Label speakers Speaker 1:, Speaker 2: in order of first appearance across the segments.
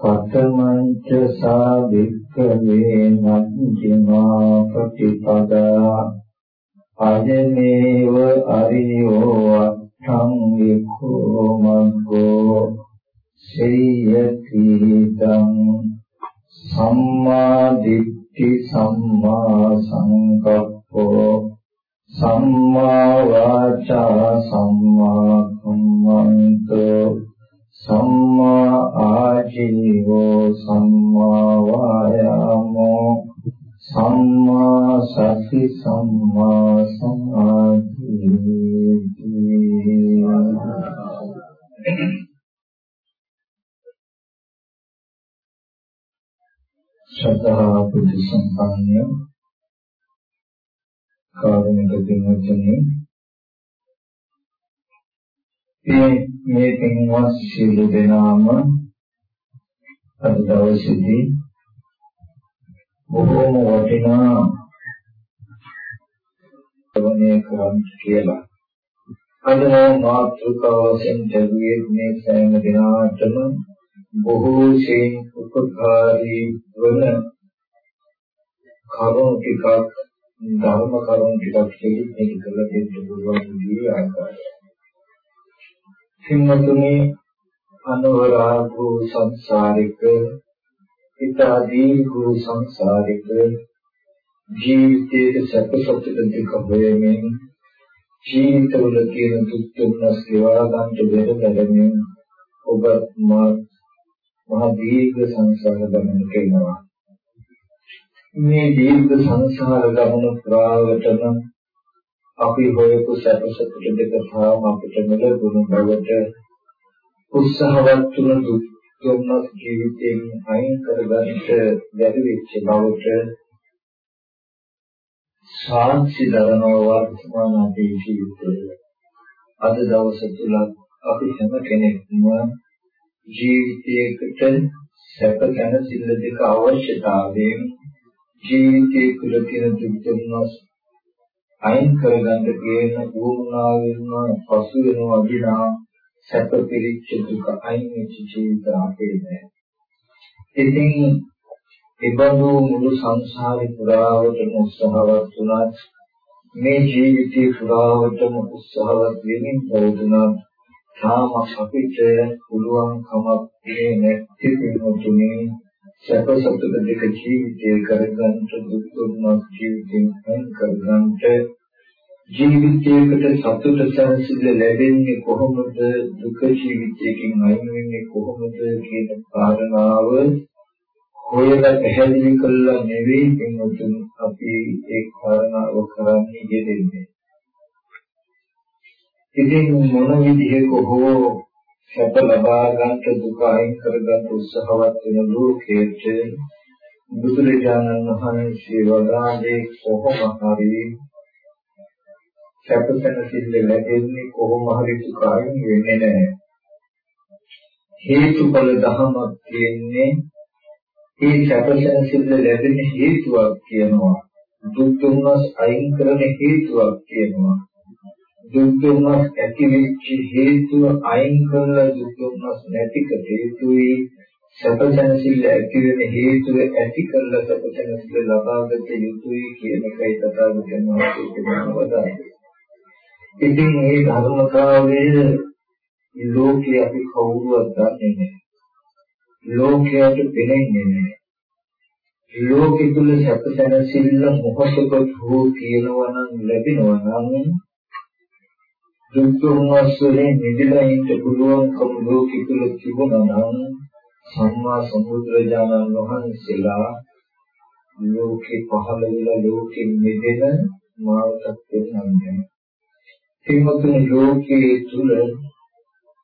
Speaker 1: කතමංච සා වික්ඛවේ මජ්ක්‍ධිමා ප්‍රතිපදා අජනේව අරියෝ අත්තං විඛෝ මග්ගෝ සේයති දං සම්මා දිට්ඨි සම්මා සංකප්පෝ සම්මා වාචා සම්මා කම්මන්තෝ සම්මා ආජීවෝ සම්මා වායාමෝ සම්මා සති සම්මා සමාධි ශ්‍රද්ධා බුද්ධ සම්පන්න කාරුණික පින්වත්නි මේ මේ පින්වත් සියලු දෙනාම අද දවසේදී බොහෝම වටිනා වනේ කරන් කියලා අද මාතෘකාවෙන් දෙවියේ මේ සෑම දිනාටම බොහෝ ශේන් උපකාරී වන කරුණු ටිකක් ධර්ම කරුණු ටිකක් දෙකක් කරලා දෙන්න පුළුවන් විදිහේ ආකාරය. සිංහතුනි අනවරාගෝ සංසාරික ඉතාදීගෝ සංසාරික ජීවිතයේ සැප සතුට දෙක හොයමින් ජීවිතවල තියෙන දුක් දුක්නස් ඒවා ගන්නට බැර බැලමින් ඔබ මා මහ දීර්ඝ සංසාර ගමන කෙනවා මේ දීර්ඝ සංසාර ගමන පුරාවටම අපි හොයපු සැප සතුට දෙක තාම අපිට නොලැබුණු බවට උත්සාහවත් තුන දුක් දුම්නස් ජීවිතයෙන් අයින් කරගන්නට බැරි වෙච්ච බවට සාක්ෂි දරන වර්තමාන අපේ ජීවිතය. අද දවස තුල අපි හැම කෙනෙක්ම ජීවිතයකට සැප දැනසිල්ල දෙක අවශ්‍යතාවයෙන් ජීවිතයේ තුල තියෙන දුක් දුම්නස් අයින් කරගන්න කියන වුණාවෙන්ම පසු වෙනවා විනා සැප පිළිච්ච දුක අයින් වෙච්ච ජීවිත අපේ නෑ. ඉතින් ඒබඳු මුළු සංසාරේ පුරාවටම උත්සාහවත් වුණත් මේ ජීවිතේ පුරාවටම උත්සාහවත් වෙමින් පවතුනා තාම අපිට පුළුවන් කමක් නැති වෙනුතුනේ සැප සතුට දෙක ජීවිතය කරගන්නට දුක් දුන්නක් ජීවිතෙන් අයින් කරගන්නට ජීවිතයකට සතුට සැනසෙල්ල ලැබෙන්නේ කොහොමද? දුක ජීවිතයකින් අයින් වෙන්නේ කොහොමද කියන කාරණාව හොයලා පැහැදිලි කළා නෙවෙයි එන්නතුන් අපි ඒ කාරණාව කරන්නේ යෙදෙන්නේ. ඉතින් මොන විදිහක හෝ සැප ලබා ගන්නට දුක අයින් කර ගන්න උත්සාහවත් වෙන ලෝකයට බුදුරජාණන් වහන්සේ වදාළේ කොහොම හරි සැපසන සිල්ල ලැබෙන්නේ කොහොම හරි දුක අයින් වෙන්නේ නැහැ. හේතුඵල ධමයක් තියෙන්නේ මේ සැපසන සිල්ල ලැබෙන හේතුවක් කියනවා. දුක් දුන්නස් අයින් කරන හේතුවක් කියනවා. දුක් දුන්නස් ඇති වෙච්ච හේතුව අයින් කරලා දුක් දුන්නස් නැතික හේතුයි සැපසනසිල්ල ඇති වෙන හේතුව ඇති කරලා සැපසනසිල්ල ලබාගත යුතුයි කියන එකයි තථාගතයන් වහන්සේ කියනවදාන්නේ. ඉතින් මේ ධර්මතාවයේ ලෝකයේ අපි කවුරුවත් දන්නේ නැහැ. ලෝකයට පෙනෙන්නේ නැහැ. ලෝකෙ තුල සැපසනසිල්ල මොහොතක හෝ කියනවා නම් ලැබෙනවා නම් දුක්ඛෝස් වලින් නිදලා ඉන්න පුළුවන්කම ලෝකෙ තුල තිබුණා නම් සම්මා සම්බුදුරජාණන් වහන්සේලා ලෝකෙ පහළ වෙලා ලෝකෙ නිදෙන මාර්ගයක් වෙනන්නේ. එමතුන ලෝකයේ තුල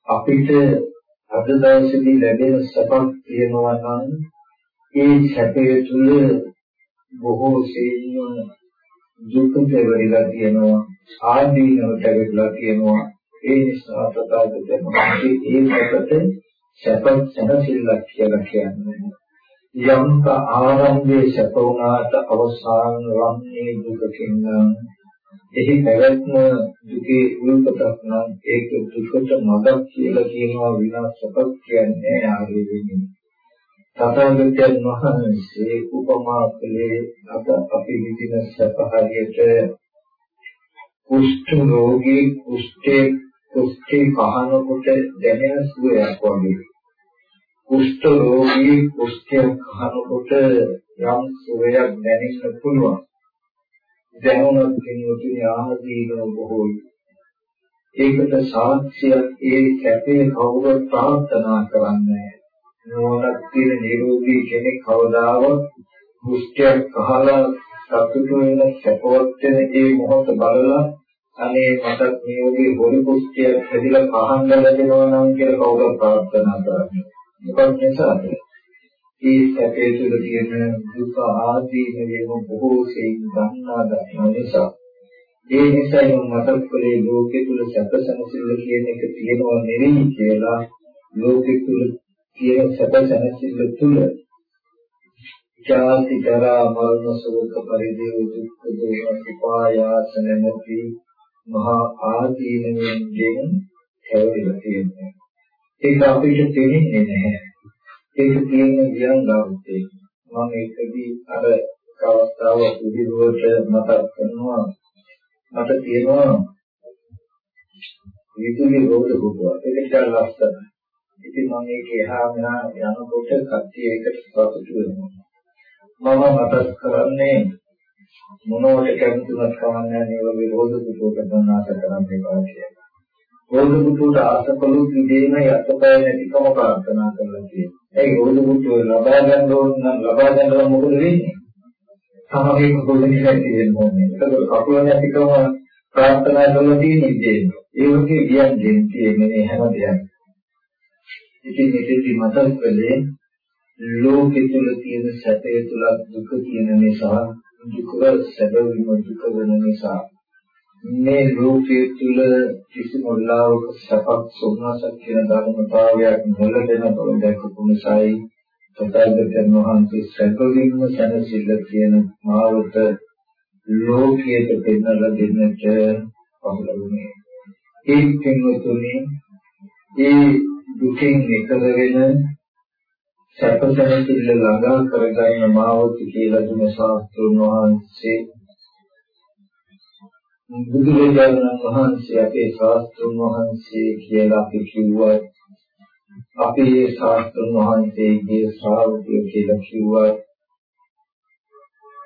Speaker 1: අපිට අද දවසේදී ලැබෙන සපක් තියෙනවා නම් ඒ සැපය තුළ බොහෝ සේම දුක කෙරෙලා තියෙනවා ආදීනවට වෙලා තියෙනවා ඒ නිසා තථාගතයන් වහන්සේ ඒ සැපට සැප සැනසෙල්ලක් කියලා කියන්නේ යම්ක ආරම්භයේ සැප වුණාට අවසාන වන්නේ දුකකින් නම් එහි පැවැත්ම දුකේ උල්පතක් නම් ඒක දුකට මඟක් කියලා කියනවා විනාශකක් කියන්නේ ආර්ය වෙන්නේ. තථාගතයන් වහන්සේ උපමා කළේ අද අපි විඳින සැප හරියට කුෂ්ඨ රෝගී කුෂ්ඨේ කුෂ්ඨේ කහනකොට දැනෙන සුවයක් වගේ. කුෂ්ඨ රෝගී කුෂ්ඨය කහනකොට යම් සුවයක් දැනෙන්න පුළුවන්. දැනුණත් කෙනෙකුට ආදීන බොහෝයි. ඒකට සාක්ෂියක් ඒ කැපේ කවුරුත් ප්‍රාර්ථනා කරන්නේ නෝනක් තියෙන නිරෝගී කෙනෙක් කවදාවත් මුස්තියක් අහලා සතුටු වෙන සැපවත් වෙන ඒ මොහොත බලලා අනේ මට මේ වගේ හොරි කුස්තියක් හැදිලා පහන් ලැබෙනවා නම් කියලා කවුරුත් ප්‍රාර්ථනා කරන්නේ. මොකක් නිසාද? ඒ සැපේ තුළ තියෙන දුක ආදීනවම බොහෝ සෙයින් ගන්නා දක්න නිසා ඒ නිසා මම මතක් කළේ ලෝකෙ තුල සැපසනසිල්ල කියන එක තියෙනවා නෙවෙයි කියලා ලෝකෙ තුල තියෙන සැපසනසිල්ල තුල ජාති ජරා මරණ ශෝක පරිදේව දුක්ඛ දෝමන උපායාස නැමැති මහා ආදීනවෙන් හැවරිලා තියෙනවා. ඒක අපිට තේරෙන්නේ නැහැ. ඒක තියෙන වියංගාවතේ මම ඒකදී අර අවස්ථාව පිළිවෙලට මතක් කරනවා. මට තියෙනවා විදුලි රෝධ පුටුව ඒක ඉතින් ලස්සනයි. ඉතින් මම මේක එහා මෙහා යනකොට කට්ටිය එකට සතුටු වෙනවා. මම මතක් කරන්නේ මොනවට කැමතිවත් කවන්නේ මේ වගේ රෝධ පුටුවකට ගන්නාට කරන්නේ පාඩිය රෝධ පුටුවට ආසකලු විදේන යතපය නැතිකම ප්‍රාර්ථනා කරලා තියෙනවා ඒ රෝධ පුටුව ලබා ගන්න ඕන නම් ලබා ගන්න මොකද වෙන්නේ සමගින් පොදුනේ නැති වෙන්න ඕනේ. ඒකද කකුල නැතිකම ප්‍රාර්ථනා කරලා තියෙන ඉන්නේ. ඒ වගේ කියන්නේ තියෙන්නේ හැම දෙයක්. ඉතින් මේකෙදි මතක් කළේ ලෝකෙ තුල තියෙන සැපය තුල දුක තියෙන නිසා දුක සැබවින්ම දුක වෙන නිසා මේ ලෝකයේ තුල කිසිම වෙලාවක සැපක් සොම්නසක් කියන ධර්මතාවයක් නොලැබෙන බව දැකපු නිසායි තථාගතයන් වහන්සේ සැකවින්ම සැනසෙල්ල කියන මාවත ලෝකයට පෙන්වලා දෙන්නට පහළ වුණේ. ඒ පින්වතුනි ඒ දුකින් එකද වෙන සැපසැනසෙල්ල ළඟා කරගන්න මාවත කියලා දුන ශාස්ත්‍රඥ වහන්සේ බුදුරජාණන් වහන්සේ අපේ ශාස්ත්‍රඥ වහන්සේ කියලා අපි කිව්වා අපේ ශාස්ත්‍රඥ වහන්සේගේ ශ්‍රාවකයෝ කියලා කිව්වා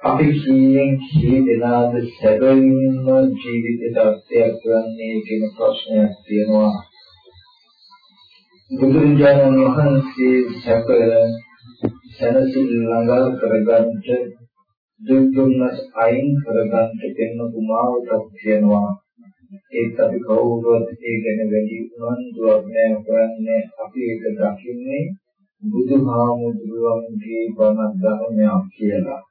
Speaker 1: අපි කීයෙන් කී දෙනාද සැබවින්ම ජීවිතයට අර්ථයක් ගන්නේ කියන ප්‍රශ්නයක් තියෙනවා. බුදුරජාණන් වහන්සේ සැප සැනසෙල්ල ළඟා කරගන්නට දුක් දුන්නස් අයින් කරගන්නට දෙන්න කුමාවතක් කියනවා ඒත් අපි කවුරුවත් ඒ ගැන වැඩි උනන්දුවක් නැහැ කරන්නේ අපි ඒක දකින්නේ බුදුහාමුදුරුවන්ගේ බණ ධර්මයක් කියලා.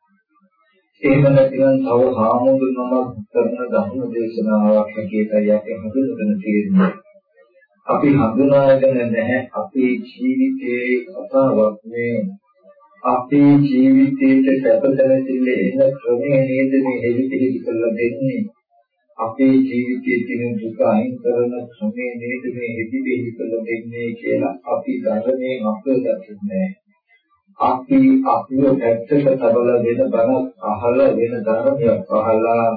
Speaker 1: එහෙම නැතිනම් තව හාමුදුරුවමක් කරන ධර්ම දේශනාවක් හැටියටයි අපි හඳුනගෙන තියෙන්නේ. අපි හඳුනාගෙන නැහැ අපේ ජීවිතයේ කතාවක් මේ අපේ ජීවිතයේ සැපදැනසිල්ල එන ක්‍රමය නේද මේ හෙලි පිළිදි කරලා දෙන්නේ. අපේ ජීවිතයේ තියෙන දුක අයින් කරන ක්‍රමේ නේද මේ හිති දෙහි කළ දෙන්නේ කියලා අපි ධර්මයෙන් අපේ දකින්නේ අපි අපිව පැත්තට තබලා දෙන බණ අහලා වෙන ධර්මයක් අහලා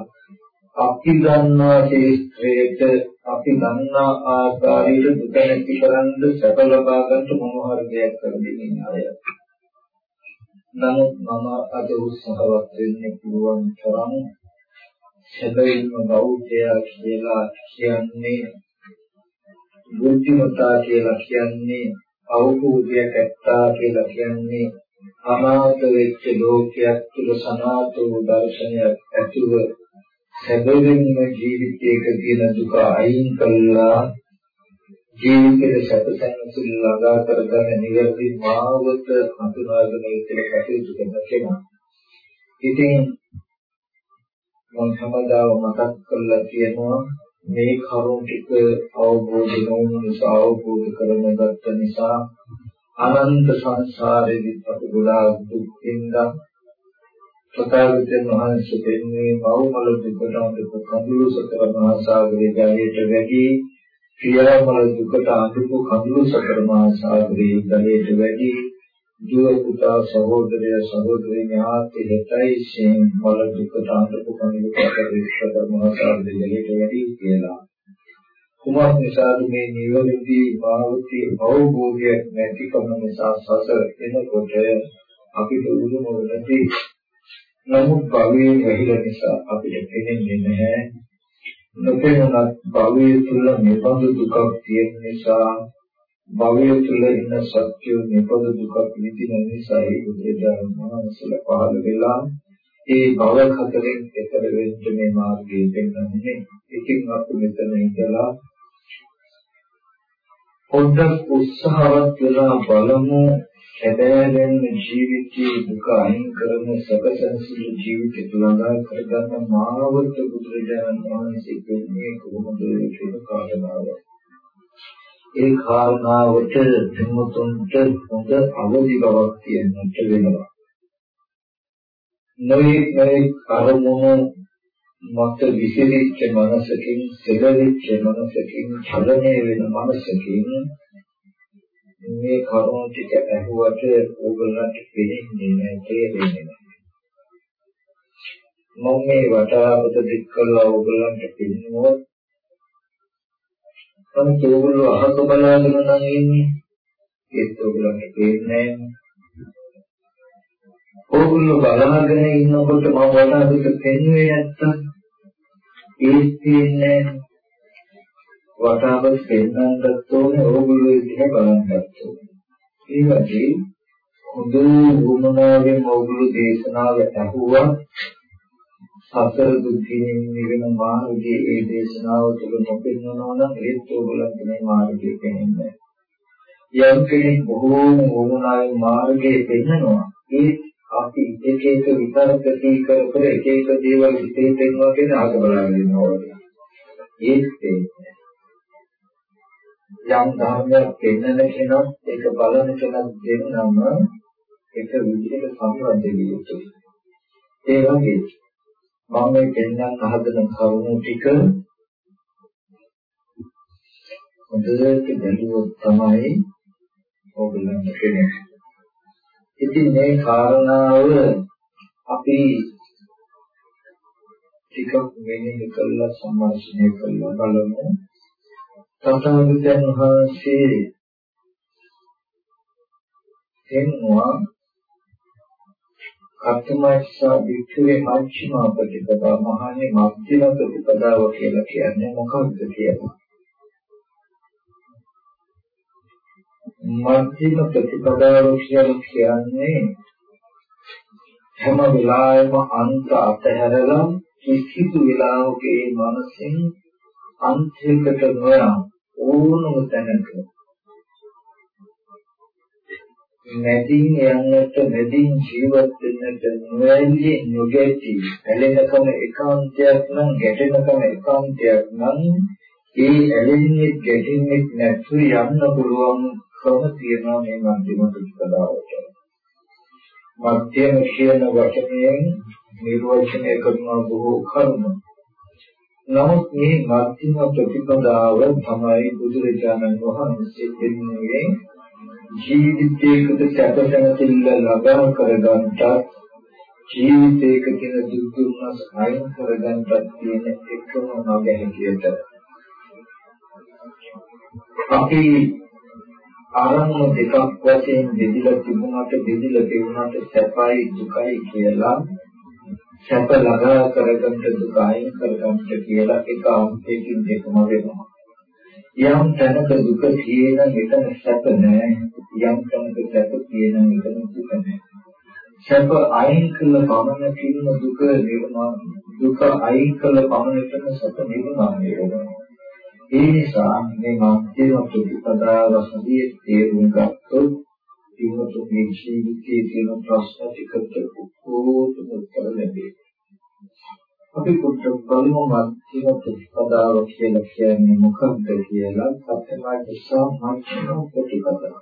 Speaker 1: අපි දන්නා ශේත්‍රයට අපි දන්නා ආකාරයට දුක නැති කරන්න සැප ලබා ගන්න මොන හරි දෙයක් කරමින් අය. නමුත් මම අද උත්සාහවත් වෙන්න පුළුවන් තරම් සැබවින්ම බෞද්ධයා කියලා කියන්නේ බුද්ධිමතා කියලා කියන්නේ අවබෝධයක් ඇත්තා කියලා කියන්නේ අනාථ වෙච්ච ලෝකයක් තුල සනාත වූ දර්ශනයක් ඇතුව සැබවින්ම ජීවිතයක තියෙන දුක අයින් කළා ජීවිතයේ සැපසැනසෙල් ළඟා කරගන්න නිවැරදි මාවත හඳුනාගෙන ඉතිරි කටයුතු කරන කෙනා. ඉතින් මම සමදාව මතක් කරලා කියනවා මේ කරුණ ටික අවබෝධ නොවුණු නිසා අවබෝධ කරගත්ත නිසා අනන්ත සංසාරෙදි අපි ගොඩාක් දුක් විඳා තථාගතයන් වහන්සේ දෙන්නේ මවමල දුකට කඳුළු සතර මහා සාගරයේ ජලයට වැඩි ක්‍රියාමල දුකට අඳපු කඳුළු සතර මහා සාගරයේ ජලයට වැඩි දුව පුතා සහෝදරය සහෝදරී ඥාති හිතයි සීන් මල දුකට අඳපු කඳුළු සතර මහා සාගරයේ ජලයට වැඩි කියලා. කුමක් නිසාද මේ නිවැරදි භාවති අවබෝධයක් නැතිකම නිසා සසර එනකොට අපිට උරුම වෙන්නේ නමුත් භවයේ වැහිලා නිසා අපිට පේන්නේ නැහැ. නොපෙනුනත් භවයේ තුල නිබඳු දුකක් තියෙන නිසා භවයේ තුල ඉන්න සත්‍ය නිබඳු දුකක් විඳින නිසා ඒ බුදුරජාණන් වහන්සේලා පහළ වෙලා ඒ භව හතරෙන් එතර වෙන්න මේ මාර්ගය දෙන්නන්නේ. ඉතින් අපි මෙතන ඉඳලා පොඩ්ඩක් උත්සාහවත් වෙලා බලමු සැබෑවෙන් ජීවිතයේ දුක අයින් කරන සකසනසුළු ජීවිතය ළඟා කරගන්න මාවත බුදුරජාණන් වහන්සේ කියන්නේ කොහොමද කියන කාරණාව. ඒ කාරණාවට දෙමුතුන්ට හොඳ අවදි බවක් තියෙන්නට වෙනවා. නොයෙක් නොයෙක් අරමුණු මත විසිරිච්ච මනසකින්, සෙලවිච්ච මනසකින්, චලනය වෙන මනසකින් මේ කරුණු ටික ඇහුවට ඕගොල්ලන්ට පෙනෙන්නේ නැහැ තේරෙන්නේ නැහැ. මම මේ වටාපත දික් කළා ඕගොල්ලන්ට පෙන්නුවොත් අනිත් ඕගොල්ලෝ අහක බලාගෙන නම් ඉන්නේ ඒත් ඕගොල්ලන්ට පේන්නේ නැහැ. ඕගොල්ලෝ බලාගෙන ඉන්නකොට මම වටාපත පෙන්වුවේ නැත්තම් ඒත් පේන්නේ නැහැ. වටාපත් පෙන්වන්නත් ඕනේ ඕගොල්ලෝ දිහා බලන්නත් ඕනේ. ඒ වගේ හොඳ වුණාවෙන් ඕගොල්ලෝ දේශනාව ඇහුවා සතර දුක්ඛින් නිවන මාර්ගයේ ඒ දේශනාව තුළ නොපෙන්වනවා නම් ඒත් ඕගොල්ලන්ට මේ මාර්ගය පෙනෙන්නේ යම් කෙනෙක් බොහෝම වුණාවෙන් මාර්ගයේ පෙන්නනවා ඒ අපි එක එක විතරක කර කර එක එක දේවල් හිතේ පෙන්වනවා කියන ආග බලාගෙන ඉන්නවා ඒත් යම් ධර්මයක් පෙන්වන කෙනෙක් ඒක බලන කෙනෙක් දෙන්නම එක විදිහට සම්බන්ධ වෙ යුතුයි. ඒ වගේ මම මේ පෙන්වන්න හදන කරුණු ටික හොඳට බැලුවොත් තමයි ඕගොල්ලන්ට කෙනෙක්. ඉතින් මේ කාරණාව අපි ටිකක් මෙනෙහි කරලා සම්මාසනය කරලා බලමු. තථාගතයන් වහන්සේ එන්නවා අත්මයිසා වික්‍රේ මච්චිම ප්‍රතිපදා මහන්නේ මධ්‍යම ප්‍රතිපදාව කියලා කියන්නේ මොකක්ද කියලා. මධ්‍යම ප්‍රතිපදාව කියලා කියන්නේ හැම වෙලාවෙම අන්ත අතහැරලා කිසිදු වෙලාවක ඒ මනසෙන් අන්තයකට නොයන ඕනම තැනක නැදින් යන්නට නැදින් ජීවත් වෙන්නට නොඇලී නොගැටි ඇලෙනකම ඒකාන්තයක් නම් ගැටෙනකම ඒකාන්තයක් නම් ඒ ඇලෙන්නේ ගැටෙන්නේ නැතු යන්න පුළුවන් කම තියෙනවා මේ මධ්‍යම ප්‍රතිපදාවට. මධ්‍යම කියන වචනයෙන් නිර්වචනය කරන බොහෝ කරුණු. නමුත් මේ මධ්‍යම ප්‍රතිපදාව තමයි බුදුරජාණන් වහන්සේ දෙන්නේ ජීවිතයකට සැපසැනසෙල්ල ලබා කරගන්නට ජීවිතයක තියෙන දුක් දුන්නස් අයින් කරගන්නට තියෙන එකම මඟ හැටියට. අපි ආරම්භ දෙකක් වශයෙන් බෙදලා තිබුණාට බෙදලා තිබුණාට සැපයි දුකයි කියලා සැප ළඟා කරගන්න දුක අයින් කරගන්න කියලා එක අංකයකින් දෙකම වෙනවා. යම් තැනක දුක තියෙන එතන සැප නැහැ. යම් තැනක සැප තියෙන එතන දුක නැහැ. සැප අයින් කළ පමණකින් දුක නිර්මාණ දුක අයින් කළ පමණකින් සැප නිර්මාණය වෙනවා. ඒ නිසා මේ මධ්‍යම ප්‍රතිපදාව හරිය තේරුම් ගත්තොත් ජීවිතයේ ජීවිතයේ තියෙන ප්‍රශ්න ටිකට උත්තර උත්තර ලැබේ. අපි පොඩ්ඩක් බලමු මධ්‍යම ප්‍රතිපදාව කියලා කියන්නේ මොකක්ද කියලා සත්‍යමාර්ගසා මධ්‍යම ප්‍රතිපදාව.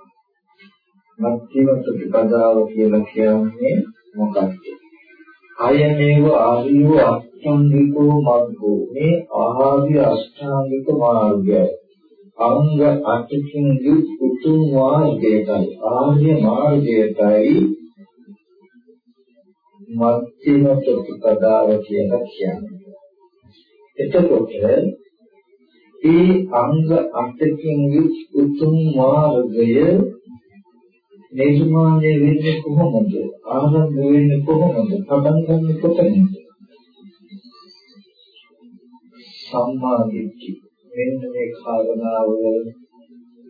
Speaker 1: මධ්‍යම ප්‍රතිපදාව කියලා කියන්නේ මොකක්ද? අයමේව ආර්යෝ අෂ්ටාංගිකෝ මාර්ගෝ මේ ආර්ය අෂ්ටාංගික මාර්ගය. අංග අටකින් යුත් උතුම් මාර්ගයයි ආර්ය මාර්ගයයි මධ්‍යම ප්‍රතිපදාව කියලා කියන්නේ. එතකොට ඒ අංග අටකින් යුත් උතුම් මාර්ගය නිර්මාණය වෙන්නේ කොහොමද? ආරම්භ වෙන්නේ කොහොමද? පටන් ගන්න කොතනින්ද? සම්මා දිට්ඨිය. මෙන්න මේ කාරණාව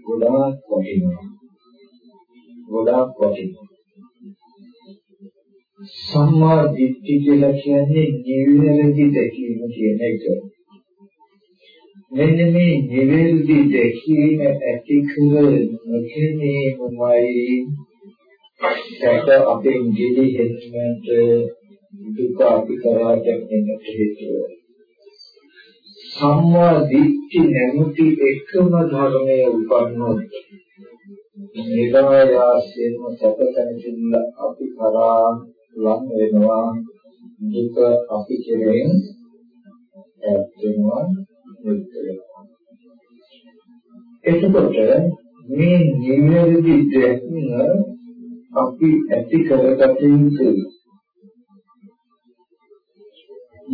Speaker 1: ගොඩාක් වටිනවා. ගොඩාක් වටිනවා. සම්මා දිට්ඨිය කියලා කියන්නේ නිවැරදි දැකීම කියන එක. මෙන්න මේ නිවැරදි දැකීම ඇති කර නොකෙනීමයි සැක අපෙන් ගෙලි හෙන්නට දුක අපි කරා දැක්වෙන්නට හේතුව. සම්මා දිට්ඨි නැමැති එකම ධර්මයේ උපන්නොත් නිරායාසයෙන්ම සැපතනසින්න අපි කරා ලං වෙනවා. දුක අපි කෙරෙන් ඈත් වෙනවා මුක්ත වෙනවා. එතකොට මේ නිවැරදි දැක්ම අපි ඇති කරගත යුතුයි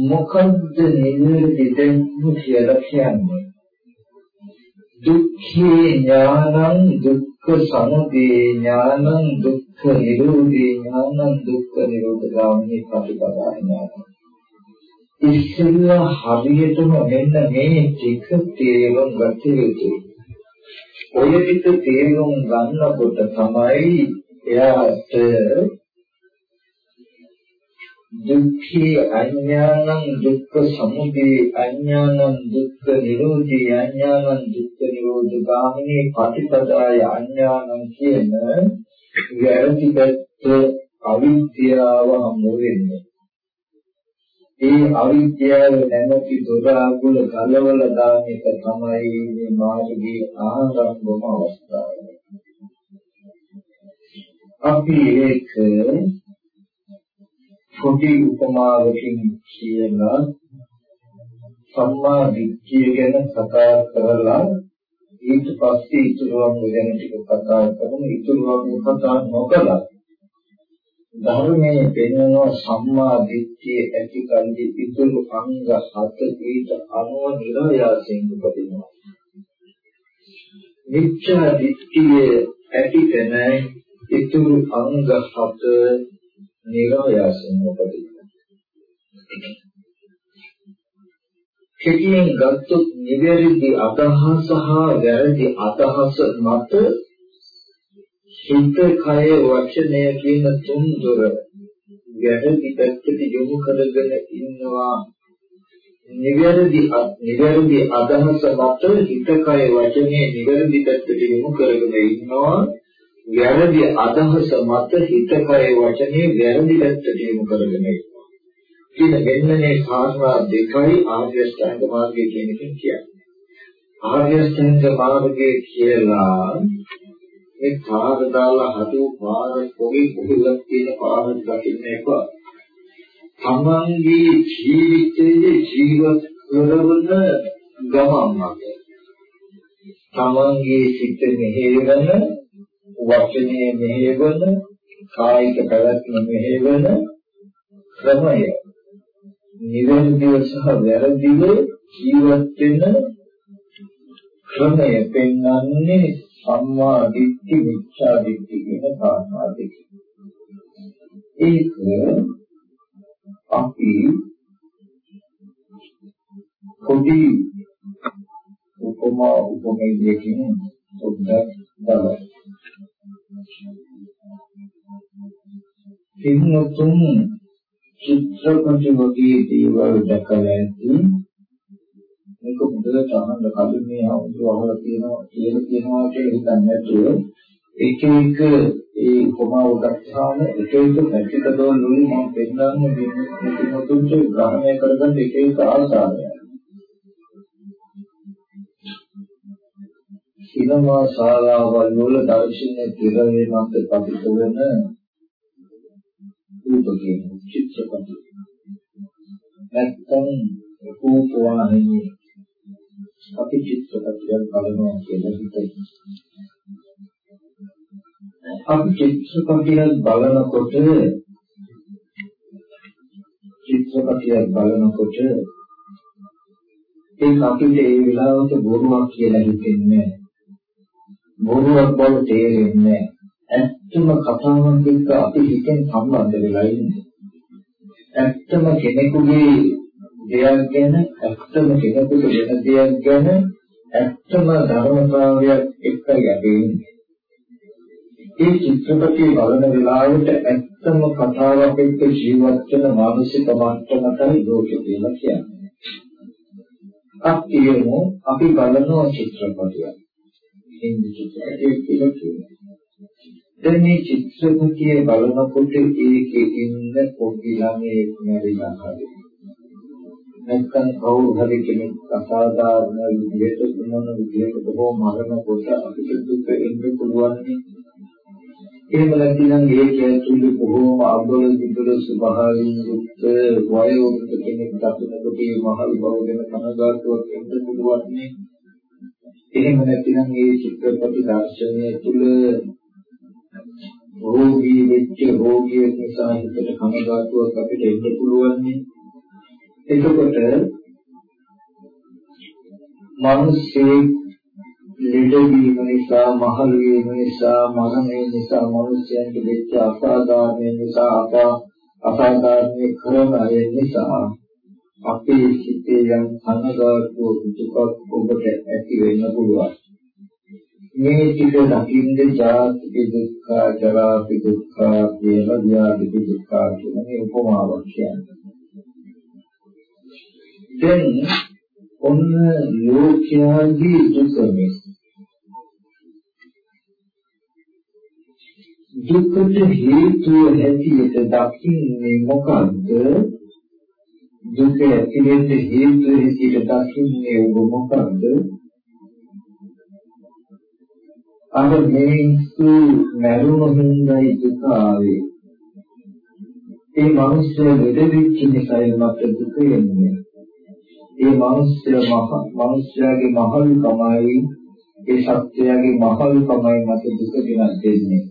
Speaker 1: මොකද්ද නිවැරදි දැක්ම කියලා කියන්නේ? දුක්ඛේ ඥානං දුක්ඛ සමුදය ඥානං දුක්ඛ නිරෝධේ ඥානං දුක්ඛ නිරෝධ ගාමිනී ප්‍රතිපදා ඥානං. ඉස්සෙල්ලා හරියටම මෙන්න මේ ටික තේරුම් ගත යුතුයි. ඔය ටික තේරුම් ගන්නකොට තමයි එයාට දුක්ඛේ අඥානං දුක්ඛ සමුදය අඥානං දුක්ඛ නිරෝධී අඥානං දුක්ඛ නිරෝධ ගාමිනී පටිපදාය අඥානං කියන වැරදි පැත්ත අවිද්‍යාව හමු වෙන්නේ. ඒ අවිද්‍යාව නැමැති දොර අගුල ගලවල දාන එක තමයි මේ මාර්ගයේ ආරම්භම අවස්ථාව. අපි ඒක පොඩි උපමාවකින් කියලා සම්මා දිට්ඨිය ගැන කතා කරලා ඊට පස්සේ ඉතුරුවන් ගැන ටික කතා කරමු ඉතුරුවන් කතා නොකළා ධර්මයේ පෙන්වන සම්මා දිට්ඨිය ඇති කල්ලි ඉතුරු අංග හත ඊට අනුව නිරයාසයෙන් උපදිනවා මිච්ඡා දිට්ඨිය ඇති තැන ඉතුරු අංග හත නිරෝයාසයෙන් උපදිනවා. කෙටියෙන් ගත්තොත් නිවැරදි අදහස හා වැරදි අදහස මත හිත කය වචනය කියන තුන් දොර වැරදි පැත්තට යොමු කරගෙන ඉන්නවා නිවැරදි නිවැරදි අදහස මත හිත කය වචනේ නිවැරදි පැත්තට යොමු කරගෙන ඉන්නවා වැරදි අදහස මත හිත කය වචනේ වැරදි පැත්තට යොමු කරගෙන ඉන්නවා. කියන මෙන්න මේ කාරණා දෙකයි ආර්ය ශ්‍රැංග මාර්ගය කියන එක කියන්නේ. ආර්ය ශ්‍රැංග මාර්ගය කියලා මේ කාර්ය දාලා හදු පාර පොඩි පොඩිලක් තියෙන පාර දකින්න එපා. තමන්ගේ ජීවිතයේ ජීවත් කරන ගමන් මත තමන්ගේ සිත මෙහෙවන වචනයේ මෙහෙවන කායික පැවැත්ම මෙහෙවන ක්‍රමය නිවැරදිව සහ වැරදිව ජීවත් වෙන ක්‍රමය පෙන්වන්නේ සම්මා දිට්ඨි මිච්ඡා දිට්ඨි කියන කාරණා දෙක. ඒක අපි පොඩි උපමා උපමේයකින් පොඩ්ඩක් බලමු. පින්නතුන් චිත්‍රපට වගේ දේවල් දැකලා ඇති එක හොඳට අහන්න කලින් මේ අමුතු අහලා තියෙනවා කියලා කියනවා කියලා හිතන්නේ නැතුව එක එක ඒ කොමාව ගත්තාම එක එක පැතිකඩවල වලින් මම පෙන්නන්නේ මේ මුතුන්ට ග්‍රහණය කරගන්න එක එක ආසාවය. සිනමා ශාලාවල් වල දර්ශනයේ පිරවේ මත පතිත වෙන රූපකේ චිත්‍රපටි. නැත්තම් රූපවාහිනිය අපි චිත්‍රපටියක් බලනවා කියලා හිතේ. අපි චිත්‍රපටියක් බලනකොට චිත්‍රපටියක් බලනකොට ඒක අපිට ඒ වෙලාවට බොරුවක් කියලා හිතෙන්නේ බොරුවක් බව තේරෙන්නේ ඇත්තම කතාවක් එක්ක අපි හිතෙන් සම්බන්ධ වෙලා ඉන්නේ. ඇත්තම කෙනෙකුගේ දෙයක් ගැන ඇත්තම කෙනෙකුට වෙන දෙයක් ගැන ඇත්තම ධර්මතාවයක් එක්ක ගැටෙන්නේ. ඒ චිත්‍රපටිය බලන වෙලාවට ඇත්තම කතාවක් එක්ක ජීවත් වෙන මානසික මට්ටමටයි ලෝකෙ කියලා කියන්නේ. අත්‍යවම අපි බලන චිත්‍රපටියක්. හින්දි චිත්‍රපටයක් කියලා කියනවා. දැන් මේ චිත්‍රපටිය බලනකොට ඒකේ ඉන්න පොඩි ළමයෙක් මැරිලා හරි. නැත්නම් කවුරු හරි කෙනෙක් අසාධාරණ විදිහට මොන විදිහකට හෝ මරනකොට අපිට දුක එන්න පුළුවන් නේ. එහෙම නැතිනම් ඒක ඇතුළේ බොහෝම අබල විදුල ස්වභාවයෙන් යුක්ත වයෝවෘද්ධ කෙනෙක් දකිනකොට මේ මහල් බව ගැන කනගාටුවක් එන්න පුළුවන් නේ. එහෙම නැතිනම් මේ චිත්‍රපටි දර්ශනය තුළ රෝගී වෙච්ච රෝගියෙක් නිසා හිතට කනගාටුවක් අපිට එන්න පුළුවන් නේ. එතකොට මිනිස්සේ ලෙඩවීම නිසා මහලු වීම නිසා මරණය නිසා මිනිස්යන්ට වෙච්ච අසාධාරණ නිසා අපා අසාධාරණ කරන අය නිසා අපේ සිතේ යම් කනගාටුව දුකක් ඔබට ඇති වෙන්න පුළුවන්. මේ ටික දකින්නේ ජාතික දුක්ඛ, ජරාපි දුක්ඛ, කියලා ව්‍යාධි දුක්ඛ කියන මේ උපමාවක් කියන්නේ. දැන් ඔන්න ලෝකයාගේ දුක මේ දුකට හේතුව හැටියට දකින්නේ මොකද්ද? දුක ඇතිවෙන්න හේතුව හැටියට දකින්නේ ඔබ මොකද්ද? අර මේසු මරුණු හිඳයි දුක ආවේ. ඒ මිනිස්සු ලෙඩ වෙච්ච නිසායි මට දුක එන්නේ. ඒ මිනිස්සු මහ මිනිස්යාගේ මහලුකමයි ඒ සත්‍යයගේ මහලුකමයි මට දුක ගෙනත් දෙන්නේ.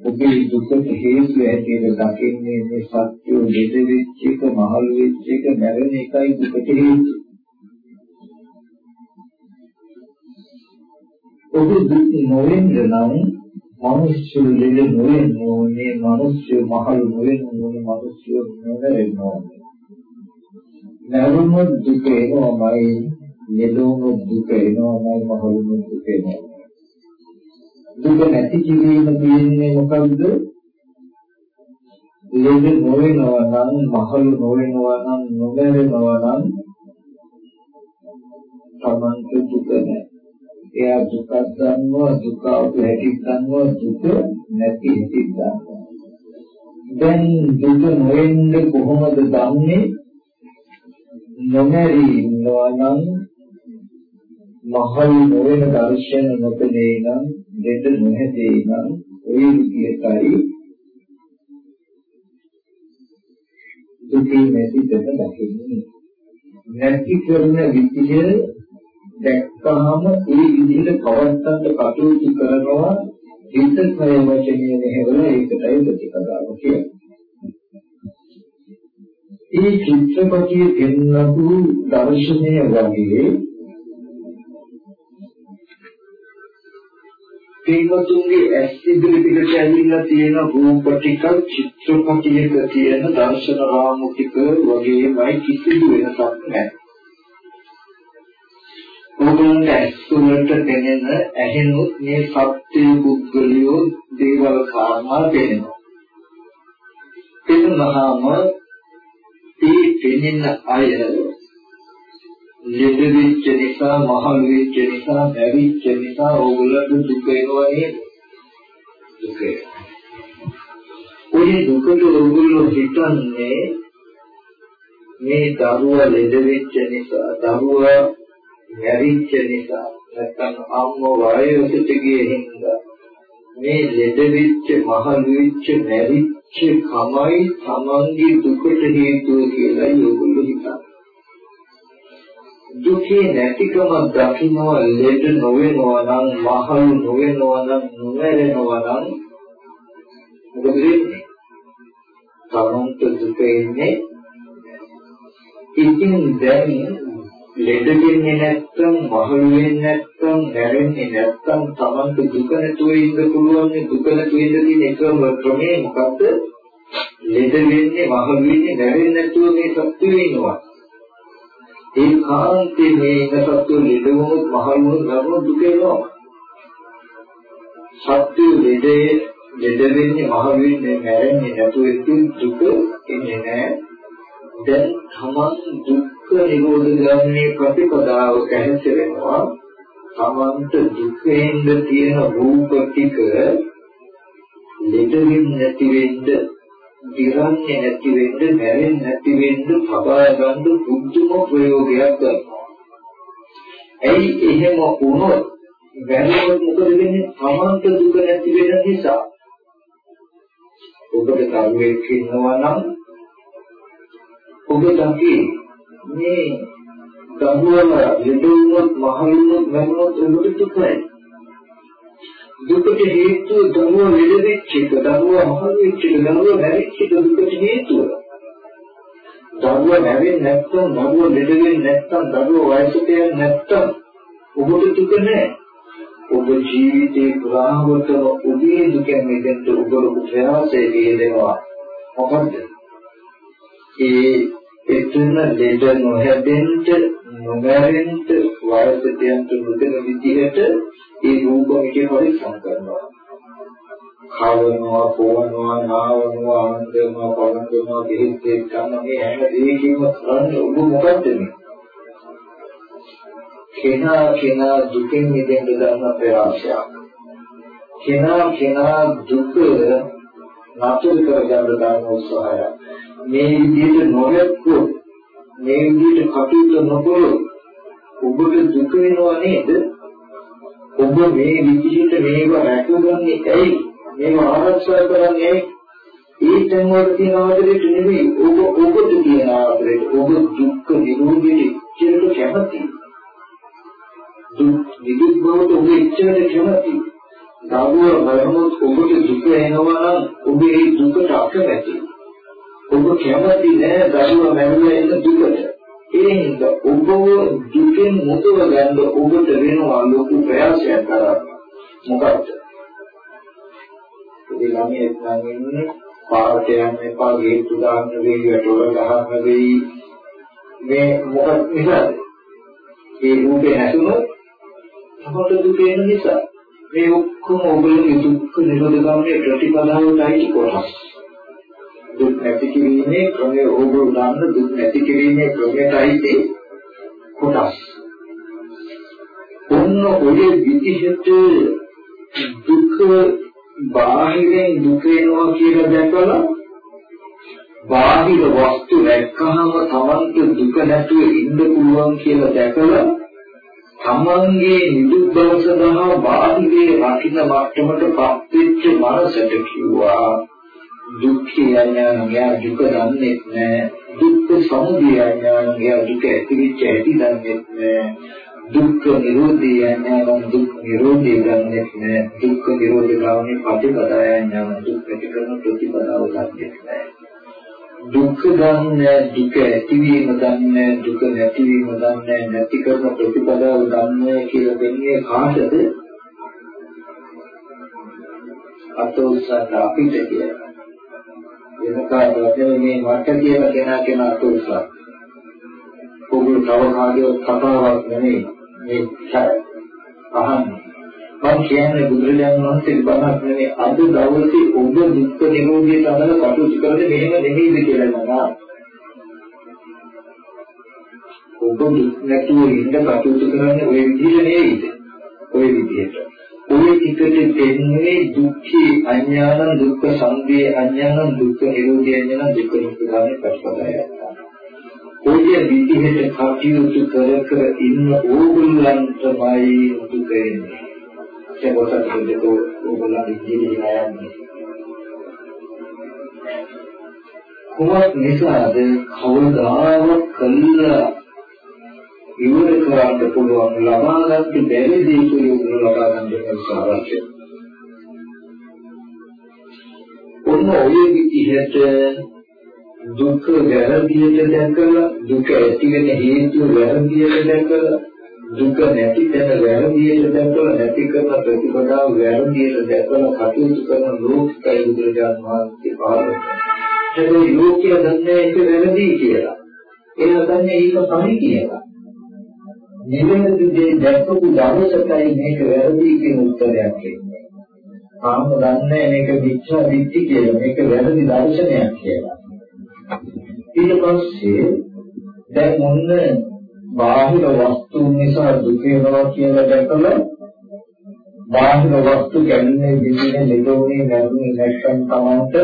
Speaker 1: ඔබේ දුකට හේතු ඇටියට දකින්නේ මේ සත්‍ය දෙද වෙච්ච එක මහලු වෙච්ච එක නැරෙන එකයි දුකට හේතු. ඔබ දුක් නොවෙන්න නම් මිනිස්සු ලෙඩ නොවෙන්න ඕනේ මිනිස්සු මහලු නොවෙන්න ඕනේ මිනිස්සු නොවෙන්න ඕනේ. නැරුණොත් දුක එනවාමයි නෙළුණොත් දුක එනවාමයි මහලුණොත් දුක එනවා. දුක නැති කිරීම කියන්නේ මොකද්ද? ලෙඩ නොවෙනවා නම් මහලු නොවෙනවා නම් නොමරෙනවා නම් තමන්ට දුක නැහැ. එයා දුකක් ගන්නවා දුක හැටි ගන්නවා දුක නැති හැටි ගන්නවා. දැන් දුක නොවෙන්න කොහොමද දන්නේ? නොමැරී ඉන්නවා නම් මහල් නොවන දර්ශන නොපෙනේ නම් දෙද නොහැදේ නම් ඔය විදියටයි දුකේ නැති තැන දකින්නේ. නැති කරන විදිය දැක්කහම ඒ විදිහට පවත්තන්න කටයුතු කරනවා හිත කය වචනය මෙහෙවලා ඒකටයි ප්‍රතිපදාව කියන්නේ. ඒ චිත්‍රපටියේ පෙන්වපු දර්ශනය වගේ පින්වතුන්ගේ ඇස් ඉදිරි පිටට ඇවිල්ලා තියෙන රූප ටික චිත්‍රපටියක තියෙන දර්ශන රාමු ටික වගේමයි කිසිදු වෙනසක් නැහැ. ඔබලන්ට ඇස් වලට දැනෙන ඇහෙනුත් මේ සත්‍ය පුද්ගලියෝ දේවල් කාරණා පේනවා. එතනහම ඒ පෙනෙන අය ලෙඩ වෙච්ච නිසා, මහලු වෙච්ච නිසා, මැරිච්ච නිසා ඕගොල්ලන්ට දුක එනවා නේද? දුක. ඔය දුකට ඕගොල්ලෝ හිතන්නේ මේ දරුවා ලෙඩ වෙච්ච නිසා, දරුවා මැරිච්ච නිසා, නැත්නම් අම්මෝ වයසට ගිය හින්දා මේ ලෙඩ වෙච්ච, මහලු වෙච්ච, මැරිච්ච කමයි තමන්ගේ දුකට හේතුව කියලා ඕගොල්ලෝ හිතන්නේ. දුකේ නැතිකම දකින්නවා ලෙඩ නොවෙනවා නම් මහලු නොවෙනවා නම් නොමරෙනවා නම් මොකද වෙන්නේ? තමන්ට දුක එන්නේ ඉතින් දැන් ලෙඩ වෙන්නේ නැත්නම් මහලු වෙන්නේ නැත්නම් නැරෙන්නේ නැත්නම් තමන්ට දුක නැතුව ඉන්න පුළුවන් දුක නැතුව ඉන්න තියෙන එකම ක්‍රමය මොකද්ද? ලෙඩ වෙන්නේ මහලු වෙන්නේ නැරෙන්නේ නැතුව මේ සත්‍ය වෙනවා. ඒ කාන්තේ මේ එකසත්තු ලෙඩ වුණොත් මහලු වුණොත් නරන දුක එනවා. සත්‍ය ලෙඩේ ලෙඩ වෙන්නේ මහලු වෙන්නේ නැරෙන්නේ නැතුව ඉතින් දුක එන්නේ නැහැ. දැන් තමන් දුක්ඛ නිරෝධ ගාමී ප්‍රතිපදාව කැහැසෙනවා. තමන්ට දුකෙන්ද තියෙන රූප ටික ලෙඩ වෙන්නේ නැති වෙන්නේ දිරන්නේ නැති වෙන්න, මැරෙන්නේ නැති වෙන්න පබා ගන්න බුද්ධම ප්‍රයෝගයක් කරනවා. ඇයි එහෙම වුණොත් වැරදුනොත් මොකද වෙන්නේ? තමන්ට දුක නැති වෙන නිසා. ඔබට කරුවෙක් ඉන්නවා නම් ඔබ දකි මේ දරුවම ලෙඩුණොත් මහලුණොත් මරුණොත් ඔබට දුකයි. දුකට හේතුව දරුවා ලෙඩ වෙච්ච එක, දරුවා මහලු වෙච්ච එක, දරුවා මැරිච්ච එක දුකට හේතුව. දරුවා මැරෙන්නේ නැත්නම්, දරුවා ලෙඩ වෙන්නේ නැත්නම්, දරුවා වයසට යන්නේ නැත්නම් ඔබට දුක නැහැ. ඔබ ජීවිතේ පුරාවටම ඔබේ දුකෙන් මිදෙන්න ඔබ ලොකු ප්‍රයාසයක යෙදෙනවා. මොකද? ඒ එතන ලෙඩ නොහැදෙන්න, නොමැරෙන්න, වයසට යන්න මුදෙන විදිහට ඒ රූප මිකේ පරිස්සම් කරනවා. කවනවා, පොවනවා, නාවනවා, අන්දනවා, පවන්දනවා, දෙහිත් ගන්න මේ හැම දෙයකින්ම කරන්නේ ඔබ මොකද්ද මේ? කෙනා කෙනා දුකින් මිදෙන්න ගන්න ප්‍රයාසයක්. කෙනා කෙනා දුක නතර කරගන්න ගන්න උත්සාහයක්. මේ විදිහට නොයක්කොත් මේ විදිහට කටයුතු නොකළොත් ඔබට දුක වෙනව නේද? ඔබ මේ විදිහට මේව රැකගන්නේ ඇයි? මේව ආරක්ෂා කරන්නේ ඒ තැන් වල තියෙන ආදරයට නෙවෙයි ඔබ ඔබට තියෙන ආදරයට ඔබ දුක්ඛ නිරෝධයට ඉච්ඡයට කැමති. දුක් නිදුක් බවට ඔබ ඉච්ඡයට කැමති. දරුව වරමුත් ඔබට දුක එනවා නම් ඔබ ඒ දුකට අකමැති. ඔබ කැමති නෑ දරුව මැරුණා එන දුකට. ඒ හින්දා ඔබව දුකෙන් මුදව ගන්න ඔබට වෙනවා ලොකු ප්‍රයාසයක් කරන්න. මොකක්ද? ඒ ළමයි එක්කන් ඉන්නේ පාරට යන්න එපා ගේට්ටු දාන්න වෙයි වැටවල ගහන්න වෙයි මේ මොකක් නිසාද? ඒ රූපේ නැතුනොත් අපට දුක එන නිසා මේ ඔක්කොම ඔබගේ දුක් නිරෝධ ගාමී ප්‍රතිපදාවටයි කොටස්. දුක් නැති කිරීමේ ක්‍රමය ඕගොල්ලෝ දන්න දුක් නැති කිරීමේ ක්‍රමයටයි කොටස්. ඔන්න ඔය විදිහට දුක් බාහිරෙන් දුක එනවා කියලා දැකලා බාහිර වස්තු දැක්කහම තමන්ට දුක නැතුව ඉන්න පුළුවන් කියලා දැකලා තමන්ගේ නිදුක් බව සඳහා බාහිරේ රකින්න මට්ටමට පත් වෙච්ච මනසට කිව්වා දුක්ඛය ඥානය දුක දන්නේ නැහැ දුක්ඛ සමුදය ඥානය දුක ඇතිවෙච්ච ඇති දන්නේ නැහැ දුක්ඛ නිරෝධය ඥානය දුක් නිරෝධය දන්නේ නැහැ දුක්ඛ නිරෝධ ගාමී ප්‍රතිපදාය ඥාන දුක් ඇති කරන ප්‍රතිපදාව දන්නේ නැහැ දුක්ඛ දන්නේ දුක ඇතිවීම දන්නේ දුක නැතිවීම දන්නේ නැති කරන ප්‍රතිපදාව දන්නේ කියලා දෙන්නේ කාටද? අතෝසත් අපිට කියලා. වෙන කාටවත් මේ මට කියන කෙනා කෙනා අතුල්සක්. පොගුල් තව කාගේ කතාවක් නෙමෙයි මේ අහන්නේ. මම කියන්නේ බුදුරජාණන් වහන්සේ බණක් නෙමෙයි අද දවසේ ඔබ දුක්ඛ නිරෝධය සඳහා කටයුතු කරන්නේ මෙහෙම නෙමෙයිද කියලා නේද? ඔබ නැතුව ඉන්න කටයුතු කරන්නේ ওই විදිහට නෙවෙයිද? ওই විදිහට. ওই ටිකට දෙන්නේ දුක්ඛී අඥාන දුක්ඛ සංවේ අඥාන දුක්ඛ නිරෝධී අඥාන දුක්ඛ නිරෝධාන පස්පදාය. ඔය විදිහට කටයුතු කර කර ඉන්න ඕගොල්ලන්ටමයි දුක එන්නේ. ඒක කොටස් දෙක ඕගොල්ලන් ඉන්නේ නෑන්නේ. කොහොමද නිසාද කවදාවත් කල්ලා ඉවර කරන්න පුළුවන් ලබා ගන්න බැරි දේ උගල ලබා ගන්න අවශ්‍යයි. ඔන්න ඔය විදිහට දුක වැරදියට දැකලා දුක ඇති වෙන හේතු වැරදියට දැකලා දුක නැති තැන වැරදියට දැකලා නැති කරන ප්‍රතිපදාව වැරදියට දැකලා කටයුතු කරන ලෝකයි බුදුරජාණන් වහන්සේ පාදක. හැබැයි ලෝකයා දන්නේ ඒක වැරදි කියලා. එයා දන්නේ ඒක තමයි කියලා. නිවැරදි දේ දැක්කු දවසටයි මේක වැරදි කියන උත්තරයක් එන්නේ. ආම දන්නේ මේක මිච්ඡා දිට්ඨි කියලා මේක වැරදි දර්ශනයක් කියලා. ඊට පස්සේ දැන් මොන්න බාහිර වස්තුන් නිසා දුක වෙනවා කියලා දැකලා බාහිර වස්තු ගැන්නේ දෙන්නේ ලෙඩෝනේ නැරුනේ නැත්නම් තමන්ට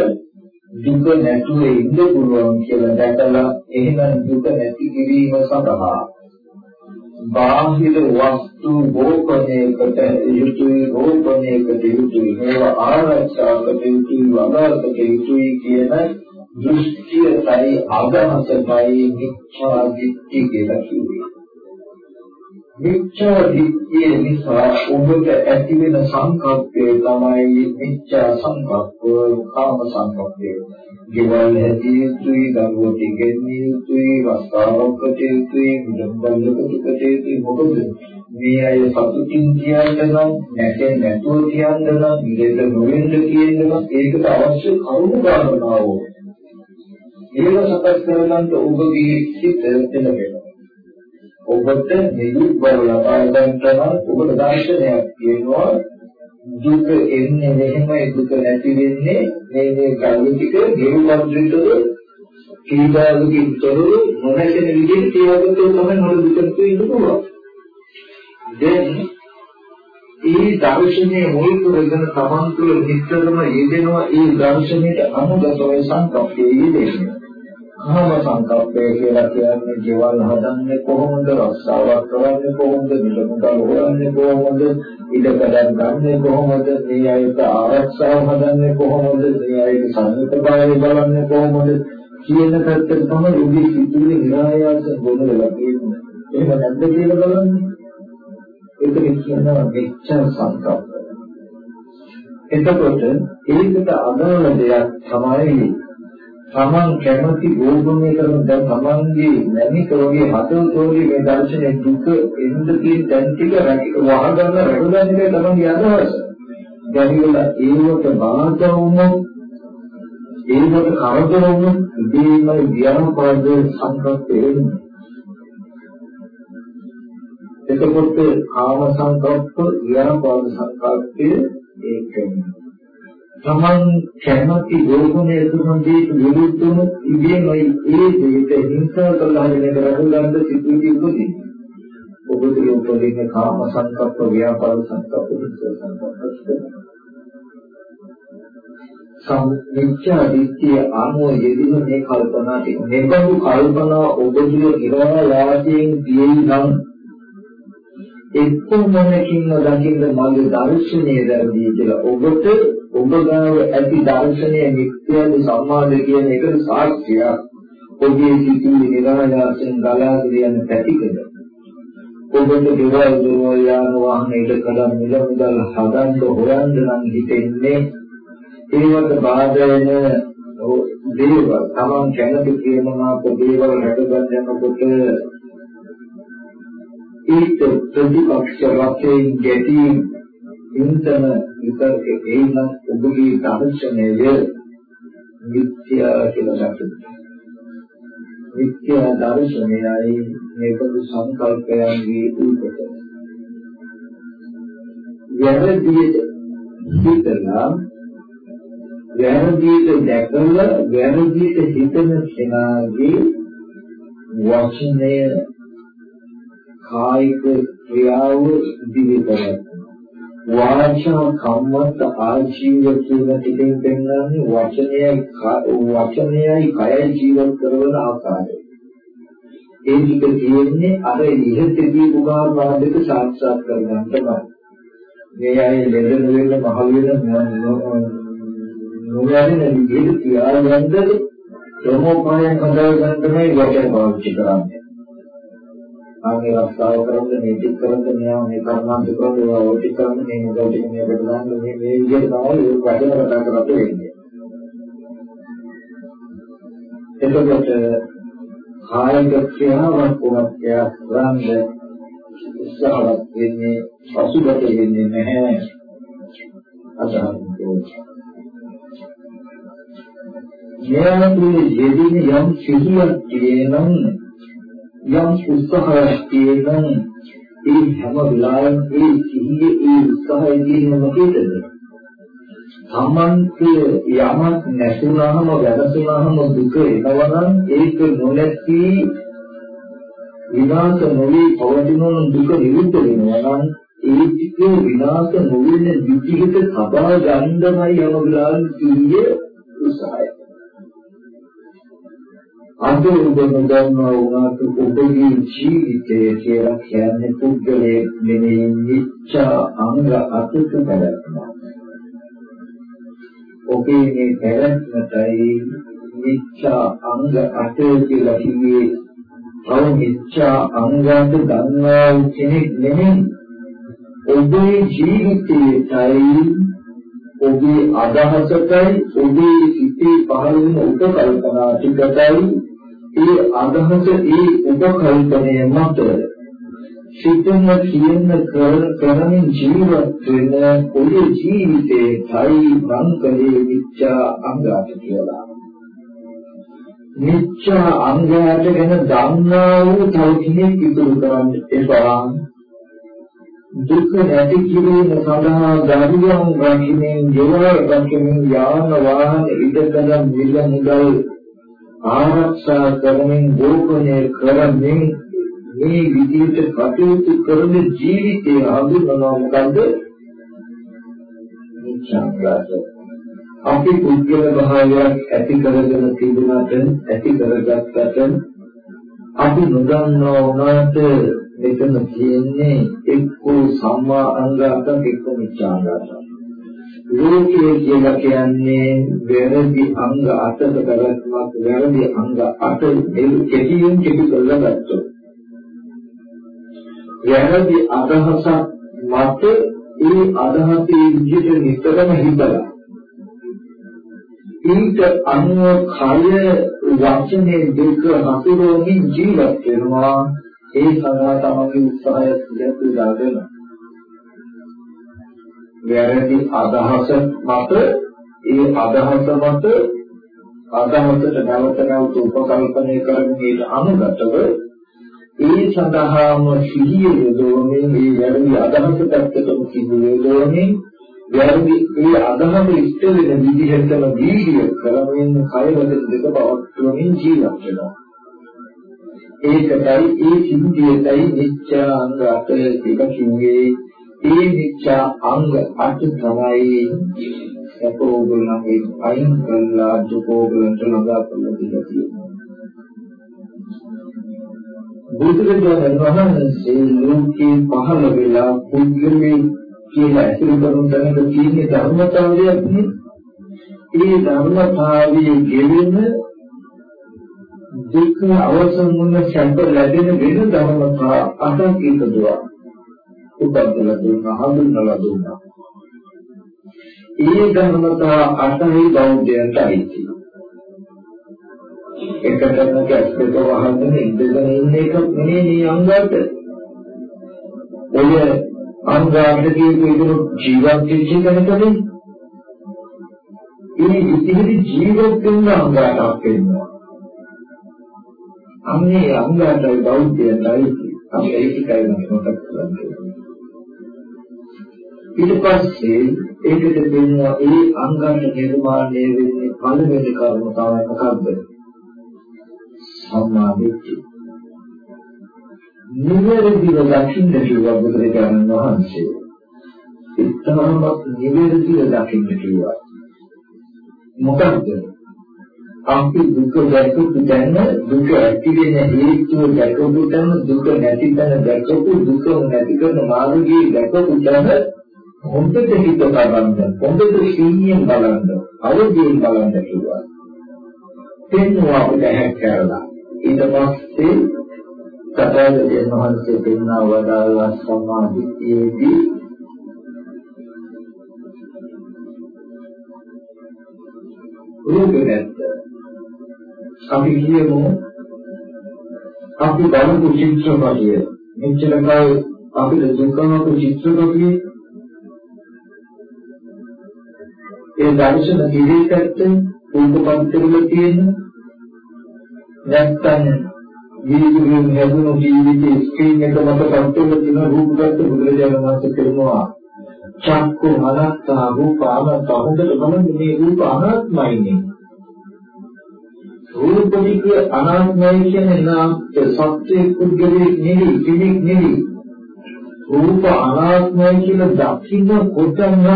Speaker 1: දුක නැතුව ඉන්න පුළුවන් කියලා දැකලා එහෙනම් දුක නැති කිරීම සඳහා බාහිර වස්තු රෝපණයකට යුතුයි රෝපණයකට යුතුයි ඒවා ආරක්ෂාකට යුතුයි වගාකට යුතුයි කියන දෘෂ්ටියයි අදහසයි මිච්ඡා දිට්ඨිය කියලා කිව්වේ. මිච්ඡා දිට්ඨිය නිසා ඔබට ඇති වෙන සංකල්පය තමයි මිච්ඡා සංකල්ප, කාම සංකල්පය. ගෙවල් හැදිය යුතුයි, දරුවෝ දෙගෙන්නේ යුතුයි, වස්තාවකට යුතුයි, මුදම්බල්ලකට යුතුයි මොකද මේ අය සතුටින් කියන්න නම් නැකේ නැතුව කියන්න නම් ඉරේද නොවෙන්න කියන්න නම් ඒකට අවශ්‍ය කරුණු ගන්නවා ඕනේ. ඒක සකස් කරගන්න ඔබගේ සිත දෙලගෙන. ඔබට නිදුක් බව ලබා ගන්නට නම් ඔබට දර්ශනයක් තියෙනවා දුක එන්නේ මෙහෙමයි දුක නැති වෙන්නේ මේ මේ කර්ම ටික ගෙවපද්‍රිතද කීදාලකින් තොරව මොනකෙන විදිහට ඒවකට තමයි මොන දුකට ඉන්න පුළුවන්. දැන් ඒ දර්ශනයේ මුල් කරගෙන තමන් තුළ නිතරම යෙදෙනවා ඒ දර්ශනයට අනුගතව සංකප්පයේ යෙදෙන්නේ. කාම සංකප්පය කියලා කියන්නේ ජීවල් හදන්නේ කොහොමද? රස්සාවක් කරන්නේ කොහොමද? විලමුදල් හොයන්නේ කොහොමද? ඉඩකඩම් ගන්නෙ කොහොමද? මේ අයට ආරක්ෂාව හදන්නේ කොහොමද? මේ අයට සංහිතභාවය බලන්නේ කොහොමද? කියන පැත්තට තමයි උගේ සිතුවිලි නිරායාස ගොනු වෙලා තියෙන්නේ. එහෙම නැද්ද කියලා බලන්න. ඒක කියනවා මෙච්චර සංකප්ප එතකොට ඒකට අදාළ දෙයක් තමයි තමන් කැමති ඕගොමේ කරන දැන් තමන්ගේ නැමික වගේ හදවතෝගේ මේ දර්ශනයේ දුක එන්න තියෙන තැන් ටික වහගන්න රැකගන්න එක තමන්ගේ අදහස. දැනියලා ඒවට බාධා වුණොත් ඒවට කරදර වුණොත් ඉදීම ව්‍යාපාද සංකප්ප එන්නේ. එතකොට කාම සංකප්ප ව්‍යාපාද සංකප්පය ඒකයි. තමන් කැමති යෝගුණය සම්බන්ධී විරුද්ධම ඉබේමයි ඒ දෙයට හිංසා කළා කියන රහුලන්ද සිදුවී උපදී. ඔබට උපදින කාම සංකප්ප ව්‍යාපාර සංකප්ප හිංසා සංකප්ප සම්මිච්ඡා දිට්ඨිය ආනෝ යෙදීම මේ කල්පනා ටික මේබඳු කල්පනා ඔබගේ ඉරායාසයෙන් තියෙයි නම් එක්කම මොනකින්ම දකින්න මගේ දර්ශනය දැරදී කියලා ඔබට ඔබ ගාව ඇති දර්ශනය මිත්‍යාද සම්මාද කියන එකට සාක්ෂියක්. ඔබේ සිතුවිලි නිරායාසයෙන් ගලාගෙන යන පැතිකඩ. ඔබට ගෙවල් දොරවල් යාන වාහන ඉදකඩම් මිල මුදල් හදන්න හොයන්න නම් හිතෙන්නේ ඒවට බාධා වෙන දේවල්. තමන් කැමති කියන මාක දේවල් රැකගන්න යනකොට ඒක ප්‍රතිපක්ෂ වශයෙන් ගැටීම් ඉන්තන විතර්ක එයිනම් ඔබගේ දර්ශනය මිත්‍යා කියලා දකින්න. මිත්‍යා දර්ශනයයි මේකදු සංකල්පයන්ගේ උල්පත. වැරදියට හිතලා වැරදියට දැකලා වැරදියට හිතන කෙනාගේ වචනය කායික ක්‍රියාව දිවිතරයි. වාචා කම්මත් ආජීව කියන ටිකෙන් පෙන්නන්නේ වචනයයි වචනයයි කයයි ජීවත් කරන ආකාරය. ඒ ටික තියෙන්නේ අර ඉහතදී උගාර වාදක සාක්ෂාත් කරගන්න තමයි. මේ අය ලෙඩ වෙන මහ වෙන නොවැරෙන විදිහට තියාගන්නද ප්‍රමෝපායන් හදාගන්න තමයි වචන පාවිච්චි කරන්නේ. ආගේ රස්සාව කරන්නේ මේ ටික කරන්නේ මෙයා මේ කර්මාන්ත කරන්නේ ඒවා ඔය ටික කරන්නේ මේ මොකද මේකට දාන්න මේ මේ විදිහට තමයි ඒ වචන කතා කරලා වෙන්නේ. එතකොට කායික ක්‍රියාවක් වුණත් එයා කරන්නේ උත්සාහවත් වෙන්නේ පසුබට වෙන්නේ නැහැ. අදහස් මෙයාගේ යෙදෙන යම් සිහියක් තියෙනම් යම් උත්සාහයක් තියෙනම් ඒ හැම වෙලාවෙම ඒ සිහියේ ඒ උත්සාහය තියෙන මොකේද? සම්මන්ත්‍ය යමක් නැතුණාම වැරදුනාම දුක එනවනම් ඒක නොනැති විනාශ නොවි පවතින දුක නිරුද්ධ වෙනවා නම් ඒ ටික විනාශ නොවෙන විදිහට සබා ගන්නමයි යම වෙලාවෙ සිහියේ උත්සාහය. අද ඔබ නොදන්නා වුණාට ඔබගේ ජීවිතය කියලා කියන්නේ පුද්ගලයේ නෙමෙයි මිච්ඡා අංග අතක පැවැත්මක්. ඔබේ මේ පැවැත්මටයි මිච්ඡා අංග අතේ කියලා කිව්වේ තව මිච්ඡා අංගයන්ට ගන්නවා කෙනෙක් නෙමෙයි. ඔබේ ජීවිතයටයි ඔබේ අදහසටයි ඔබේ සිතේ පහළ වෙන උපකල්පනා ටිකටයි ඒ අදහස ඒ උපකල්පනය මත සිතන කියන කරන කරමින් ජීවත් වෙන ඔය ජීවිතේ තයි බංකලේ මිච්ඡා අංගات කියලා. මිච්ඡා අංගයට ගැන දන්නා වූ තව කෙනෙක් ඉතුරු කරන්න එපා. දුක නැති කිරීම සඳහා දරුවන් රකිමින්, ගෙවල් රකිමින්, යාන වාහන ඉදකඩ මිල මුදල් ආරක්ෂා කරමින් ගෝපනය කරමින් මේ විදිහට කටයුතු කරන ජීවිතය හඳුන්වනවා මොකද්ද? මිච්ඡාංගාස. අපි පුද්ගල භාවයක් ඇති කරගෙන තිබුණාට ඇති කරගත්තට අපි නොදන්නා වුණාට මෙතන තියෙන්නේ එක්කෝ සම්මා අංගාතක් එක්කෝ මිච්ඡාංගාතක්. ලෝකයේ කියලා කියන්නේ වැරදි අංග අටක පැවැත්මක් වැරදි අංග අට කෙටියෙන් කෙටි කරලා ගත්තොත් වැරදි අදහසක් මත ඒ අදහසේ විදිහට නිතරම හිතලා. ඊට අනුව කය වචනේ දෙක හසුරුවමින් ජීවත් වෙනවා. ඒ සඳහා තමගේ උත්සාහය සිදු දාගෙන වැරදි අදහස මත ඒ අදහස මත අදහසට නැවත නැවත උපකල්පනය කරමින් ඊට අනුගතව ඒ සඳහාම සිහිය යොදවමින් මේ වැරදි අදහස පැත්තටම සිහිය යොදවමින් වැරදි ඒ අදහස ඉෂ්ට වෙන විදිහටම වීර්ය කරමින් කයවල දෙක පවත්වමින් ජීවත් වෙනවා. ඒකටයි ඒ සිද්ධියටයි නිච්ඡාංග අතර එක කිව්වේ. ඒ මිච්ඡා අංග අට තමයි සපෝගලන්ගේ අයින් කරලා දුකෝගලන්ට ළඟා කරලා දීලා තියෙනවා. බුදුරජාණන් වහන්සේ ලෝකේ පහළ වෙලා පුද්ගලයේ කියලා ඇතුළු කරන තැනක තියෙන ධර්මතාවයක් නේ. ඒ ධර්මතාවයේ ගෙවෙන දුක් අවසන් වුණ සැප ලැබෙන වෙන ධර්මතා අටක් එකතුවක්. උපදලා දුන්නා හඳුන්වලා දුන්නා. ඒ ධර්මතා අසහි බෞද්ධයන්ට අයිති. එක ධර්මක ඇස්තක වහන්න ඉඳගෙන ඉන්න එක නෙමෙයි මේ අංගات. ඔය අංගات කියපු ඉදිරි ජීවත් වෙච්ච කෙනෙක්නේ. මේ ඉතිරි ජීවත් වෙන අංගاتක් වෙනවා. අන්නේ අංගاتයි බෞද්ධයයි අපි ඒකයි මතක කරගන්න ඕනේ. ඊට පස්සේ ඒකද දෙනවා ඒ අංගන්න නිර්මාණය වෙන්නේ පළවෙනි කර්ම තමයි මොකද්ද? සම්මා දිට්ඨිය. නිවැරදිව දකින්න කිව්වා බුදුරජාණන් වහන්සේ. ඉතාමත් නිවැරදිව දකින්න කිව්වා. මොකද්ද? අපි දුක දැකපු දැන දුක ඇති වෙන හේතුව දැකපු දැන දුක නැති තැන දැකපු දුක නැති කරන මාර්ගයේ දැකපු දැන හොඳට හිත බලන්න හොඳට සීයෙන් බලන්න අවදීන් බලන්න කිව්වා. පෙන්නවා අපිට හැක්කරලා ඊට පස්සේ සතරදෙයන් වහන්සේ පෙන්වා වදාළා සමාධියේදී රූපෙත් අපි කියමු අපි බලපු චිත්‍රපටිය. මෙච්චර කල් අපිට දුකමක චිත්‍රපටිය ඒ දර්ශන දිවිකට රූපපත්තරවල තියෙන නැත්තම් ජීවිතයෙන් හැදුණු ජීවිතයේ ස්ක්‍රීන් එක මත පත්තරවල තියෙන රූපපත්ත බුදුරජාණන් වහන්සේ කරනවා චක්කු මනස්සා රූප අනත් හොඳට බලන්න මේ රූප අනාත්මයිනේ. රූපනික අනාත්මයි කියන්නේ නාම සත්‍ය කුද්දලේ නෙවෙයි කෙනෙක් නෙවෙයි රූප අනාත්මයි කියලා දකින්න කොටම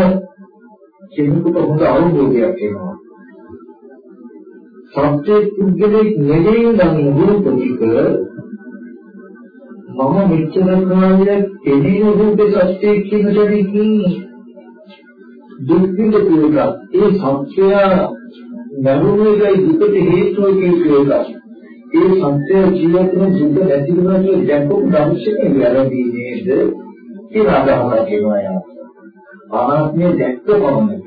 Speaker 1: කෙනෙකුට හොඳ අවබෝධයක් එනවා සත්‍ය කුද්දලේ නෙවෙයි නම් රූපනික මම මෙච්චර කාලයක් කෙනෙක් රූපේ සත්‍ය කියන දෙයකින් දුක් විඳපු එක ඒ සත්‍යය මරුණු එකයි දුකට හේතුව කියපු එක. ඒ සත්‍ය ජීවිතේ දුක නැති වෙනවා කියන දැක්කු දර්ශනය වැරදි නේද? කියලා අදහසක් කියනවා යා. ආත්මය දැක්ක පමණයි.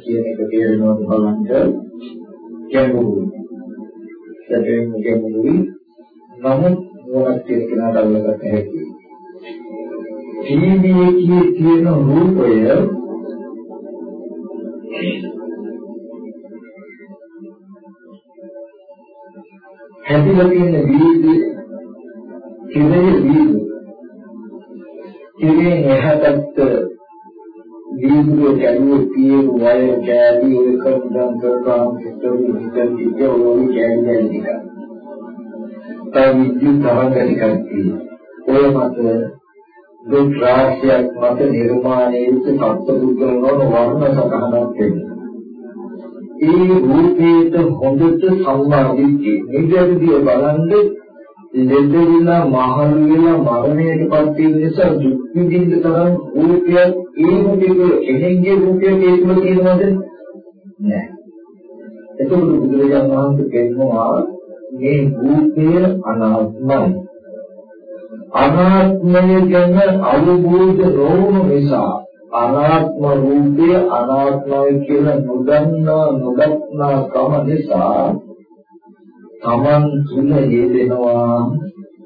Speaker 1: කියන එක තේරෙනවද බලන්න ගැඹුරුයි. සැපෙන් ගැඹුරුයි. නමුත් මොනක් කියන දවල්කට හැකි. ජීවිතයේ තියෙන රූපය හැදිලා තියෙන වීර්ය කෙරේ වීර්ය කෙරේ එහාටත් වීර්ය කැලුවේ පියු වය කැලි ඔය කන්දම් කරපම් කිතෝරි හිතන් කිය ඔය කැලි දැන් ටික. තව විද්‍යුත් තරංග ටිකක් තියෙනවා. ඔය මත දුක් රාශියක් මත නිර්මාණය වූ සත්පුද්ගලනෝ වර්ණ සතහනක් වෙනවා. ඒ රූපේට හොඳට සම්මාදිට්ඨිය නිදර්දිය බලන්ද ලෙඩවිලා මහලු වෙලා මරණයටපත් වෙන නිසා දුක් විඳින්න තරම් රූපයක් ඒ රූපේ කෙනෙක්ගේ රූපයක් ඒකම තියෙනවද? නැහැ එතකොට බුදුරජාණන් වහන්සේ කියනවා මේ රූපය අනාත්මයි. අනාත්මය ගැන අවබෝධ නොවුණු නිසා අනාත්ම රූපය අනාත්මයි කියලා නොදන්නා නොදක්නා කම නිසා තමන් තුල යෙදෙනවා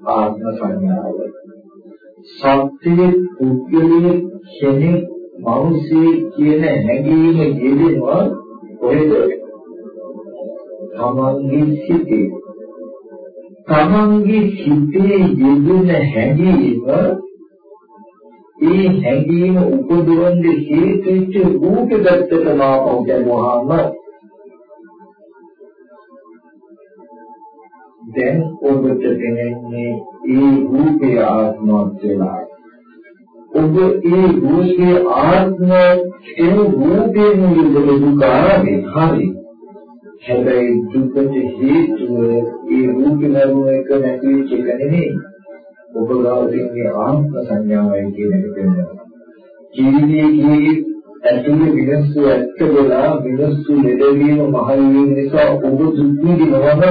Speaker 1: ආත්ම සංඥාව. සත්‍ය පුද්ගලයේ කෙනෙක් මිනිසේ කියන හැඟීම යෙදෙනවා කොහෙද? තමන්ගේ සිතේ. තමන්ගේ සිතේ යෙදෙන හැඟීම ඒ හැඟීම උපදවන්නේ හේතුච්ච රූප දත්තකම ආපහු දැන් ඔබට දැනෙන්නේ ඒ රූපය ආත්මවත් වෙලා. ඔබ ඒ රූපේ ආත්ම ඒ රූපේ නිරුද්ධ දුකාරේ හරි. හැබැයි දුකට හේතුව ඒ රූපේ නරුව එක නැති වෙච්ච එක නෙමෙයි. ඔබ ගාව තියෙන ආත්ම සංඥාවයි කියන එක පෙන්නනවා. ජීවිතයේ ඇතුලේ විනස්සු ඇත්ත වෙලා විනස්සු ලෙඩවීම මහල් වීම නිසා ඔබ දුක් විඳිනවම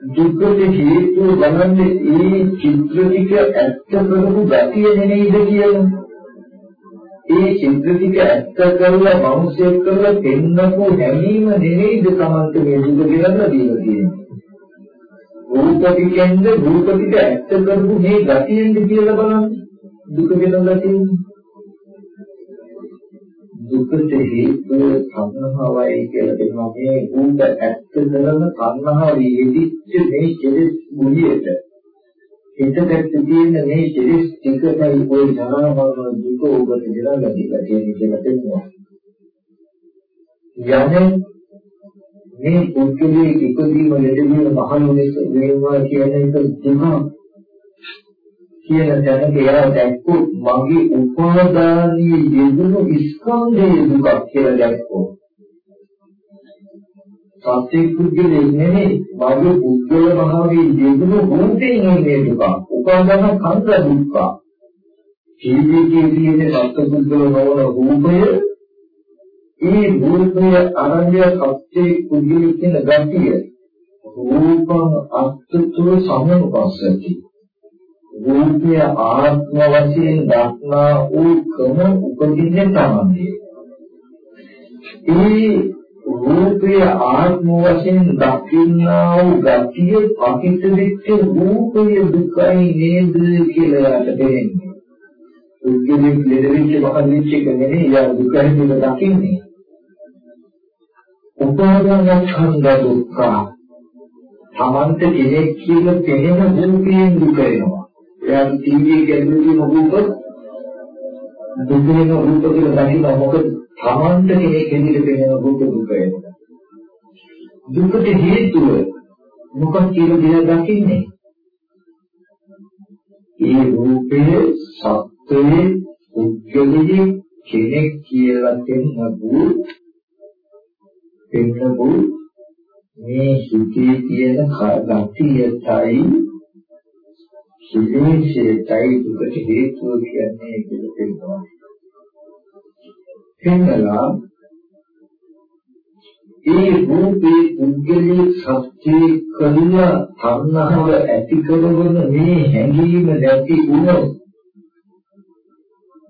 Speaker 1: දුකට හේතුව බලන්නේ ඒ චිත්‍ර ටික ඇත්ත කරපු ගතිය නෙමෙයිද කියලා. ඒ චිත්‍ර ටික ඇත්ත කරලා මනුස්සයෙක් කරලා පෙන්නපු හැඟීම නෙමෙයිද Tamante මේ දුක ගෙනල්ලා දීලා තියෙන්නේ. රූපතිකෙන්ද රූපතික ඇත්ත කරපු මේ ගතියෙන්ද කියලා බලන්න දුක වෙනවා තියෙන්නේ දුකට හේතුව සංහවයි කියලා කියනවා මේ රූප ඇත්ත කරන සංහව යෙදිච්ච මේ කෙලෙස් මුලියට. හිතකට තියෙන මේ කෙලෙස් ටිකයි ওই ජරා මරණ දුක ඔබට ගෙනල්ලා දීලා තියෙන්නේ කියලා තේරුණා යන්නේ මේ පුද්ගලයේ ඉපදීම ලැබීම මහලු ලෙස වේවා කියන එක දුක කියන දැනක එයා දැක්කොත් මගේ උපාදානීය යෙදුණු ස්කන්ධයේ දුක කියලා දැක්කොත්. සත්‍ය පුද්ගලෙ නෙමෙයි මගේ පුද්ගල භාවයේ යෙදුණු රූපයෙන් එන්නේ දුක. උපාදාන කන්ද දුක්ඛ. ජීවිතයේ තියෙන සත්‍ය පුද්ගල නොවන රූපය ඒ රූපය අරණ්‍ය සත්‍ය කුජිලි කියන ගතිය. රූපං අත්තුතු සමනුපස්සති. රූපය ආත්ම වශයෙන් දක්නා වූ ක්‍රම උපදින්නේ තමයි. ඒ රූපය ආත්ම වශයෙන් දකින්නා වූ ගතිය පකිත වෙච්ච රූපය දුකයි නේද කියලා දෙන්නේ උද්ගලෙක් ලෙඩ වෙච්ච මහන් වෙච්ච එක නෙමෙයි යා දුකයි කියලා දකින්නේ. උපාදානස්කන්ධ දුක්ඛ. තමන්ට කෙනෙක් කියලා පෙනෙන රූපයෙන් දුක එනවා. එයා ටීවී ගැඹුරින් රූප දුකේන රූප කියලා දකින්න මොකද තමන්ට කෙනෙක් හැටියට පෙනෙන රූප දුක එනවා. දුකට හේතුව මොකක්ද කියලා දිහා දකින්නේ? ඒ රූපයේ සත්‍යයේ උද්ගලයේ කෙනෙක් කියලා පෙනෙන පෙන්නපු මේ හිතේ තියෙන ගතියටයි සිලේශයටයි දුකට හේතුව කියන්නේ කියලා පෙන්නනවා. පෙන්නලා ඒ රූපේ පුද්ගලයේ සත්‍ය කලිය තණ්හාව ඇති කරගෙන මේ හැඟීම නැති වුණොත්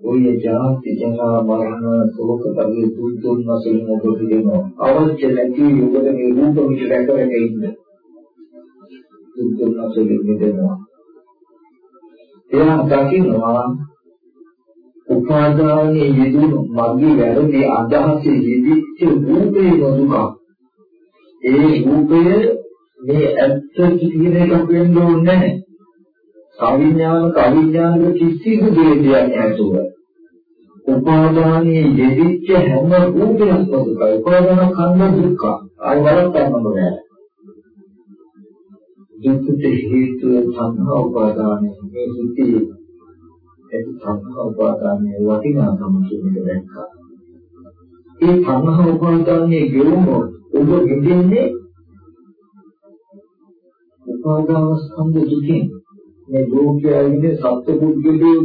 Speaker 1: ඔය ජාති ජනා මරණ ශෝක පරිදි දුක්තුන් වශයෙන් ඔබට දෙනවා. අවශ්‍ය නැති ඔබට මේ රූප විච රැකගෙන ඉන්න. දුක්තුන් වශයෙන් දෙනවා. එයා දකින්නවා උපාදානයේ යෙදුණු මගේ වැරදි අදහසේ යෙදිච්ච රූපේ දුක ඒ රූපය මේ ඇත්ත කියන එකක් වෙන්න ඕනේ නැහැ කවිඥානික අවිඥානික කිසිදු දෙයක් නැතුව උපාදානයේ යෙදිච්ච හැම රූපයක්ම දුකයි. උපාදාන කන්න දුක්ඛ. ආයි වරක් ගන්නම බෑ. දුක්ඛට හේතුව සංහා උපාදානය. මේ හිතේ ඒ සංහා උපාදානයේ වටිනාකම කියන එක දැක්කා. ඒ සංහා උපාදානයේ ගෙවුනොත් ඔබ ගෙදෙන්නේ උපාදාන ස්කන්ධ දුකින්. මේ ලෝකයේ සත්‍ය පුද්ගලයෝ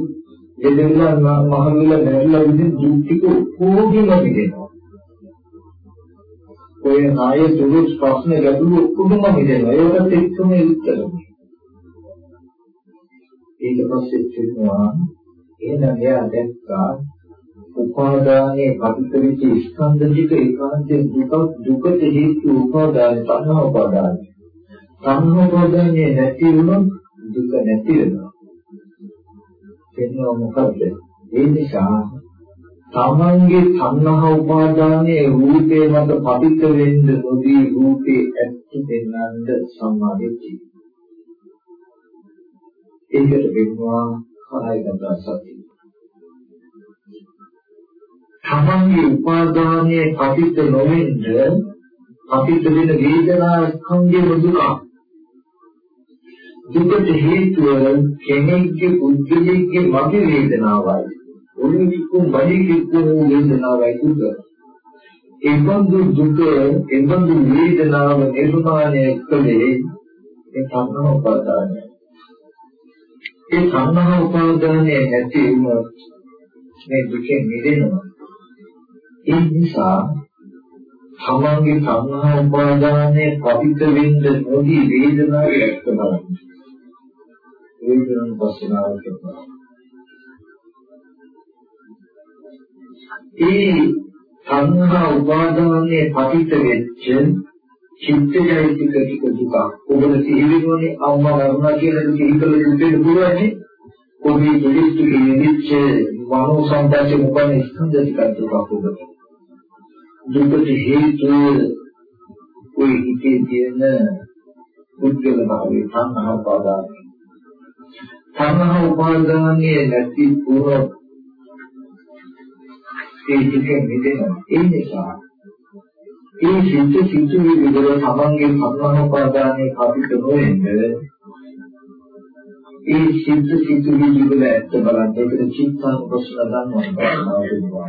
Speaker 1: එදෙන්නා මහල්ල නැරිලා විදිහ දුක්ඛික ඔක්කොගෙම මිදෙනවා. ඔය ආය දුරු ප්‍රශ්න ගැටළු ඔක්කොම මිදෙනවා. ඒකට එක්කම උත්තර. ඊට පස්සේ කියනවා එහෙනම් එයා දැක්කා උපාදානයේ පටිච්ච ස්කන්ධ ටික ඒකාන්තයෙන් දුක දුකට හේතු උපාදාන තණ්හා උපාදාන. තණ්හා උපාදානයේ නැති වුණොත් දුක නැති වෙනවා. වෙනව මොකද්ද? ඒ නිසා තමන්ගේ තණ්හා උපාදානයේ රූපේ මත පතිත වෙන්න නොදී රූපේ ඇත්ත දෙන්නඳ සම්මාදිට්ඨිය. ඒකට වෙනවා කායගත සතිය. තමන්ගේ උපාදානයේ පතිත නොවෙන්න පතිත වෙන වේදනා ස්කන්ධයේ දුක දුකට හේතුව කෙනෙක්ගේ පුද්ගලයෙක්ගේ මගේ වේදනාවයි. ඔනිකු මනිකු වේදනාවයි දුක. එබඳු දුක එබඳු වේදනාව නිර්මාණය කළේ ඒ සංඝ උපාදානය. ඒ සංඝ උපාදානය නැති වුණොත් මේ දුකෙන් මිදෙනවා. ඒ නිසා තමන්ගේ සංඝ උපාදානයේ පවිත්‍ර වෙන්න නොදී වේදනාව එක්ක බලන්න. වේදනානුපස්සනාව කියනවා. ඒ සංඝා උපාදානයේ පතිත වෙච්ච චිත්තජෛතික ටික දුක. ඔබට සිහිවෙන්නේ අම්මා කරුණා කියලා සිහි කළ යුත්තේ පුළුවන්නේ ඔබේ දෙලිස්තු කියෙච්ච මනෝ සංදාසේ මොකද ස්කන්ධ ටික දුක ඔබට. දුකට හේතුව ඔය හිතේ තියෙන උද්ගල භාවයේ සංඝා උපාදානය. තණ්හා උපාදානයේ නැති වුණොත් ඒ ටික මිදෙනවා. ඒ නිසා ඒ සිත් සිතුවිලි විතර තමන්ගේ සම්මානෝපාදානයේ කපිට නොවෙන්න ඒ සිත් සිතුවිලි වල ඇත්ත බලන්න ඒකට චිත්තානුපස්සන ගන්නවා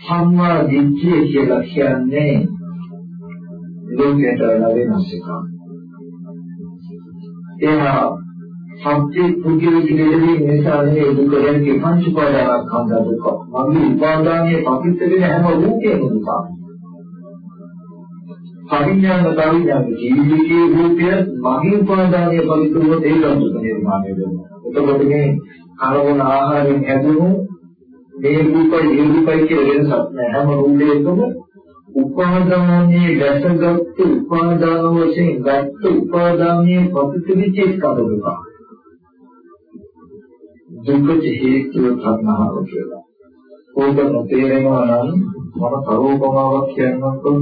Speaker 1: සම්මා දිට්ඨිය කියලා කියන්නේ ලෝකයට වෙනස් එකක්. එහා සත්‍ය පුද්ගල කිලෙදී නිසා නේ දුකෙන්ගේ පංච උපාදානක් හඳා දුක. මගේ උපාදානයේ පතිත වෙන හැම රූපයකම දුක. පරිඥාන කවිඥාන ජීවිතයේ රූපය මගේ උපාදානයේ පතිත වුණොත් ඒක දුක නිර්මාණය වෙනවා. එතකොට මේ කනවන ආහාරයෙන් හැදුණු මේ රූපයි ඒ රූපයි කියලා වෙනසක් නැහැ. හැම රූපයකම උපාදානයේ දැසගත් උපාදාන වශයෙන් ගත්ත උපාදානයේ පතිත වෙච්ච එකද දුක. දුකට හේතුව තණ්හාව කියලා. ඕක නොතේරෙනවා නම් මම කරෝපමාවක් කියන්නකො.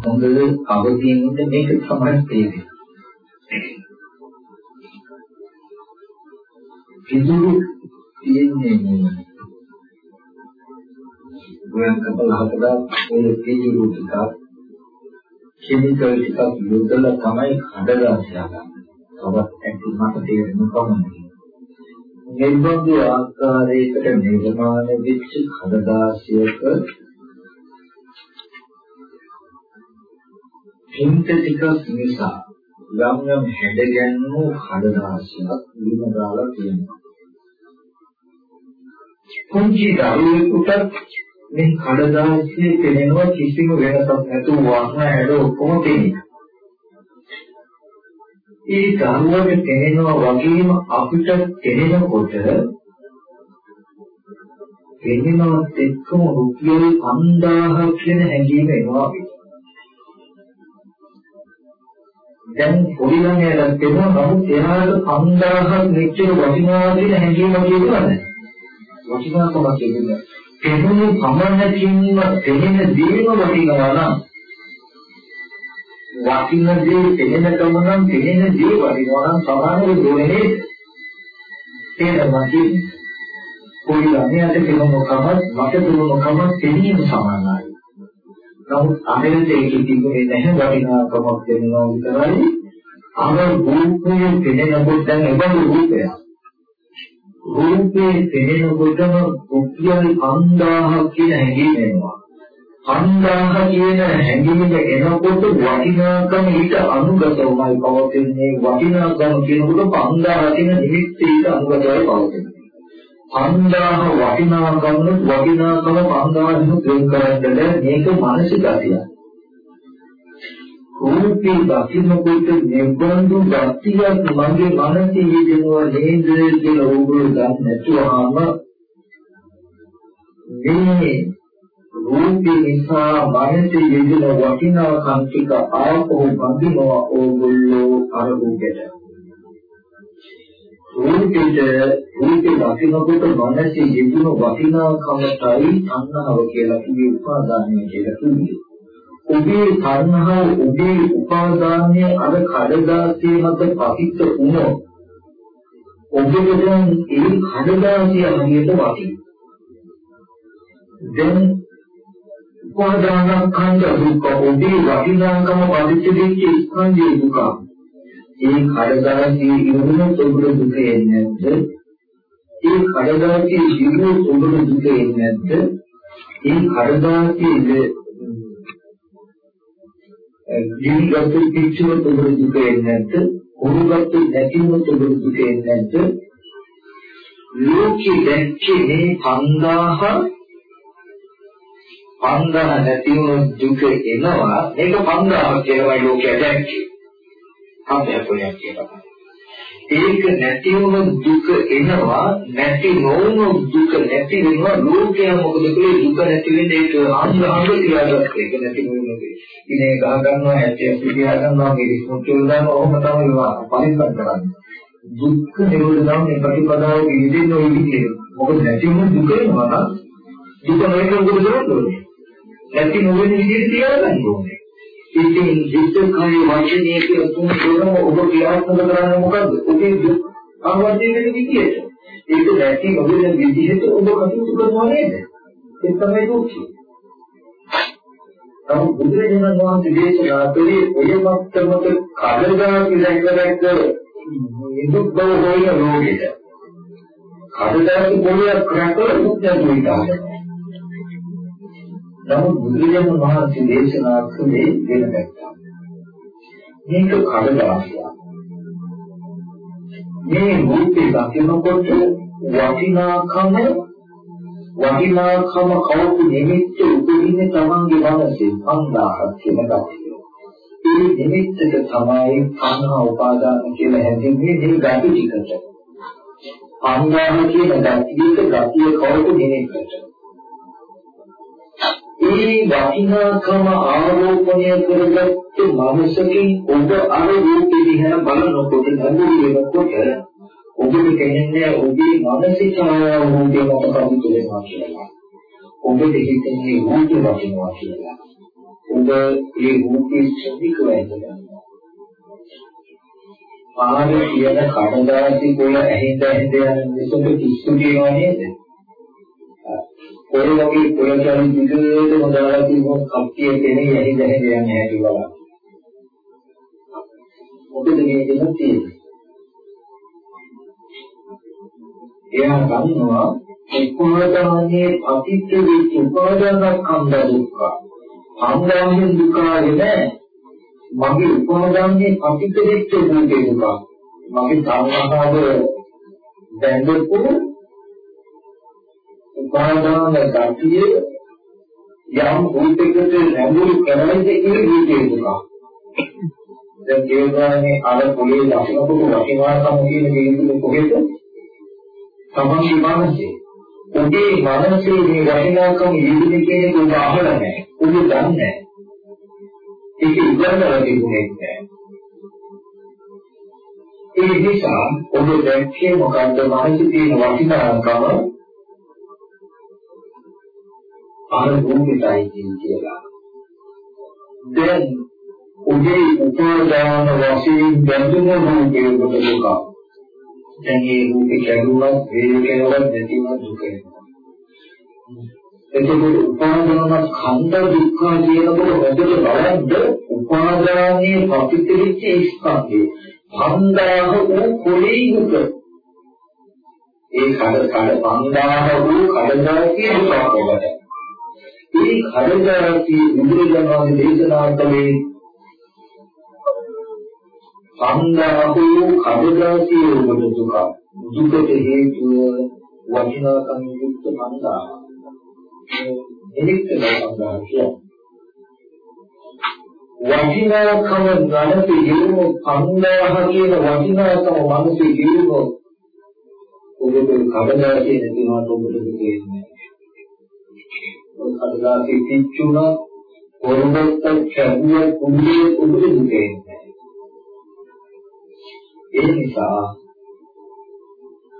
Speaker 1: හොඳට අවදීන් මේක තමයි තේරෙන්නේ. පිටුරු තියෙන්නේ නේ. ගොයන් කපල හදලා ඒ පිටුරු ටික කෙමිකල් ටිකක් යොදලා තමයි හදලා තියාගන්නේ. තවත් ඇති මට තේරෙන පමණයි. නිර්බන්ධ ආකාරයකට නිර්මාණය වෙච්ච කඩදාසියක හින්ත ටිකක් නිසා යම් යම් හැඩගැන්වූ කඩදාසියක් විම දාලා තියෙනවා. කුංචි දරුවෙකුට මේ කඩදාසියේ පෙනෙනවා කිසිම වෙනසක් නැතුව වර්ණ හැඩ ඔක්කොම පෙනෙනවා. ඒ ධර්මයේ තේනවා වගේම අපිට තේරෙනකොට තේරෙනවත් එක්කම රුපියල් 5000 කියන හැඟීම එනවා අපිට. දැන් පොඩි ළමයාට තේරෙනවා නමුත් එයාට 5000ක් මෙච්චර වටිනවා කියන හැඟීම කියනවා නේද? වටිනාකමක් කියන්නේ. තේරුම් සමන්නකින්ම තේරෙන දේම වටිනවා නම් වටින දේ තේරෙනකම නම් තේරෙන දේ වටිනවා නම් සමානව දෝනේ නේද? තේරෙනවා කියන්නේ පොඩි ළමයාට තේරුමකම මට තේරුමකම තේරීම සමානයි. නමුත් අනෙත් ඒකේ තිබුණේ නැහැ වටිනාකමක් දෙනවා විතරයි. අර රූපයේ තේරෙනකොට දැන් එබඳු රූපයක්. රූපේ තේරෙනකොටම රුපියල් 5000 කියන හැඟීම එනවා. 5000 කියන හැඟීම එනකොට වටිනාකම ඊට අනුගතවමයි පවතින්නේ. වටිනාකම කියනකොට 5000 කියන නිමිත්ත ඊට අනුගතවයි පවතින්නේ. 5000 වටිනාකම වටිනාකම 5000 වෙන කරද්දී මේක මානසික ගතිය රූපී දකින්නකොට නිබ්බන්දු ගතියක් මගේ මනසේ යෙදෙනවා නේද කියලා ඕගොල්ලෝ ගන්න නැතුවම මේ රූපේ නිසා මනසේ යෙදෙන වටිනාකම් ටික ආපහු බඳිනවා ඕගොල්ලෝ අර රූපෙට. රූපෙට රූපේ දකින්නකොට මනසේ යෙදෙන වටිනාකමටයි තණ්හාව කියලා කිව්වේ උපාදානය කියලා කිව්වේ. ඔබේ තණ්හාව ඔබේ උපාදානය අර කඩදාසිය මත පතිත වුණොත් ඔබට දැන් ඒ කඩදාසිය හරියට වටිනවා. දැන් උපාදානස්කන්ධ දුක්ඛ ඔබේ වටිනාකම පරිච්ඡේදයේ ස්කන්ධයේ දුක. ඒ කඩදාසියේ ඉරුණොත් ඔබට දුක එන්නේ නැද්ද? ඒ කඩදාසියේ ඉරුණොත් ඔබට දුක එන්නේ නැද්ද? ඒ කඩදාසියේ ජීවිත පිච්චුනොත් ඔබට දුක එන්නේ නැද්ද? කොහොමද නැතිවොත් ඔබට දුක එන්නේ නැද්ද? ලෝකෙ දැක්කේ මේ 5000 පන්දහ නැති වුණු දුක එනවා මේක පන්දහක් කියලායි ලෝකයා දැක්කේ අධ්‍යාපනයක් කියලා. ඒක නැති වුණු දුක එනවා නැති නොවුණු දුක නැති වෙනවා ලෝකයා මොකද කලේ දුක නැති වෙන්නේ ඒක ආන්දහඟ කියලාගත්ත ඒක නැති වුණු දේ. ඉනේ ගහ ගන්නවා ඇටි ඇටි ගහ ගන්නවා මිරිස් මුට්ටිය දානවා ඔහොම තමයි පරිස්සම් කරන්නේ. දුක්ඛ නිරෝධ නම් මේ ප්‍රතිපදාව ඉදින්න ඔය විදිහට. මොකද නැති වුණු දුක එනවා නම් දුක නැති වුණු දුක නෙවෙයි. නැති නොවන විදිහට තියාගන්න ඕනේ. ඉතින් විද්‍යකය වචනේ කියලා තුන් දෙනම ඔබ ක්‍රියාත්මක කරන්නේ මොකද්ද? ඔබේ දුක් අවබෝධ වෙන විදිහට. ඒක නැති නොවන විදිහට ඔබ කටයුතු කරනවා නේද? ඒ තමයි දුක්ඛය. නමුත් බුදුරජාණන් වහන්සේ දේශනා කළේ ඔය මත්තමක කඩදාසි දැක දැක නිදුක් බව හොයන ලෝකෙට. කඩදාසි පොළයක් රැකලා මුක්තිය දුන්නා. නමුත් බුදුරජාණන් වහන්සේ දේශනා කළේ වෙන පැත්තක්. මේක කඩදාසියක්. මේ රූපේ දකිනකොට වටිනාකම වටිනාකම කවුරු නිමිත්ත උපදින්නේ තමන්ගේ මනසේ 5000ක් කියලා ගතිය. ඒ නිමිත්තට තමයි සංහා උපාදාන කියලා හැදෙන්නේ මේ ගති ටිකට. 5000 කියන ගතියක ගතිය කවුරු නිමිත්තට. ඒ වටිනාකම ආරෝපණය කරගත්ත මනසකින් ඔබ අර රූපේ දිහා බලනකොට නැඹුරු වෙනකොට ඔබට දැනෙන්නේ ඔබේ මානසික ආරෝපණය මත කවුද වෙනවා කියලා. ඔබට හිතෙන්නේ රූපේ වටිනවා කියලා. ඔබ ඒ රූපේ ශ්‍රමික වෙනවා. පාරේ කියන කඩදාසි කොළ ඇහිඳ ඇහිඳ යන මිසක කිස්සු කියනවා නේද? ඔය වගේ කොළ කියන විදිහට හොදාලා තියෙන කප්පිය කෙනෙක් ඇහිඳ ඇහිඳ යන්නේ හැටි බලන්න. මොකද මේ දෙන්න තියෙන්නේ? එයා ගන්නවා උපාදානයේ අතිත්‍ය වෙච්ච උපාදාන කන්ද දුක්ඛ. සංගාමයෙන් දුක්ඛය මගේ උපාදානයේ අතිත්‍ය වෙච්ච දුකේ දුක. මගේ සංඝාතාව බැඳපු උපාදාන ගතිය යම් භූතයකට නැඹුරු කරයිද කියලා දුකේ දුක. දැන් තේරුණානේ අර පොලේ ලක්ෂණකොට වටිනාකම කියන දේ කොහෙද? තමන්ගේ මනසේ. ඔබේ මනසේ මේ වටිනාකම යෙදෙන කියන එක ඔබ අහලා නැහැ. ඔබ දන්නේ නැහැ. ඒක ඉගෙනලා තිබුණේ නැහැ. ඒ නිසා ඔබ දැක්කේ මොකද්ද මනසේ තියෙන වටිනාකම අර භූමිතයි කියලා. දැන් ඔබේ උපාදාන වශයෙන් බැඳුණු රූපේ කොට දුක. දැන් මේ රූපේ කැඩුණත් වේදකේවත් නැතිවත් දුක එනවා. එතකොට උපාදාන ඛණ්ඩ දුක්ඛ කියනකොට මොකද බලන්න උපාදානයේ පතිතෙච්ච ස්කන්ධේ ඛණ්ඩාහ වූ කුලී දුක. ඒ කඩ කඩ ඛණ්ඩාහ වූ කඩදාසිය දුකක් ඔබට. ඒ කඩදාසිය බුදුරජාණන් දේශනා කළේ සංගාහෝ කඩදාසිය ඔබට දුක. දුකට හේතුව වචනාකම් යුක්ත මන්දා. එනිකල සංගාහ වචනාකම ගණති යෙලුම සංගාහ කියන වචනාකම මනසේ යෙලුම ඔබට කඩදාසිය නැතිවට ඔබට දෙන්නේ. ඔය කඩදාසිය පිච්චුණා කොරොබත් කැඩුවා කුඩේ ඔබට දෙන්නේ. ඒ නිසා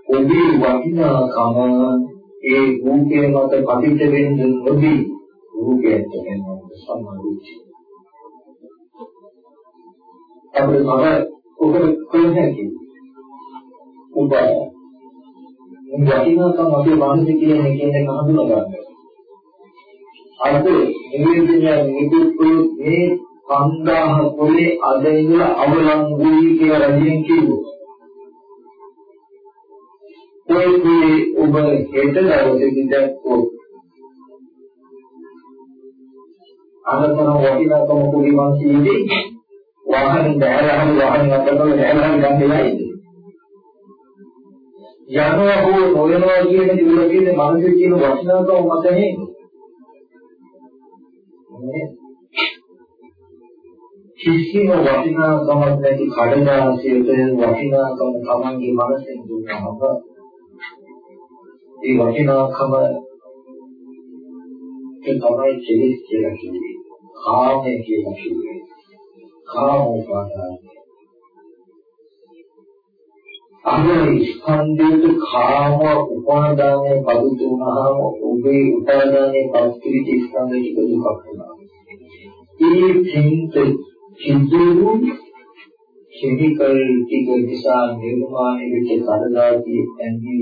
Speaker 1: ඔබේ වටිනාකම ඒ රූපේ මත පතිත වෙන්න නොදී රූපයට වෙනවා සම්මාදිච්ච. අපේ මම ඔබ කොහෙන්ද ඔබ වටිනාකම අපේ මනසේ කියන කියන හඳුනා ගන්න. අද නිවේදනය නිදුක් මේ 5000 පොලේ අද ඉඳලා අවලංගුයි කියලා රජයෙන් කිව්වා. ඒකේ ඔබ හෙට දවසේ දැක්කොත් අනතර වටිනාකම කුලී මාසියේදී වාහන බෑරහම වාහන අතරම බෑරහම ගන්න යයිද යනවා හෝ නොයනවා කියන දේ කියන මනසේ තියෙන වටිනාකම මත නේ කිසිම වටිනාකමක් නැති කඩදාසියක වටිනාකම තමන්ගේ මනසෙන් දුන්නම ඒ වටිනාකම ඒ තමයි කෙලෙස් කියලා කියන්නේ. කාමය කියලා කියන්නේ. කාම උපාදානය. අනේ ස්කන්ධයේ කාම උපාදානය පරිදු වුණාම ඔබේ උපාදානයේ පරිස්ථිති ස්කන්ධයක දුකක් වෙනවා. ඒ චින්තේ කිසිදු කෙමිකල් ටික නිසා නිර්මාණය වෙච්ච කඩදාසිය ඇඟි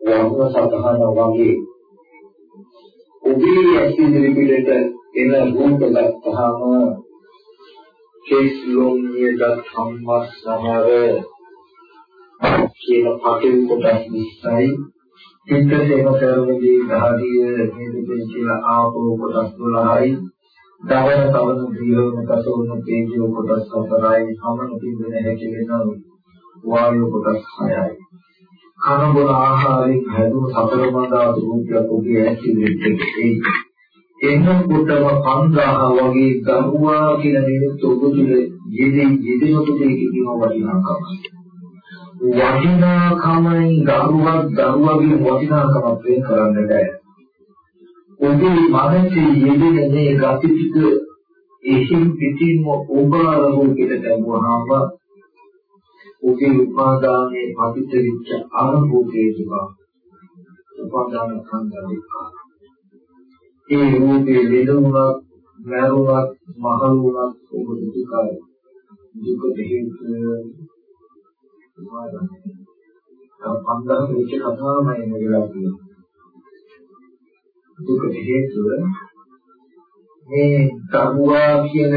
Speaker 1: වර්ණ සතහන වගේ ඔබේ ඇසිදිරි පිටට එන රූප ගත්තාම කේස්ලොම්නියද සම්මස්සනර කියන පටිල් කොටස් විස්සයි චිත්තසේම සර්වදී ධාරිය හේතුපේ කියලා ආපෝ කොටස් 12යි දවන තවන දීලවන කසෝන තේජෝ කොටස් 4යි සමන පිළිවෙල හැකි වෙන වායු කොටස් 6යි කන බොන ආහාරයෙන් හැදුණු සතර මඳා රූපයක් ඔබේ ඇසිදිරිට එයි එනකොටම 5000 වගේ දරුවා කියන මිනිත් ඔබ තුළ යෙදී යෙදෙනකොට ඒක කියන වටිනාකම. වටිනාකමයි දරුවක් දරුවගේ වටිනාකමක් වෙන කරන්න බෑ. ඔබේ මනසේ යෙදෙන මේ gati ටික එහින් පිටින්ම ඔබ අරමුණට දැමුවාම ඔබේ උපාදානයේ පතිත වෙච්ච අරමුණේ තිබා උපාදාන සංගතිකා ඒ රූපේ ලෙඩුණත් මරුණත් මහලුණත් ඔබ දුකයි දුක හේතු මාන පන්දහ වෙච්ච කතාවමයි මෙලා තියෙන්නේ දුක හේතුව මේ දරුවා කියන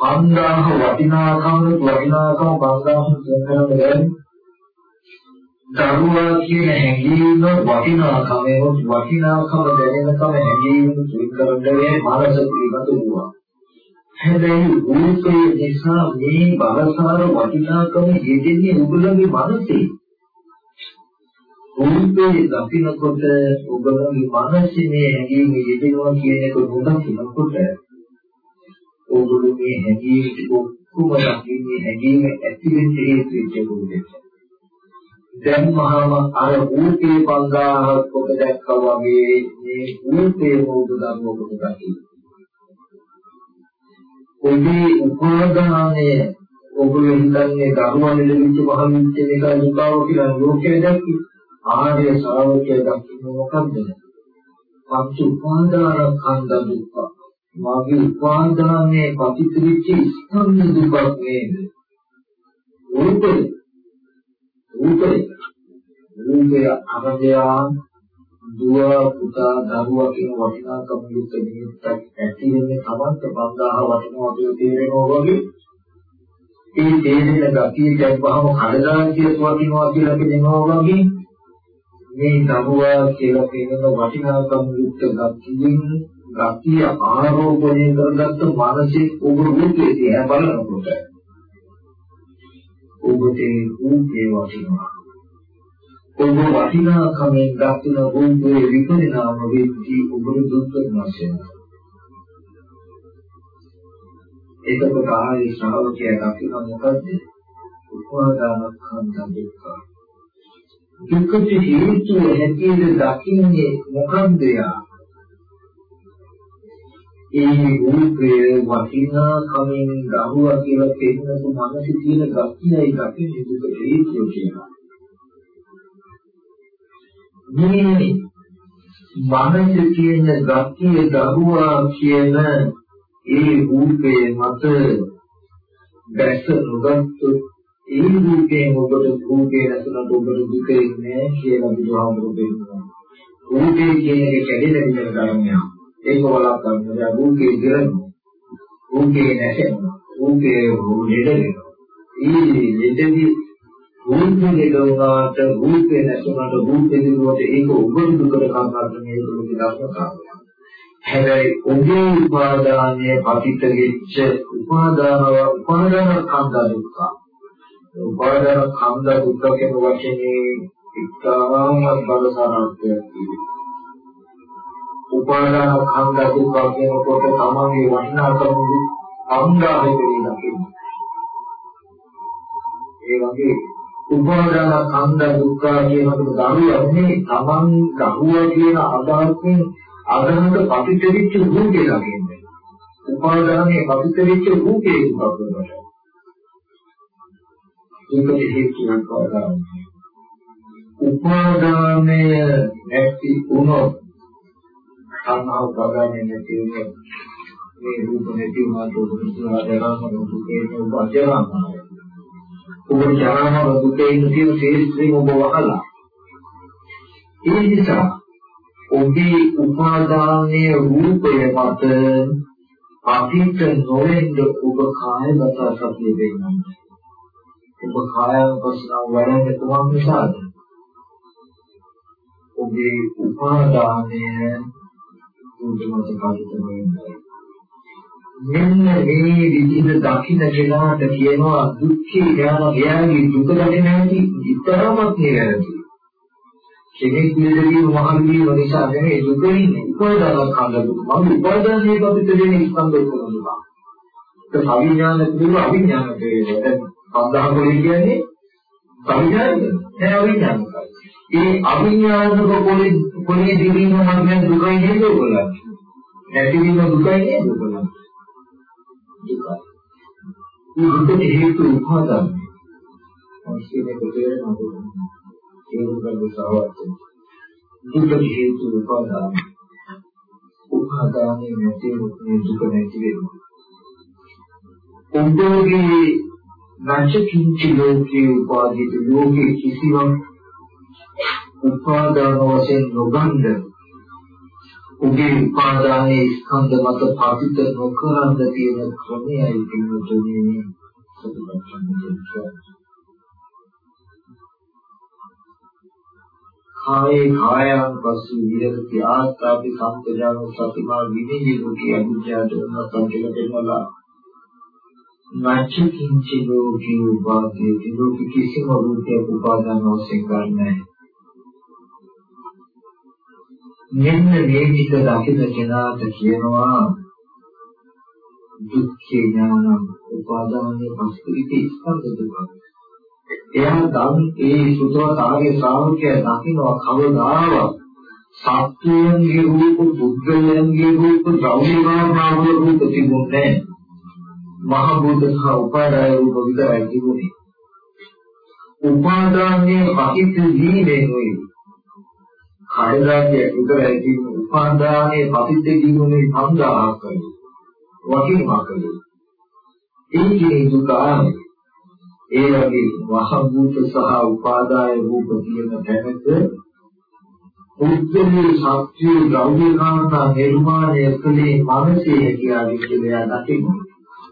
Speaker 1: 5000 වටිනාකම වටිනාකම 5000 දෙන්නම දරුවා කියන හැඟීම වටිනාකම වටිනාකම දැනෙනකම හැඟීම සුයි කරන්නේ මානසික පිළිබඳ වුණා. හැබැයි රූපේ නිසා මේ බලසාර වටිනාකම යෙදෙන්නේ ඔබලගේ මනසේ. රූපේ දකින්නකොට ඔබලගේ මනසේ මේ හැඟීම යෙදෙනවා කියන එක නොදකින්නකොට ඔබලගේ මේ හැඟීම ඔක්කොම දකින්නේ හැඟීම ඇති වෙන්න හේතු වෙච්ච රූපෙට. දැන් මහාම අර ඌපේ 5000 කොට දැක්කා වගේ මේ ඌපේ මොකද ධර්මවකට දකින්න. ඔබේ උපාදානය ඔබගේ හිතන්නේ ධර්මවල ලැබිච්ච මහන්සිය එක දුකාව කියලා ලෝකයේ දැක්කි. ආර්ය ශ්‍රාවකය දකින්න මොකද්ද? පංච උපාදාන කන්ද දුක්ඛ. මාගේ උපාදානයේ පතිතිවිච්ච ස්කන්ධ දුකක් නේද? ඌපේ රූපය රූපය අරදයා දුව පුතා දරුවා කියන වටිනාකම යුක්ත නිමිත්තක් ඇති වෙන්නේ තමන්ට 5000 වටිනවා කියලා තේරෙනවා වගේ ඒ තේරෙන ගතිය දැක්වහම කඩදාසිය වටිනවා කියලා කියනවා වගේ මේ දරුවා කියලා කියන වටිනාකම යුක්ත ගතියෙන් ගතිය ආරෝපණය කරගත්ත මානසික උගු රූපේ දිහා බලනකොට ඔබට රූපේ වටිනවා. ඔබ වටිනාකමෙන් දක්වන රූපේ විපරිණාම වෙද්දී ඔබට දුක් වෙනවා. එතකොට ආයේ ශ්‍රාවකයා දකින්න මොකද්ද? උපාදාන කන්ද දුක්ඛ. දුක්ඛට හේතුව හැටියට දකින්නේ මොකද්ද යා? ඒ රූපය වටිනා කමින් ගහුවා කියලා පෙන්නපු මනසේ තියෙන ගතියයි දකින්නේ දුක හේතුව කියනවා. මේ මනසේ තියෙන ගතිය ගහුවා කියන ඒ රූපේ මත දැස නොගත්තු ඒ රූපේ ඔබට රූපේ නැතුණත් ඔබට දුක ඉන්නේ කියලා බුදුහාමුදුරුවෝ කියනවා. රූපේ කියන එක කැඩෙන විදිහට ධර්මයක්. ඒක වළක්වන්න බෑ. රූපේ දිරනවා. රූපේ නැසෙනවා. රූපේ ලෙඩෙනවා ඊ ලෙඩෙදි රූපේ ලෙඩුණාට රූපේ නැසුණාට රූපේ දිරුවට ඒක උගුරු දුකට කාරණේ දුක දක්වනවා හැබැයි ඔබේ උපාදානයේ පතිත වෙච්ච උපාදානව උපාදාන කන්ද දුක්ඛ. උපාදාන කන්ද දුක්ඛ කියන වචනේ ඉතාම බලසාරාර්ථයක් තියෙනවා. උපාදාන කන්ද දුක කියනකොට තමන්ගේ වටිනාකම අංගාවෙ වෙනවා ඒ වගේ උපාදාන කන්ද දුක කියනකොට දරුවන්නේ තමන් දරුවා කියන අදහසින් අදහස ප්‍රතිචරිච්ච රූපේ ළඟින්නේ උපාදානයේ ප්‍රතිචරිච්ච රූපේ දුක වෙනවා ඒකේ හේතුවක් උපාදානය උපාදානය නැති වුණොත් සංහව උපාදානය නැති වෙන්නේ මේ රූප නැති වුණාට උපසුනා දරන දුකේ උපජරණය. ඔබ ජරාම දුකේ ඉන්න තියෙන ශේෂ්ත්‍රි ඔබ වහලා. ඒ නිසා ඔබේ උපාදානයේ රූපය මත අතීත නොවෙන්න ඔබ කායගත සතිය දෙන්නම්. ඔබ කායවස්නා වඩන්නේ කොහොම නිසාද? ඔබේ උපාදානය රූපමත පරිත වෙන්නේ. මෙන්න මේ විදිහට දකින්න කෙනාට කියනවා දුක්ඛේ ඥාන ඥානී දුක දකින්න නැති ඉතරමත් නිරැරදි. කෙනෙක් නිරදී මහන් වීම නිසා නෙමෙයි දුක ඉන්නේ. උපාදාන කන්ද දුක. මම උපාදානයේ අපිට දෙන ස්කන්ධ කරනවා. ඒක අවිඥාන කියන අවිඥාන කියන. දැන් සඳහන් කොලේ කියන්නේ අවිඥානද? නෑ අවිඥානයි. ඒ අවිඥානික කොලේ කොලේ දිවීම මම දුකයි නේද ඔයගොල්ලෝ? නැතිවීම දුකයි නේද ඔයගොල්ලෝ? දුකයි. මේ දුකට හේතු උපාදාන. අවශ්‍යම කොටේ නෑ. තේරුම් ගන්න සාවත් දුකට හේතු උපාදාන උපාදානයේ නැති මේ දුක නැති වෙනවා උන්දෝගේ නැචකින්ච ලෝකේ උපාදිත ලෝකේ කිසිවක් උපාදාන වශයෙන් නොගන්ද උගේ උපාදානයේ ස්කන්ධ මත පාතිත නොකරන තියෙන ක්‍රමයයි පිළිතුරේ සතුටක් සම්පූර්ණ කායේ කායං පස්සු විහෙරති ආස්තාපි සම්පජාන සතිමා විනීයෝ කිය අභිජාත උන්නතං කියලා නච්ච කිංච ලෝකී උපාදී ලෝක කිසිම රූපයක් උපාදාන වශයෙන් ගන්නෑ. මෙන්න මේ විදිහ දකින කෙනාට කියනවා දුක්ඛ ඥාන උපාදානයේ පස්කෘති ස්කන්ධ දුක එයා දන් ඒ සුතවතාගේ ශ්‍රාවකය දකින්නවා කවදාවත් සත්‍යයන්ගේ රූප පුද්ගලයන්ගේ රූප ද්‍රව්‍යමාන රූප තිබුණේ මහ බුද්ධ සහ උපාදාය රූප විතරයි තිබුණේ. උපාදානයේ පහිත ජීවේ නොයි කයදාතිය විතරයි තිබුණේ උපාදානයේ පහිත ජීවුනේ 5000ක් කලේ වකින්මා කලේ ඒකේ දුක ආනේ ඒ වගේ වහභූත සහ උපාදාය රූප කියන තැනක උද්දේශ සත්‍ය ද්‍රව්‍යකාන්ත නිර්මාණය කලේ මනසේ හැකියාවේ කියලා දකින්න.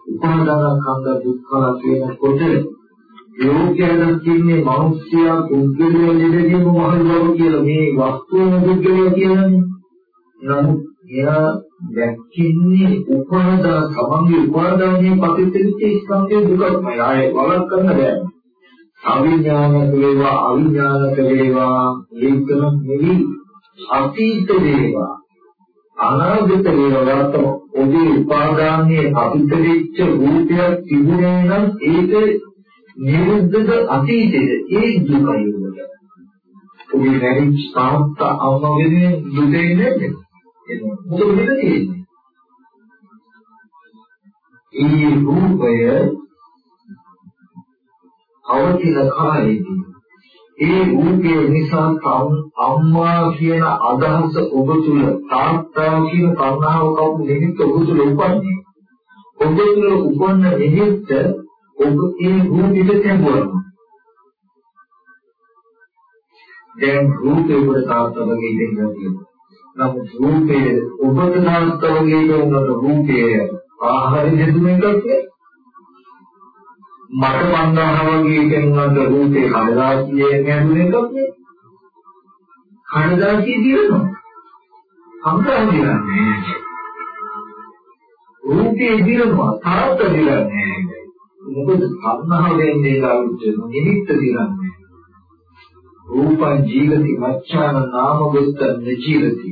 Speaker 1: උපාදාන කන්ද දුක්ඛ කියනකොට යෝග්‍යයන් කියන්නේ මනුෂ්‍යයා පුද්ගලයා නෙවෙයි මහල්වරු කියලා මේ වස්තුව පුද්ගලයා කියන්නේ. නමුත් එයා දැක්කින්නේ උපාදා සමන්ගේ උපාදානයේ පතිතෙච්ච ස්කන්ධයේ දුකමයි ආයේ වලක් කරන්න බෑ. අවිඥානික වේවා අවිඥානික වේවා ඒකම නෙවි අතීත වේවා අනාගත වේවා ඔබේ උපාදානයේ පතිතෙච්ච රූපයක් තිබුණේ නම් ඒක නිරුද්ධද අතීතේද ඒ දුකයි උඹට. ඔබේ මැරිච්ච තාත්තා අම්මා වෙනුවෙන් දුකේ නේද? මොකද මෙතන තියෙන්නේ? ඒ රූපය අවතින කාලේදී ඒ රූපය නිසා අම්මා කියන අදහස ඔබ තුල තාත්තා කියන කරුණාව කවුරු නිමිත්ත ඔබ තුල උපන්නේ ඔබ තුල උපන්න නිමිත්ත ඔබ ඒ රූපෙට තැඹුණා දැන් රූපේ වල තාත්තා වගේ ඉඳලා තියෙනවා. නමුත් රූපයේ උපතනාස්තවගේ වුණත් රූපයේ ආහාර දෙතුන එකක් මට මන්දාහ වගේ කෙනෙකුට රූපේ කඩදාසියේ ගැඹුර එකක් නේ. කඩදාසිය දිනනවා. සම්ප්‍රදාය දිනන්නේ රූපේ දිනනවා. තාත්ත දිනන්නේ මොකද සංහව වෙන්නේ ලාවිච්ච නිමිත්ත දිනන්නේ රූපං ජීවති මච්ඡාන නාම ගොස්ත නජීවති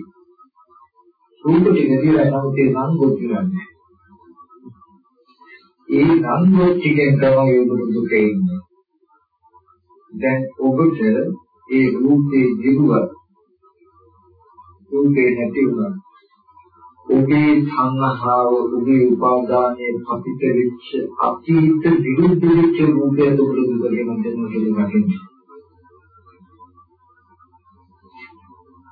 Speaker 1: රූප ටික දිලා නමුත් ඒ නම් ගොත් කරන්නේ. ඒ නම් ගොත් ටිකෙන් තමයි ඔබට දුක එන්නේ. දැන් ඔබට ඒ රූපේ දිරුවත් රූපේ නැති වුණා. ඔබේ සංහාව ඔබේ උපාදානයේ පතිත වෙච්ච අතීත විරුද්ධ වෙච්ච රූපය ඔබට දුක දෙන්න කියලා හිතන්නේ.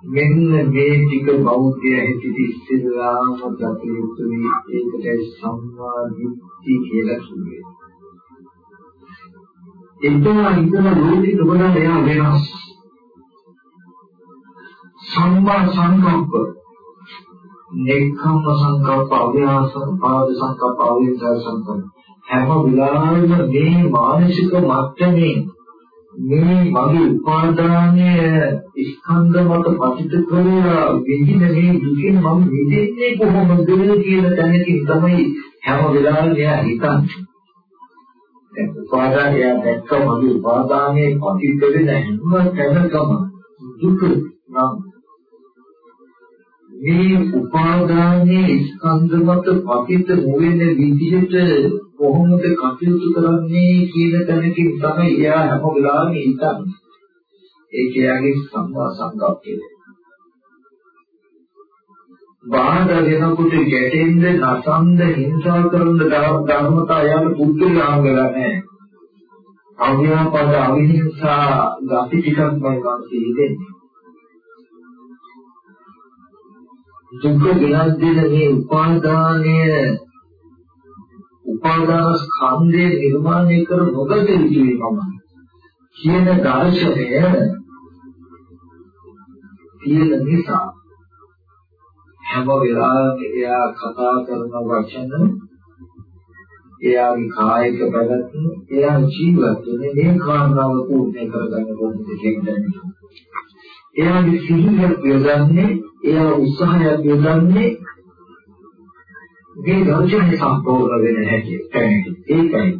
Speaker 1: මෙන්න මේ ටික බෞද්ධය හිතේ ඉස්සෙල්ලාම දතියුතුයි ඒකට සම්මා දිට්ඨි කියලා කියන්නේ. එතන ඉඳලා ලෝකෙ තිබුණා එයා වෙනස්. සම්මා සංකප්ප නෙක්ඛම්ම සංකප්ප අව්‍යාස පාද සංකප්ප අව්‍යාස සංකප්ප හැම වෙලාවෙම මේ මානසික මට්ටමේ මේ මගේ උපාදානය ස්කන්ධ මත පතිත කරලා විඳින මේ දුකෙන් මම මිදෙන්නේ කොහොමද කියන තැනකින් තමයි හැම වෙලාවෙම එයා හිතන්නේ. දැන් උපාදානය දැක්ක මගේ උපාදානයේ පතිත වෙන හැම තැනකම දුක නම් මේ උපාදානයේ ස්කන්ධ මත පතිත නොවන විදිහට කොහොමද කටයුතු කරන්නේ කියන තැනකින් තමයි එයා හැම වෙලාවෙම හිතන්නේ. ඒක එයාගේ සම්මා සංකප්පය. බාහිර වෙනකොට ගැටෙන්න, නසන්ද, හිංසා කරන ධර්මතා එයාට පුදුලහම් වෙලා නැහැ. අව්‍යාපාද අවිහිංසා ගති ටිකක් මම වාසිය දුක ගෙනත් දෙන මේ උපාදානය උපාදාන ස්කන්ධය නිර්මාණය කර නොගත යුතුයි මම කියන දර්ශනය තියෙන නිසා හැම වෙලාවෙම එයා කතා කරන වචන එයාගේ කායික පැවැත්ම එයා ජීවත් වෙන්නේ මේ කාරණාව පූර්ණ කරගන්න ඕනේ කියන්නේ. එයාගේ සිහිය යොදන්නේ එයා උත්සාහයක් යොදන්නේ මේ දර්ශනය සම්පූර්ණ වෙන හැටි දැනෙන්නේ. ඒකයි.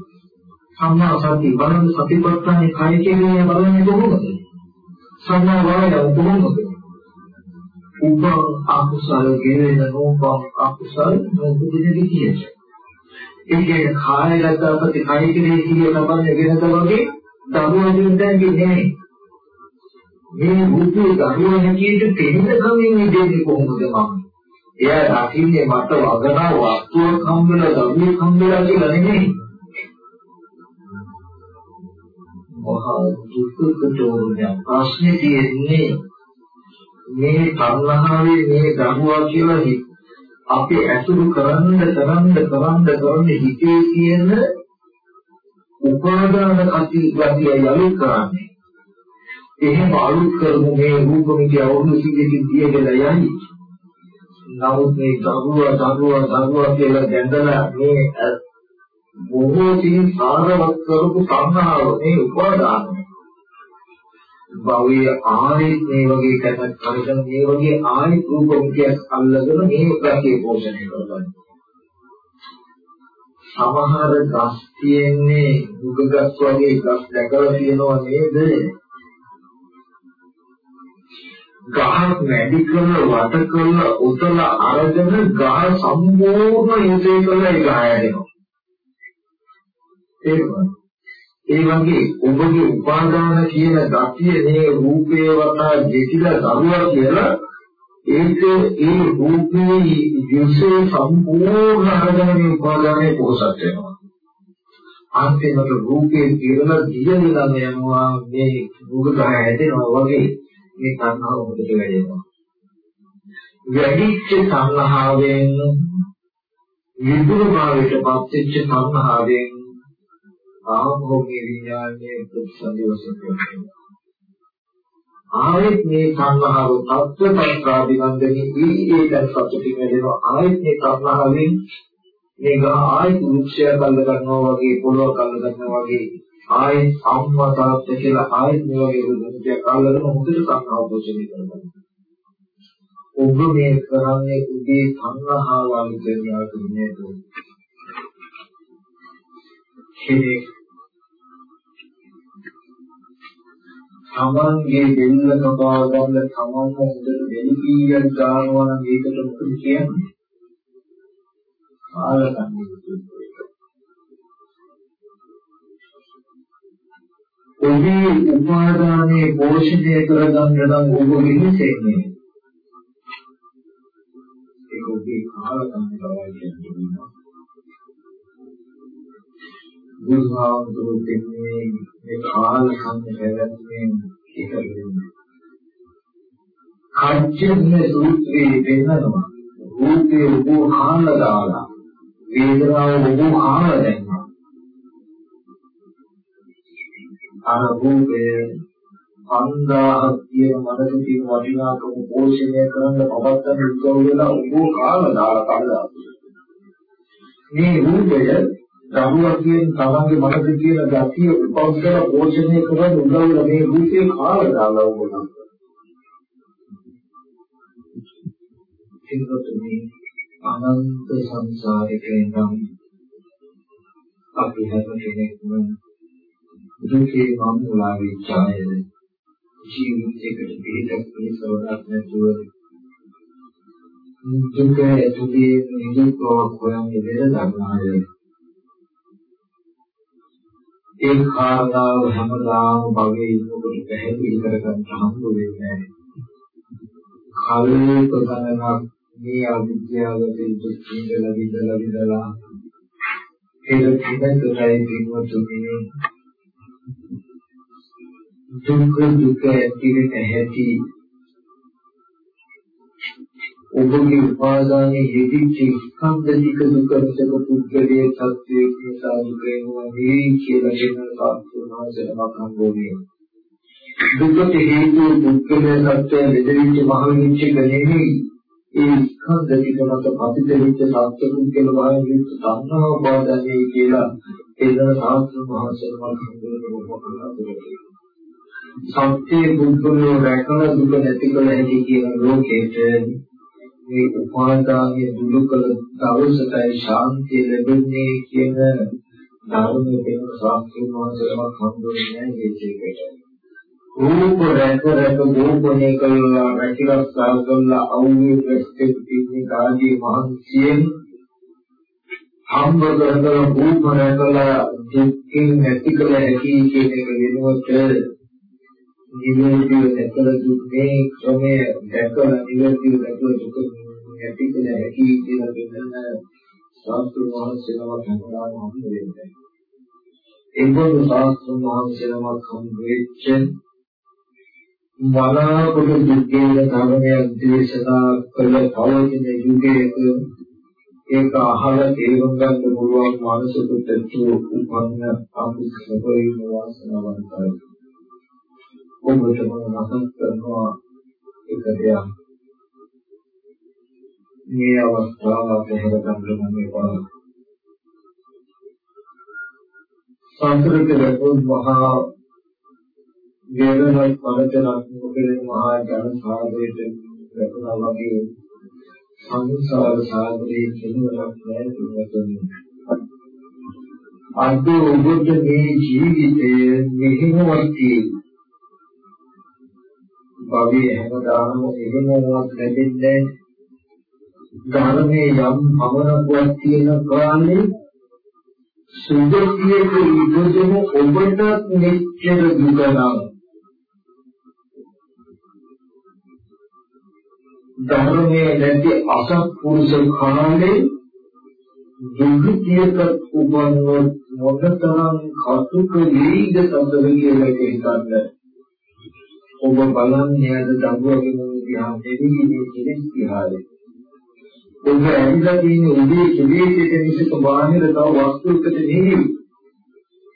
Speaker 1: සම්මා සති බලන සතිපට්ඨානේ කය කියන්නේ බලන්නේ කොහොමද? සම්මා වායය කොහොමද? උප අකුසල ගෙවෙන නෝප අකුසල නොබුදින විදියට. ඒකේ කායගත අපති කය කෙරේ සිහිය ලබන්නේ වෙනද වගේ දරුවකින් දැන් නෙමෙයි. මේ බුද්ධ දරුවා හැටියට දෙන්න කමින් ඉඳන්නේ කොහොමද මම? එයා දකින්නේ මට වගනා වස්තුවක් හම්බෙලා දරුවෙක් හම්බෙලා කියලා නෙමෙයි. මහා දුක්ඛට ඕනේ ප්‍රශ්නේ තියෙන්නේ මේ තණ්හාවේ මේ දරුවා කියලා අපි ඇසුරු කරන්න කරන්න කරන්න කරන්න හිතේ තියෙන උපාදාන කති ගතිය යලු කරන්නේ. එහෙම අලුත් කරමු මේ රූපමිතිය අවුරුදු 100කින් දියගෙන යන්නේ. නමුත් මේ දරුවා දරුවා දරුවා කියලා දැඳලා මේ බොහෝ දින සාරවත් කරපු සංහාව මේ උපාදානය. භවයේ ආයෙත් මේ වගේ කැමැත් කරගෙන මේ වගේ ආයෙත් රූපමිතියක් අල්ලගෙන මේ ප්‍රතිය පෝෂණය කරගන්න. සමහර ගස් තියෙන්නේ දුක ගස් වගේ ගස් දැකලා තියෙනව නේද? ගහක් වැඩි කරලා වට කරලා උතලා අරගෙන ගහ සම්පූර්ණ යුදේ කරලා ඒ ගහ ඇදෙනවා. ඒ වගේ ඔබගේ උපාදාන කියන ගතිය මේ රූපේ වතා දෙතිලා දරුවා කියලා ඒක ඒ රූපේ යුසේ සම්පූර්ණ අරගෙන මේ උපාදානයේ පොහසත් වෙනවා. අන්තිමට රූපේ පිරලා දියලා යනවා මේ රූප ගහ ඇදෙනවා වගේ මේ තණ්හාව මොකද වැඩෙනවා. වැඩිච්ච තණ්හාවෙන් විදුරු භාවයට පත්වෙච්ච තණ්හාවෙන් ආභෝගී විඥානයේ ප්‍රතිසන්දිවස කරනවා. ආයෙත් මේ තණ්හාව තත්ත්වපත්‍රාභිනන්දනී ඊයේ දැන් සතුටින් වැඩෙනවා ආයෙත් මේ තණ්හාවෙන් මේක ආයෙත් වෘක්ෂය කල්ල ගන්නවා වගේ පොළොව කල්ල ගන්නවා වගේ ආයෙත් අම්මා තාත්තා කියලා ආයෙත් මේ වගේ දුක්ඛයක් අල්ලගෙන හොඳට සංහාව පෝෂණය කරගන්න. ඔබ මේ කරන්නේ උදේ සංහාව අනුකරණය කරන්නේ කෙනෙක් තමන්ගේ දෙල්ල කපා ගන්න තමන්ම හොඳට දෙලි කීයක් ගන්නවා නම් ඒකට මොකද කියන්නේ? ආලකන්නේ ඔබේ උපාදානයේ පෝෂණය කරගන්න නම් ඔබ විහිසෙන්නේ. ඒක ඔබේ කාලකම් බවයි කියන්නේ. බුදුහාමුදුරු දෙන්නේ මේ කාලකම් පැවැත්මෙන් ඉතිරින්නේ. කච්චින්නේ සූත්‍රයේ පෙන්නනවා. රූපේ ඔබ කාල දාලා වේදනාව ඔබ කාල දැන් අර රූපය 5000ක් කියන මනසේ තියෙන වටිනාකම පෝෂණය කරන්න පවත්තන උදව් වෙලා උගෝ කාල දාලා කල්ලා මේ රූපය දරුවා කියන තමන්ගේ මනසේ තියෙන ගතිය උපවස්කර පෝෂණය කරන උදව් වෙලා මේ රූපේ කාල දාලා උගෝ සිංහතුනි අනන්ත සංසාරික ඉඳන් අපි හැම කෙනෙක්ම දුකේ මම්මුලා විචායද ජීවිතයකට පිළිදක් පිළිසවරක් නැතුව දුක ඇතුලේ නිදුක්ව හොයන්නේ දෙල ධර්මාය ඒ කාරණාව හැමදාම භවයේ ඉන්නකොට පැහැදිලි කරගන්න හම්බ වෙන්නේ නැහැ. කල්ප ගණනක් මේ අවිද්‍යාවට දුක්ඛින්ද ලැබිලා විදලා ඒක පිටතටයි පිටුතුනේ දුක් දුක ඇතිවෙන හැටි ඔබගේ උපාදානයේ යෙදිච්ච ස්කන්ධ ටික දුක නිසා පුද්ගලයේ සත්‍යයේ නිසා දුක වෙනවා මේ කියලා කියන සාස්ත්‍රනාසනමක් හම්බුනේ දුකට හේතු පුද්ගලයේ සත්‍යය මෙදෙවිච්ච මහ විච්ච ගන්නේ ඒ ස්කන්ධ ටික මත පතිතෙච්ච සත්‍ය පුද්ගල භාවයෙන් සංහව උපාදානයේ කියලා එදා සාස්ත්‍ර මහසනමක් හම්බුනේ මොකක්ද සත්‍ය බුද්ධලෝ රැකලා දුක නැති කළ හැකි කියන ලෝකෙට මේ උපාදානයේ දුරු කළ දවසටයි ශාන්තිය ලැබෙන්නේ කියන ධර්මයේ වෙන සාක්ෂිමාසලමක් හඳුන්වන්නේ මේකේකට. රූප රැක රැක ගෝපණය කළා රැකිරක්ෂා කළා අවුවේ ප්‍රස්තෙත් ඉන්නේ කාදී මහන්සියෙන් හම්බ කරන රූප රැකලා දුක්ඛින් නැති කළ හැකි කියන එක වෙනුවට නිවැරදිව දැකලා දුන්නේ ක්‍රමය දැකලා නිවැරදිව දැකලා දුක නැති කියලා හැකි කියලා කියන ශාස්ත්‍ර මහන්සියලමක් හඳුනාගන්න හම්බ වෙන්නේ. ඒකෝ ශාස්ත්‍ර මහන්සියලමක් හම්බ වෙච්ච මනාකොට දුක්ඛේ ධර්මයක් දේශනා කළ පවතින යුගයක ඒක අහලා තේරුම් ගන්න පුළුවන් මානසික තත්ත්ව උපන්න අපිට සබරේ වාසනාවන්තයි. ඔබට මම මතක් කරනවා එක දෙයක්. මේ අවස්ථාව අපහැර ගන්න මම එපා. සංස්කෘත රැකුත් මහා වේදනාවක් පදතරක් මොකද මහා ජන සාගරයට රැකුණා වගේ සංසාර සාගරයේ කෙනෙක් නැහැ තුනතුනේ. අද ඔබට මේ ජීවිතයේ මෙහෙමවත් තියෙනවා. භවයේ හැමදාම එහෙමවත් ලැබෙන්නේ ධර්මයේ යම් පවරක් තියෙන කාලේ සුදුසියක ඉදෙම ඔබට මෙච්චර දුක නම් ධර්මයේ නැති අසත්පුරුෂ කාලේ දුක්ඛියක උපන්නොත් මොකතරම් කටුක වේග සඳර කියලා හිතන්නේ. ඔබ බලන්නේ අද දඟුවගේ මොන දිහා දෙවි මේ කෙලෙස් දිහාද ඔබ ඇවිල්ලා තියෙන උදේ කෙලෙස්ට මිසක බාහිර තව වස්තුවකට නෙවෙයි.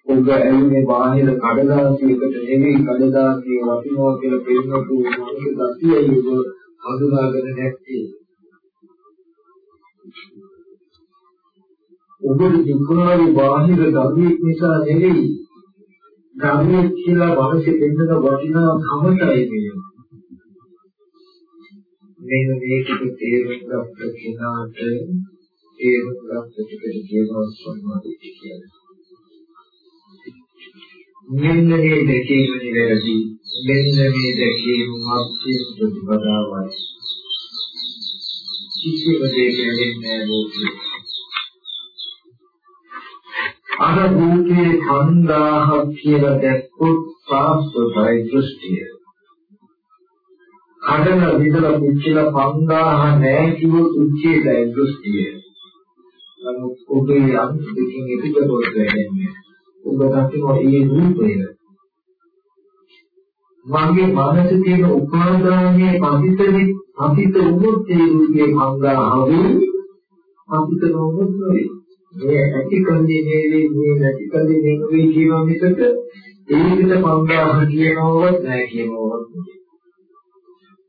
Speaker 1: ඔබ ඇවිල්ලා බාහිර කඩදාසියකට නෙවෙයි කඩදාසිය වටිනවා කියලා පෙන්නපු මොකද ගතියයි ඔබ හඳුනාගෙන නැත්තේ. ඔබ දුක්ඛාවේ බාහිර ධර්මයක් නිසා නෙවෙයි. ධර්මයේ කියලා වහන්සේ දෙන්නක වටිනා කමටයි මේ. මෙන්න මේකට තේරුම් ගන්න කෙනාට තේරුම් ගන්න ටිකට කියනවා සම්මාදිට කියලා. මෙන්න මේ දෙකේම නිවැරදි මෙන්න මේ දෙකේම මාර්ගයේ ප්‍රතිපදාවයි. කිසිම දෙයක් නැහැ ලෝකේ. අර රූපේ 5000ක් කියලා දැක්කොත් සාස්වතයි දෘෂ්ටිය. කඩන විදලා පුච්චලා 5000 නැහැ කිව්වොත් උච්චේදයි දෘෂ්ටිය. නමුත් ඔබේ යම් දෙකකින් එකකට වෙන්නේ. ඔබ දකිනවා ඒ රූපය. මගේ මනසේ තියෙන උපාදානයේ පතිතෙදි පතිත වුණොත් ඒ රූපේ 5000 වෙයි. පතිත නොවුනොත් නෙවෙයි. මේ ඇති කන්නේ නෙවෙයි මේ නැති කන්නේ නෙවෙයි කියනවා මිසක ඒකට 5000 කියනවවත් නැහැ කියනවවත්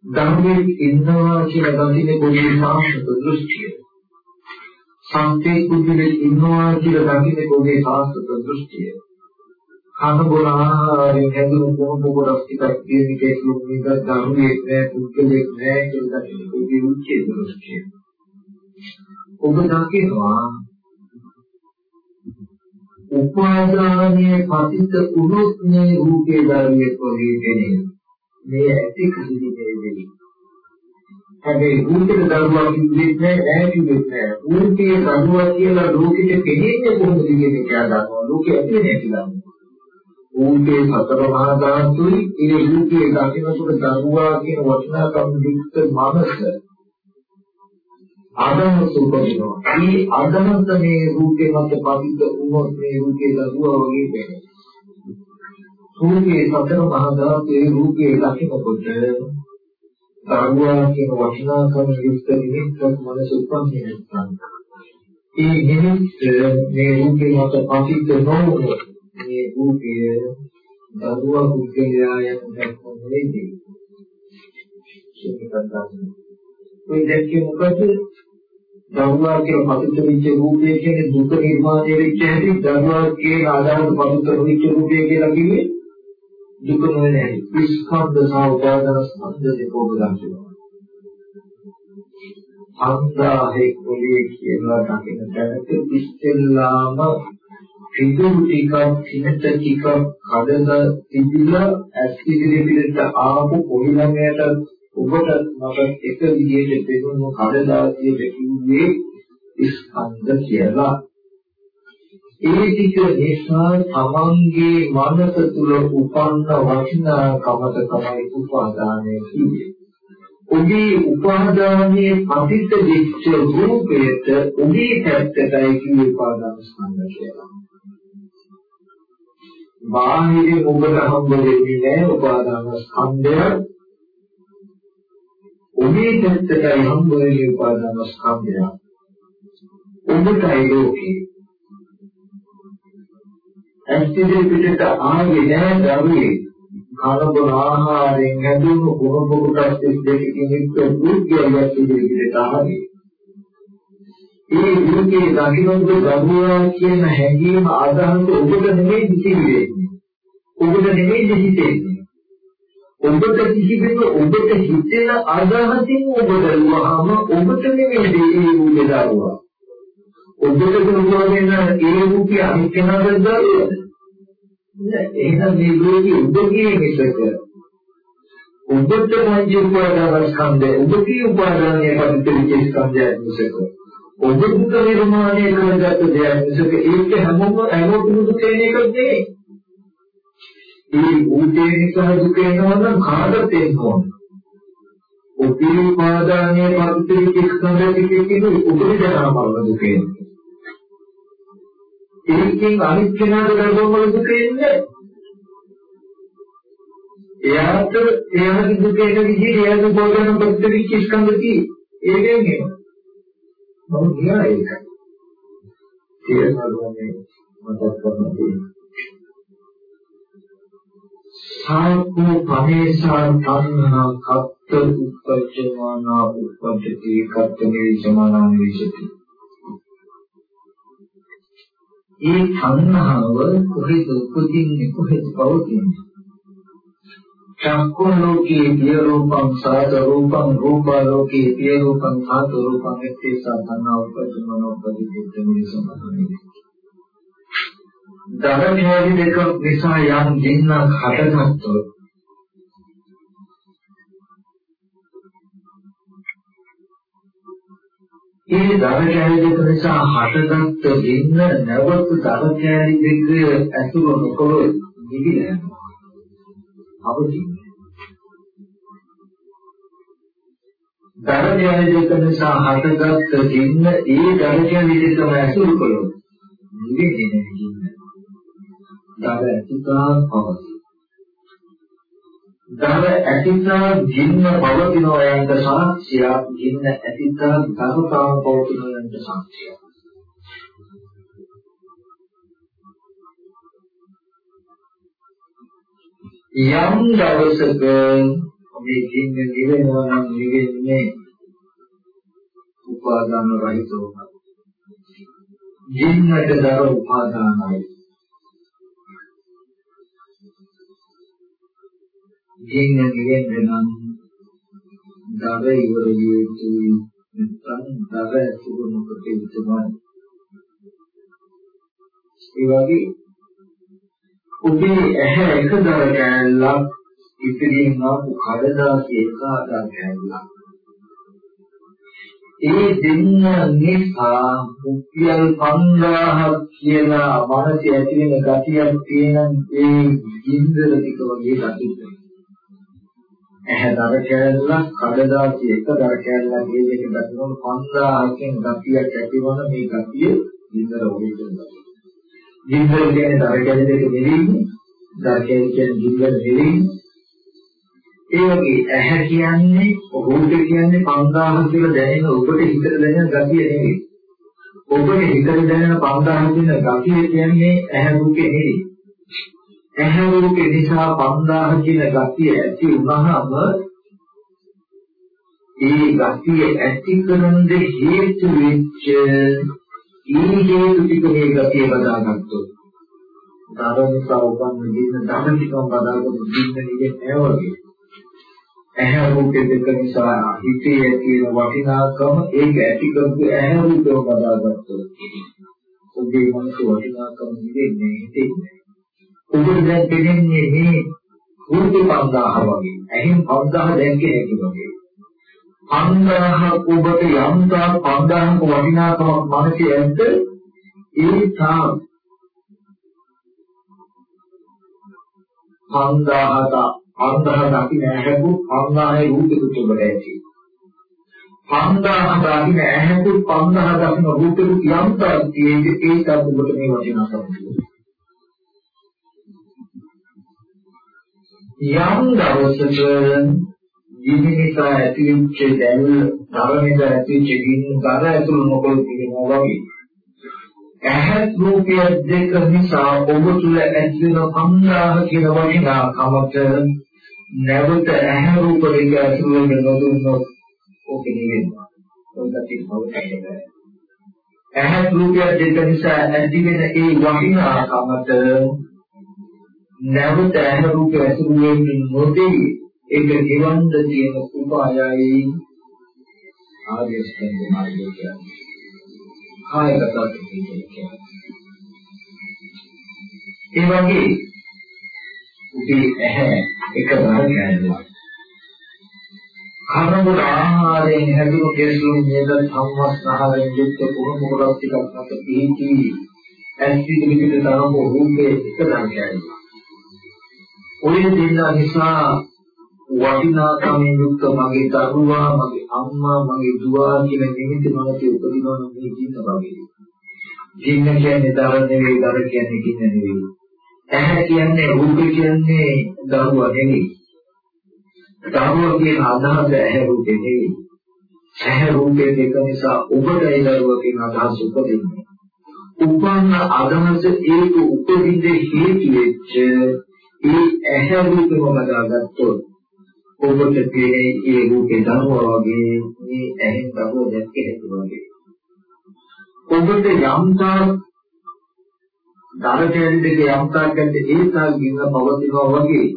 Speaker 1: ධර්මයේ ඉන්නවා කියලා දකින්නේ පොඩි සාංශක දෘෂ්ටිය. සංකේ කුද්ධිලේ ඉන්නවා කියලා දකින්නේ පොඩි සාංශක දෘෂ්ටිය. කන බොන ආහාරයෙන් හැදුණු කොහොම කොටස් ටිකක් තියෙන එකේ ලොකුනික ධර්මයේ නෑ පුද්ගලෙක් නෑ කියලා දකින්නේ පොඩි උච්චේ දෘෂ්ටිය. ඔබ දකිනවා උපාදානයේ පතිත උනොත් මේ රූපේ ධර්මයේ වගේ දෙන්නේ. මේ ඇති කිසි දෙයක් හැබැයි රූපේ දරුවා කිව්වෙත් නෑ ඈ කිව්වෙත් නෑ. රූපේ දරුවා කියලා ලෝකෙට පෙනෙන්නේ කොහොමද කියන එක දන්නවා. ලෝකෙ ඇති නෑ කියලා. රූපේ සතර මහා ධාතුයි ඒ රූපේ දකින්නකොට දරුවා කියන වචනාකම් යුක්ත මනස අදහස උපදිනවා. මේ අදහස මේ රූපේ මත පවිත්‍ර වුණොත් මේ රූපේ දරුවා වගේ වෙනවා. රූපේ සතර මහා ධාතුවේ රූපේ දකිනකොට දරුවා කියන වචනාකම යුක්ත නිමිත්තක් මනස උපන්නේ නැත්නම් ඒ නිමිත්ත මේ රූපේ මත පවිත්‍ර නොවුණොත් මේ රූපය දරුවා පුද්ගලයා යන දැක්ම නෙවෙයි. ඒක තමයි. මේ දැක්කේ මොකද? දරුවා කියලා පතිත වෙච්ච රූපය කියන්නේ දුක නිර්මාණය වෙච්ච හැටි දරුවා කියන ආදාන පතිත වෙච්ච රූපය කියලා කිව්වේ දුක නොවන හැටි. ස්කන්ධ සහ උපාදාන ස්කන්ධ දෙක ඔබලන්නවා අන්දාහේ කුලිය කියලා දකින්න දැනට ඉස්සෙල්ලාම පිටුරු ටිකක් සිනත ටිකක් කඩලා තිබිලා ඇස් ඉදිරිය පිටට ආපු කොහි ළඟයට ඔබට මට එක විදිහට පෙනුණු කඩදාසියට කිව්වේ ස්කන්ධ කියලා. ඒ ටික නිසා තමන්ගේ මනස තුල උපන්න වචනාකමත තමයි උපාදානය කියන්නේ. ඔබේ උපාදානයේ පතිත වෙච්ච රූපයට ඔබේ පැත්තටයි කිව්වේ උපාදාන ස්කන්ධ කියලා. බාහිරින් ඔබට හම්බ වෙන්නේ නැහැ උපාදාන ස්කන්ධය ඔබේ පැත්තටයි හම්බ වෙන්නේ උපාදාන ස්කන්ධය. ඔබටයි ලෝකේ. ඇස්තිදේ පිටට ආවේ නෑ දරුවේ. කනබන ආහාරයෙන් හැදුණු කුණු කොටස් දෙකකින් එක්ක දුක්ඛයක් ඉදිරියට ආවේ. ඒ දුකේ දකින්නු දරුවා කියන හැඟීම අදහස ඔබට නෙමෙයි දිසිවෙන්නේ. ඔබට නෙමෙයි දිසිතෙන්නේ. ඔබට කිසිවෙක ඔබට හිතෙන අදහසින් ඔබ දරුවාම ඔබට නෙමෙයි ඒ රූපේ දරුවා. ඔබට දුරවෙන ඒ රූපය අනිත් කෙනාට දරුවා. නෑ එහෙනම් මේ රූපේ ඔබගේ මිසක ඔබට පංච උපාදාන ස්කන්ධය ඔබගේ උපාදානයේ පරිත්‍යාග ස්කන්ධය මිසක ඔබ දුක නිර්මාණය කරගත්ත දෙයක් මිසක ඒක හැමෝම හැමෝටම දුක වෙන එකක් නෙවෙයි. ඒ ඌටේ නිසා දුක එනවා නම් කාටද එන්න ඕන? ඔපේ පාදානයේ පරිත්‍යාග ස්කන්ධය කියන්නේ උපරිදනා බලන දුක එන්නේ. ඒකෙන් අනිත් කෙනාට ගලවම දුක එන්නේ එයාට එයාගේ දුක එන විදිහට එයාගේ බෝධන පරිත්‍යාග ස්කන්ධය ඒ වෙන්නේ. මම ගියා ඒක. තේරෙනවද මේ මතක් කරන්නේ? සාකෝ පමේසා තණ්හා කත්ත උපජ්ජමානා උපජ්ජති කත්ත නිවිසමානා නිවිසති. ඒ තණ්හාව කොහෙද උපදින්නේ කොහෙද පවතින්නේ? චක්කුන් ලෝකේ පිය රූපං සාද රූපං රූප ලෝකේ පිය රූපං සාද රූපං එත්තේ සාධනා උපදිනවන උපදිතේ නිසමහනේ ධර්මයෝනි දෙක නිසා යම් දින්නක් හටගත්තොත් ඒ ධර්මයෝනි දෙක නිසා හටගත්ත දින්න නැවත ධර්මයෝනි දෙක ඇතුළු නොකළොත් නිවිලා යනවා අවදීන. ධර්මයන් දෙක නිසා හටගත් දෙන්න ඒ ධර්මයන් විදිහටම ඇසුරු කළොත් නිවෙන්නේ නැහැ. ධර ඇතිතා පවති. ධර ඇතිතා ජින්න පවතිනවා යන්ට සාක්ෂිය ජින්න ඇතිතා ධර්මතාව පවතිනවා යන්ට සාක්ෂිය. යම් දවසක මේ කින්න නිවෙනවා නම් නිවෙන්නේ උපාදාන රහිතව. ජීන්නට දර උපාදානයි. ජීන්න නිවෙන්න නම් දර ඉවර යුතුයි. නැත්නම් දර ඇතුළු නොකොට යුතුමයි. ඒ වගේ ඔබේ ඇහැ එක දර කෑල්ලක් ඉතිරියෙන් ආපු කඩදාසි එක ආකාර කෑල්ලක් ඒ දෙන්න නිසා රුපියල් 5000ක් කියලා මනසේ ඇති වෙන ගතියක් තියෙන ඒ ගින්දර ටික වගේ ගතියක් ඇහැ දර කෑල්ලක් කඩදාසි එක දර කෑල්ලක් මේ දෙක ගතිවල 5000කින් ගතියක් ඇතිවන මේ ගතිය ගින්දර වගේ දෙනවා ජීවිතය කියන්නේ දරකැලි දෙක නෙවෙයි. දරකැලි කියන්නේ ජීවිත නෙවෙයි. ඒ වගේ ඇහැ කියන්නේ රූප කියන්නේ 5000 කියලා දැනෙන ඔබට හිතට දැනෙන ගතිය නෙවෙයි. ඔබට හිතට දැනෙන 5000 කියන ගතිය කියන්නේ ඇහැ රූපේ නෙවෙයි. ඇහැ රූපේ නිසා 5000 කියන ගතිය ඇති වුණාම ඒ ගතිය ඇති කරන හේතු වෙච්ච ඊයේ ටික මේ ගතිය බදාගත්තොත් ධර්මසා උපන්න දින ධර්ම ටිකම බදාගන්න දින්න නිදේ නෑ වගේ. ඇහැ රූපේ දෙක නිසා හිතේ ඇති වෙන වටිනාකම ඒක ඇති කරපු ඇහැ රූපව බදාගත්තොත් ඔබේ මනස වටිනාකම නිදෙන්නේ හිතේ ඔබට දැන් දෙන්නේ මේ රූප 5000 වගේ. ඇහෙන් 5000 දැක්කේ නැති වගේ. 5000ක් ඔබට යම්තා 5000ක වටිනාකමක් මනසේ ඇද්ද? ඒ තාම 5000ට 5000 දකින්න ඇහැපු 5000ේ රූපෙකුත් ඔබට ඇති. 5000 දකින්න ඇහැපු 5000 දකින්න රූපෙකුත් යම්තා තියෙන්නේ ඒකත් ඔබට මේ වටිනාකම යම් දවසක ජීවිතය ඇතිවෙච්ච දැල් ධර්මයේ ඇතිවෙච්ච ගින්න කර ඇතුළු නොකොල් තියෙනවා වගේ ඇහත් රූපය දෙක නිසා ඔබ තුල ඇති වෙන සංග්‍රහ කියන වටිනාකමට නැවත ඇහැ රූප දෙක ඇතුළු වෙන නොදුන්නොත් ඕක නෙවෙයි ඔයකට බවටයි ඇහත් රූපය දෙක නිසා ඇති වෙන ඒ වටිනාකමට නැවත ඇහැ රූප ඇතුළු වෙන්නේ නොදෙවි ඒක නිවන්න තියෙන උපායයි ආර්ය ස්කන්ධ මාර්ගය කියන්නේ. කායගත කියන්නේ. ඒ වගේ උපේ ඇහැ එක බර කෑල්ලක්. කර්මවල ආහාරයෙන් හැදුණු කෙලෙසුන් නේද සම්වස්නහරෙන් යුක්ත කුණු මොකක් ටිකක් නැත පීති ඇස්තිද විදිහට තරම රූපේ එක දරකෑල්ලක්. ඔය දෙන්න නිසා වටිනාකමින් යුක්ත මගේ දරුවා මගේ අම්මා මගේ දුව කියන නිමිති මනසේ උපදිනවා නම් මේ ජීන්න භාගයේ. ජීන්න කියන්නේ දර නෙවෙයි දර කියන්නේ කින්න නෙවෙයි. ඇහැ කියන්නේ රූප කියන්නේ දරුවා නෙවෙයි. දරුවා කියන අදහස ඇහැ රූපේ නෙවෙයි. ඇහැ රූපේ දෙක නිසා ඔබට ඒ දරුවා කියන අදහස උපදින්නේ. උපන්න අදහස ඒක උපදින්න හේතු වෙච්ච ඒ ඇහැ රූපෙම බදාගත්තොත් ඔබට පේන්නේ ඒ රූපේ දරුවා වගේ මේ ඇහෙන් දරුවා දැක්කේ නැති වගේ. ඔබට යම්තා ධර්මයෙන් දෙක යම්තා කියන්නේ ඒකා ගින්න පවතිනවා වගේ.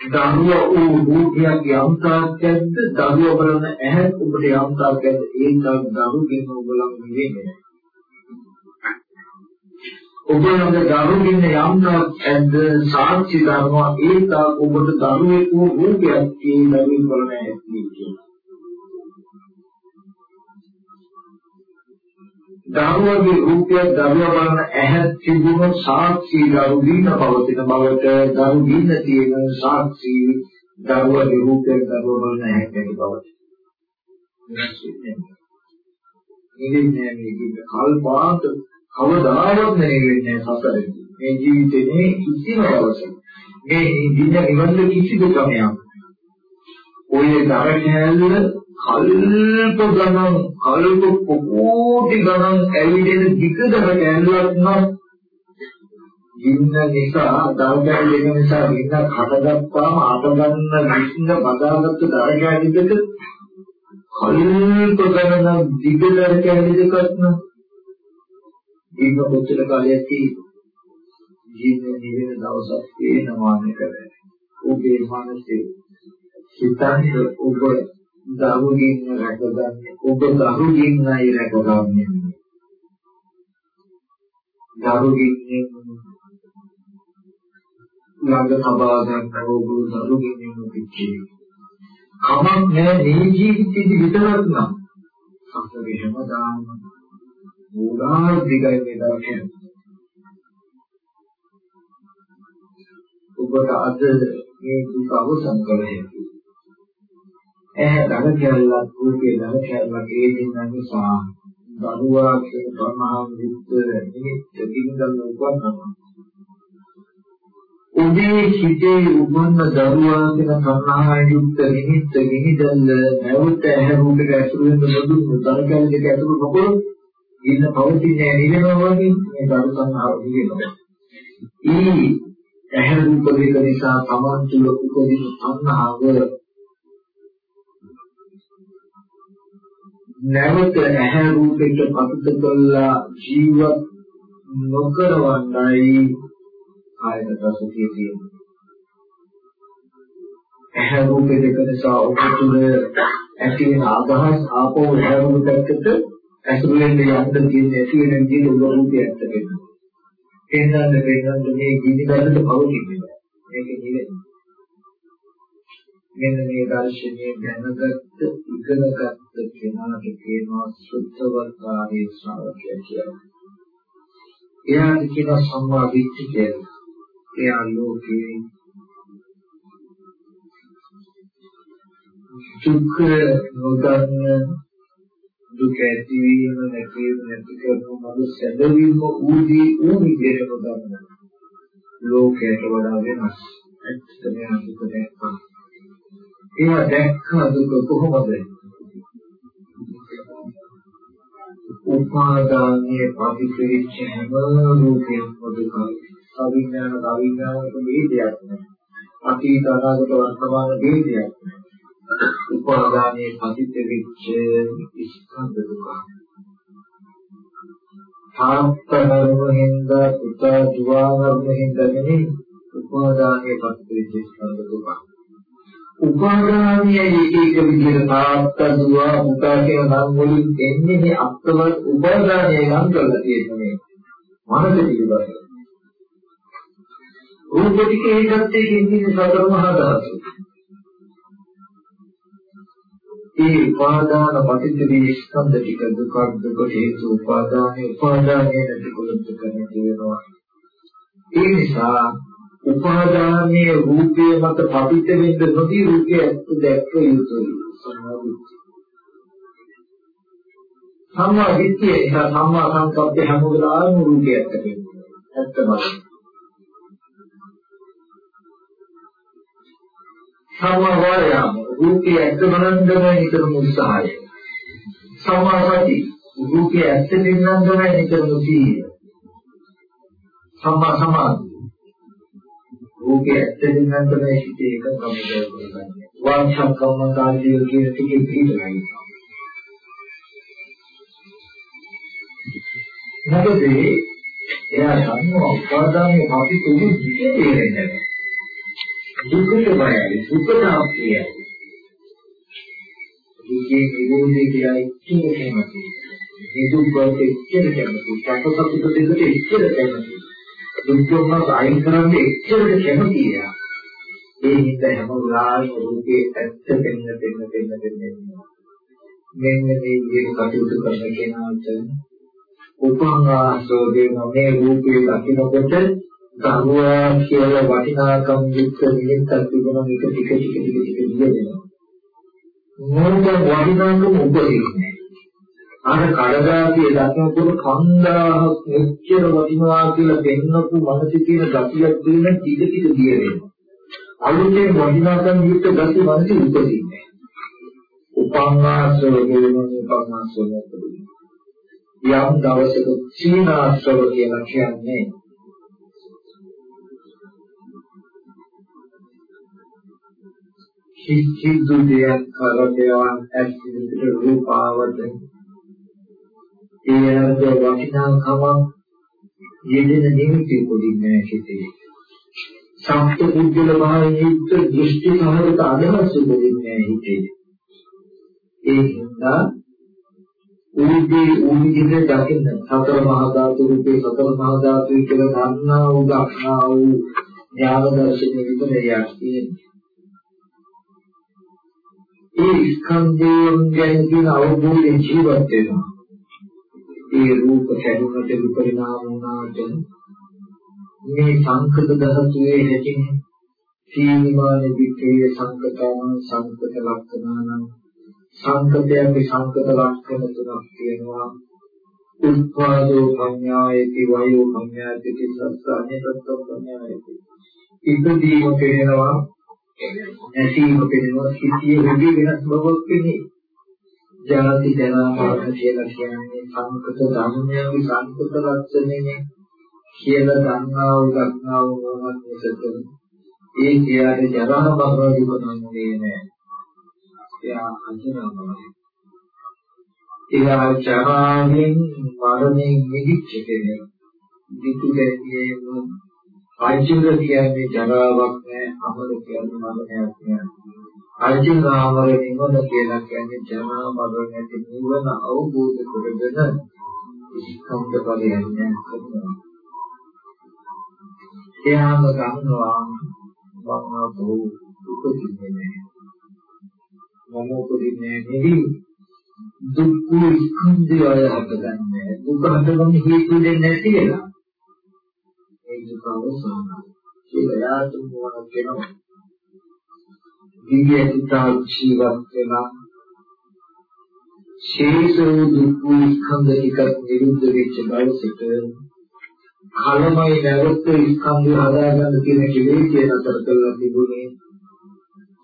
Speaker 1: දරුවා වූ රූපයක් යම්තා කියද්ද දරුවා බලන ඇහැ ඔබට යම්තා කියන්නේ ඒකා දරුගෙන් ඔබලන් නෙවෙයි. ඔබ ළඟ දරුවින්න යම් ඇද්ද සාක්ෂි ධර්මවා ඒක ඔබට දරුවෙක් වූ රූපයක් කියන දරුවෙක් වල නැහැ කියලා. දරුවගේ රූපයක් දරුවා බලන ඇහැ තිබුණු සාක්ෂි දරු දින පවතින බවට දරු දින තියෙන සාක්ෂි දරුවගේ රූපයක් දරුවා බලන ඇහැ කියන බවට. ඉන්නේ මේක කල්පාත කවදාවත් නැගෙන්නේ නැහැ සසරේ. මේ ජීවිතේ කිසිම දවසක මේ දින නිවන්න කිසිදු ක්‍රමයක්. ඔය දර කැලල කල්ප ගණන් කල්ප කෝටි ගණන් ඇවිදින විකදර කැලලක් නම් ගින්න නිසා දල්ගල් දෙක නිසා ගින්න හටගත්තාම අටගන්න විශ්න බදාගත්ත දරගැලි දෙක කල්ප ගණන දිගදර කැලි දෙකක් න දීර්ඝ කොච්චර කාලයක් ජීවිතේ නිවෙන දවසක් පේනවා නේද ඔබේ මනසේ හිතන්නේ ඔබ දරුගෙන් රැකගන්නේ ඔබ දරුගෙන් අය රැකගන්නේ. දරුගෙන් ළඟ සබා ගන්න ඔබ දරුගෙන් පිච්චේ. කමක් නෑ මේ ජීවිතේ විතරක් නම්. සසරේ හැමදාම මූලාර දිගයි මේ දර්ශනය ඔබට අද මේ දුක අවසන් කළ හැකි. ඇහැ ධන කියලාත් රූපේ ධන කියලාත් ඒ දෙන්නා නිසා දරුවා කියන ප්‍රමාණ විතර නිමිත්ත දින්දල් උපන්නවා. උදේ සිටේ උපන්න දරුවා කියන සංහාය යුක්ත නිමිත්ත ගිනිදල් නැවත ඇහැ රූපේ ඇසුරු වෙන බඳු තරකල් දෙක ඇතුළු නොකොළොත් ඉන්න පවතින්නේ නිවෙනවා වගේ මේ දරු සංහාව නිවෙනවා. ඊ ඇහැ රූප දෙක නිසා තමන් තුළ උපදින සංහාව නැවත ඇහැ රූපෙට පතිත කළා ජීවත් නොකරවන්නයි ආයත සුඛිය තියෙන්නේ. ඇහැ රූප දෙක නිසා ඔබ තුළ ඇති වෙන අදහස් ආපෝ ඇහැ රූප පැත්තට ඇසුරු වෙන්න යන්න තියෙන ඇති වෙන විදිහට ඔබ රූපය ඇත්ත වෙනවා. පෙන්වන්න පෙන්වන්න මේ ගිනි බැලට පවතින්නේ මේක නිවෙන්නේ මෙන්න මේ දර්ශනයේ දැනගත්ත ඉගෙනගත්ත කෙනාට කියනවා සුද්ධවර්ගාරී ශ්‍රාවකය කියලා. එයාට කියන සම්මා දිට්ඨිය කියලා. එයා ලෝකේ දුක් නොදන්න දුක ඇතිවීම නැතිවීම නැති කරන මඟ සැදවීම ඌදී ඌ විදිහට ගන්න ලෝකයට වඩා වෙනස්. ඇත්තටම දුක දැක්කා. ඒවා දැක්ක දුක කොහොමද? උපාදානයේ පරිපරිච්ඡ හැම රූපයක්ම දුකයි. අවිඥාන අවිඥානික දෙයක් නෑ. අතීත අනාගත වර්තමාන දෙයක් නෑ. උපාදානයේ පතිත වෙච්ච ස්කන්ධ දුක. තාත්තනම හින්දා පුතා දුවාවර්ම හින්දා නෙමෙයි උපාදානයේ පතිත වෙච්ච ස්කන්ධ දුක. උපාදානයේ එක එක විදිහට තාත්ත දුව පුතා කියන නම් වලින් එන්නේ මේ අත්වත් උපාදානයේ නම් කරලා තියෙන්නේ. මනස පිළිබඳව. රූප ටිකේ හිතත් එක්කින් සතර මහා ධාතු. ඒ උපාදාන පටිච්චේ ස්කන්ධ ටික දුක දුක හේතු උපාදානේ උපාදානේ නැතිකොට දුක නැති වෙනවා ඒ නිසා උපාදානයේ රූපයේ මත පටිච්ච වෙන්න නොදී රූපයේ ඇත්ත දැක්ක යුතුයි. සම්මා දිට්ඨිය නිසා සම්මා සංකප්ප හැම වෙලාවෙම රූපය ඇත්ත වෙනවා. ඇත්ත බලන්න. සම්මා වායාම රූපය ඇත්ත බලන්නම නිතරම උත්සාහය. සම්මා සති රූපය ඇත්ත දෙන්නම නිතරම සීය. සම්මා සමාධි රූපය ඇත්ත දෙන්නම තමයි සිටේ එක සම්බන්ධ කරගන්නේ. වාචා කම්ම කාර්යය කියන එකේ පිළිගන්නේ. මොකද එයා දන්නවා උපාදානයේ අපි තුමු දිගේ තේරෙන්නේ නැහැ. දුකට බයයි දුකට අප්‍රියයි දුකේ නිරෝධය කියලා ඉච්ඡිත කැමති දුක් වලට ඉච්ඡිත කැමති සැපසතුට දෙකට ඉච්ඡිත කැමති දුක්ඛම අයින් කරන්න ඉච්ඡිත කැමති යා. ඒ හිත හැම වෙලාවෙම රූපේ ඇත්ත දෙන්න දෙන්න දෙන්න දෙන්න. මෙන්න මේ විදිහට කටයුතු කරන කෙනාට උපංගාසෝ දෙන මේ රූපේ දකින්නකොට දරුවා කියලා වටිනාකම් යුක්ත නිමිත්තක් තිබුණා මේක ටික ටික ටික ටික දිගෙනවා. මොනද වටිනාකම් උපදින්නේ. අර කඩදාසිය දකිනකොට 5000ක් මෙච්චර වටිනවා කියලා දෙන්නකු මනසේ තියෙන ගතියක් දෙන ටික ටික දිය වෙනවා. අලුතෙන් වටිනාකම් යුක්ත ගති මනසේ උපදින්නේ. උපංගාසෝ දෙවන උපංගාසෝ යම් දවසක සීනාශ්‍රව කියලා කියන්නේ හිතු දෙයක් කරදේවන් ඇස් විදිහට රූපාවත ඊයනද වටිනාකම යෙදෙන නිමිති පොදින්නේ හිතේ සත්‍ය පුද්ගල භාවයෙන් යුක්ත දෘෂ්ටි සහගත අදහස් පොදින්නේ හිතේ ඒ හින්දා උන්ගේ උන්ගේ දකින්න සතර මහා ධාතු රූපේ සතර මහා ධාතු කියලා ගන්නා වූ දක්නා වූ ඥාන දර්ශනය විතරයක් තියෙනවා ඒ ස්කන්ධයන් ගැන තියෙන අවබෝධයෙන් ජීවත් වෙනවා. ඒ රූප කැඩුනට විපරිණාම වුණාට මේ සංකත ධාතුවේ හැටින් සීමාන වික්‍රිය සංකතාන සංකත ලක්ෂණාන සංකතයන්ගේ සංකත ලක්ෂණ තුනක් තියෙනවා. උත්පාදෝ පඤ්ඤායති වයෝ පඤ්ඤායති සස්සාඤ්ඤ තත්ත්ව පඤ්ඤායති. ඉදදීම පේනවා නැසීම පෙනෙනවා සිටියේ රෝගී වෙනස් බවක් වෙන්නේ. ජාති ජරා මරණ කියලා කියන්නේ සංකත ධර්මයන්ගේ සංකත ලක්ෂණනේ කියලා දන්නා වූ දක්නා වූ මොනවත් මිසක ඒ කියාට ජරා මරණ දිවන්නේ නෑ. එයා අජරාමයි. එයා ජරාවෙන් මරණයෙන් මිදිච්ච කෙනෙක්. විතු දැකියේම අජිර කියන්නේ ජරාවක් නෑ අමර කියන්නේ මරණයක් නෑ. අජිර අමර නිවන කියලා කියන්නේ ජරා මරණ නැති නිවන අවබෝධ කරගෙන ස්කන්ධ පරියන්ය කරනවා. එයාම ගන්නවා මම බොහෝ උපදින්නේ නෑ. මම උපදින්නේ නෙවි. දුක් ස්කන්ධය හදගන්නේ දුක හදගන්න හේතු දෙන්නේ නැති කියලා. ඒක අවසානයි කියලා යාතු මොනවද කියනවා දිව්‍ය හිතා ජීවත් වෙලා ශේෂ වූ දුක් වූ ස්කන්ධ ටික නිරුද්ධ වෙච්ච දවසට කලමයි නැවත ස්කන්ධය හදාගන්න කියන කෙලෙස් කියන අතර කරලා තිබුණේ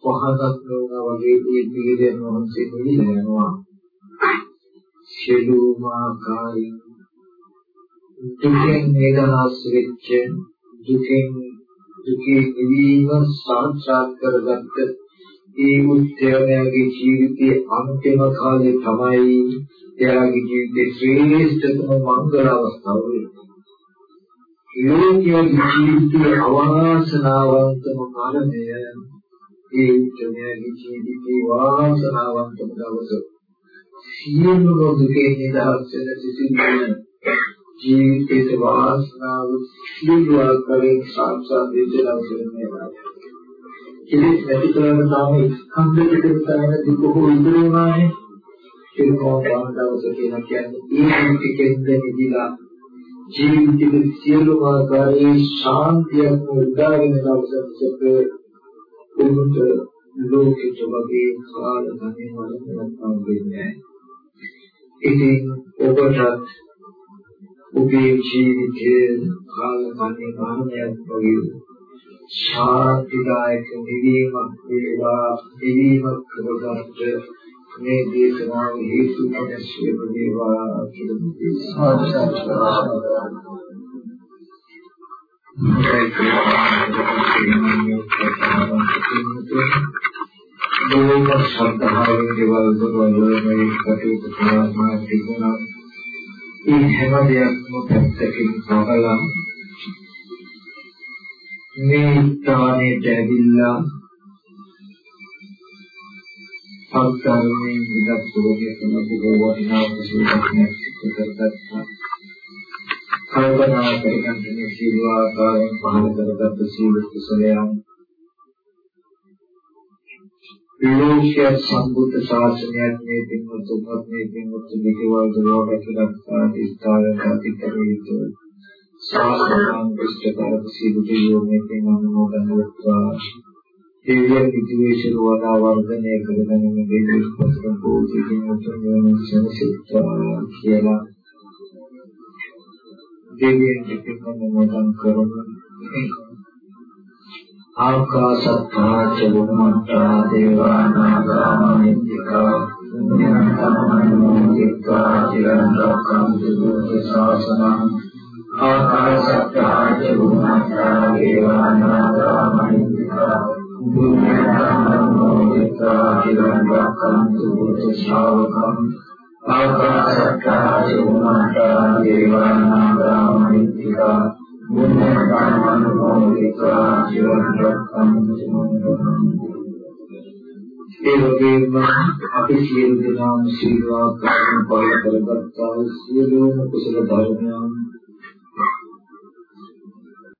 Speaker 1: පහසක් නොවුනා වගේ මේ පිළිදෙන වහන්සේ නිවිලා යනවා සියලුම ආකාරයෙන් දුකෙන් නිදහස් වෙච්ච දුකෙන් දුකේ නිවීම සාක්ෂාත් කරගත්ත ඒ උත්තරයාගේ ජීවිතයේ අන්තිම කාලේ තමයි එයාගේ ජීවිතේ ශ්‍රේෂ්ඨතම මංගල අවස්ථාව වෙන්නේ. ලෝකීය ජීවිතයේ අවාසනාවන්තම කාලය ඒ උත්තරයාගේ ජීවිතේ වාසනාවන්තම දවස. සියලු දුකේ නිදහස් වෙන සිසිල් ජීවිතයේ වාසනාව සියලු ආකාරයෙන් සාක්ෂාත් වෙච්ච දවසට මේවා. කෙලෙස් නැති කරන තාම ස්කන්ධ පිටට තැන දුක හෝ ඉතුරු වුණානේ. ඒක කොහොමද දවස කියලා කියන්නේ ඒ ජීවිතෙන්ද නිදිලා ජීවිතයේ සියලු ආකාරයෙන් ශාන්තියක් උදාගෙන දවසකට උන්ට ලෝකෙට වගේ කාල ගණන් වලක් වෙන්නේ නැහැ. ඉතින් ඔබට ඔබේ ජීවිතයේ කාලකන්ණි මහණයක් වගේ ශාන්තිදායක නිවීමක් වේවා නිවීමක් කරගන්න මේ දේශනාව හේතු වෙනස්ව වේවා කියලා බොහොම ශ්‍රද්ධාවෙන් දේවල් වල මේ කටයුතු කරනවා තිබුණා ඒ හැම දෙයක්ම පැත්තකින් සමලා මේ ස්ථානයේ දැවිලා සත්‍යයෙන් විදක් සෝගේ සමබෝ වටිනා විශේෂයක් සිදු කරගත්තා. කල්පනා කරගන්න මේ සීල ආකාරයෙන් පහළ කරගත්ත සීල කුසලයන් ලෝකයේ සම්බුද්ධ ශාසනයත් මේ පින්වත් උපත් මේ පින්වත් දෙකවල් දරව දැකලා ස්ථාවරක අතිකරිත ශාසනං විශ්කතරක සීල දෙවියෝනේ පින්වන්මෝදන් වත්වා දෙවියන් විදේශ වඩා වර්ධනය කරගෙන මේ දෙවියන් පසුතම පොතකින් උතුම් සනසිතා කියලා දෙවියන් පින්වන්මෝදන් කරමු. ආකාශත්තා ච බුම්මත්තා දේවානාගා මහිත්‍තිකා පුඤ්ඤන්තමනෝදිත්වා චිරන් රක්ඛන්තු බුද්ධ ශාසනං ආකාශත්තා ච බුම්මත්තා දේවානාගා මහිත්‍තිකා ආකාශත්තා චුම්මත්තා දේවානාගාමිත්‍තිකා බුද්ධානුමෝදිතා ජීවන රක්ඛන්තු ඒ වගේම අපි සියලු දෙනාම ශීලවා කර්ම පල කරගත්තා සියලුම කුසල ධර්මයන්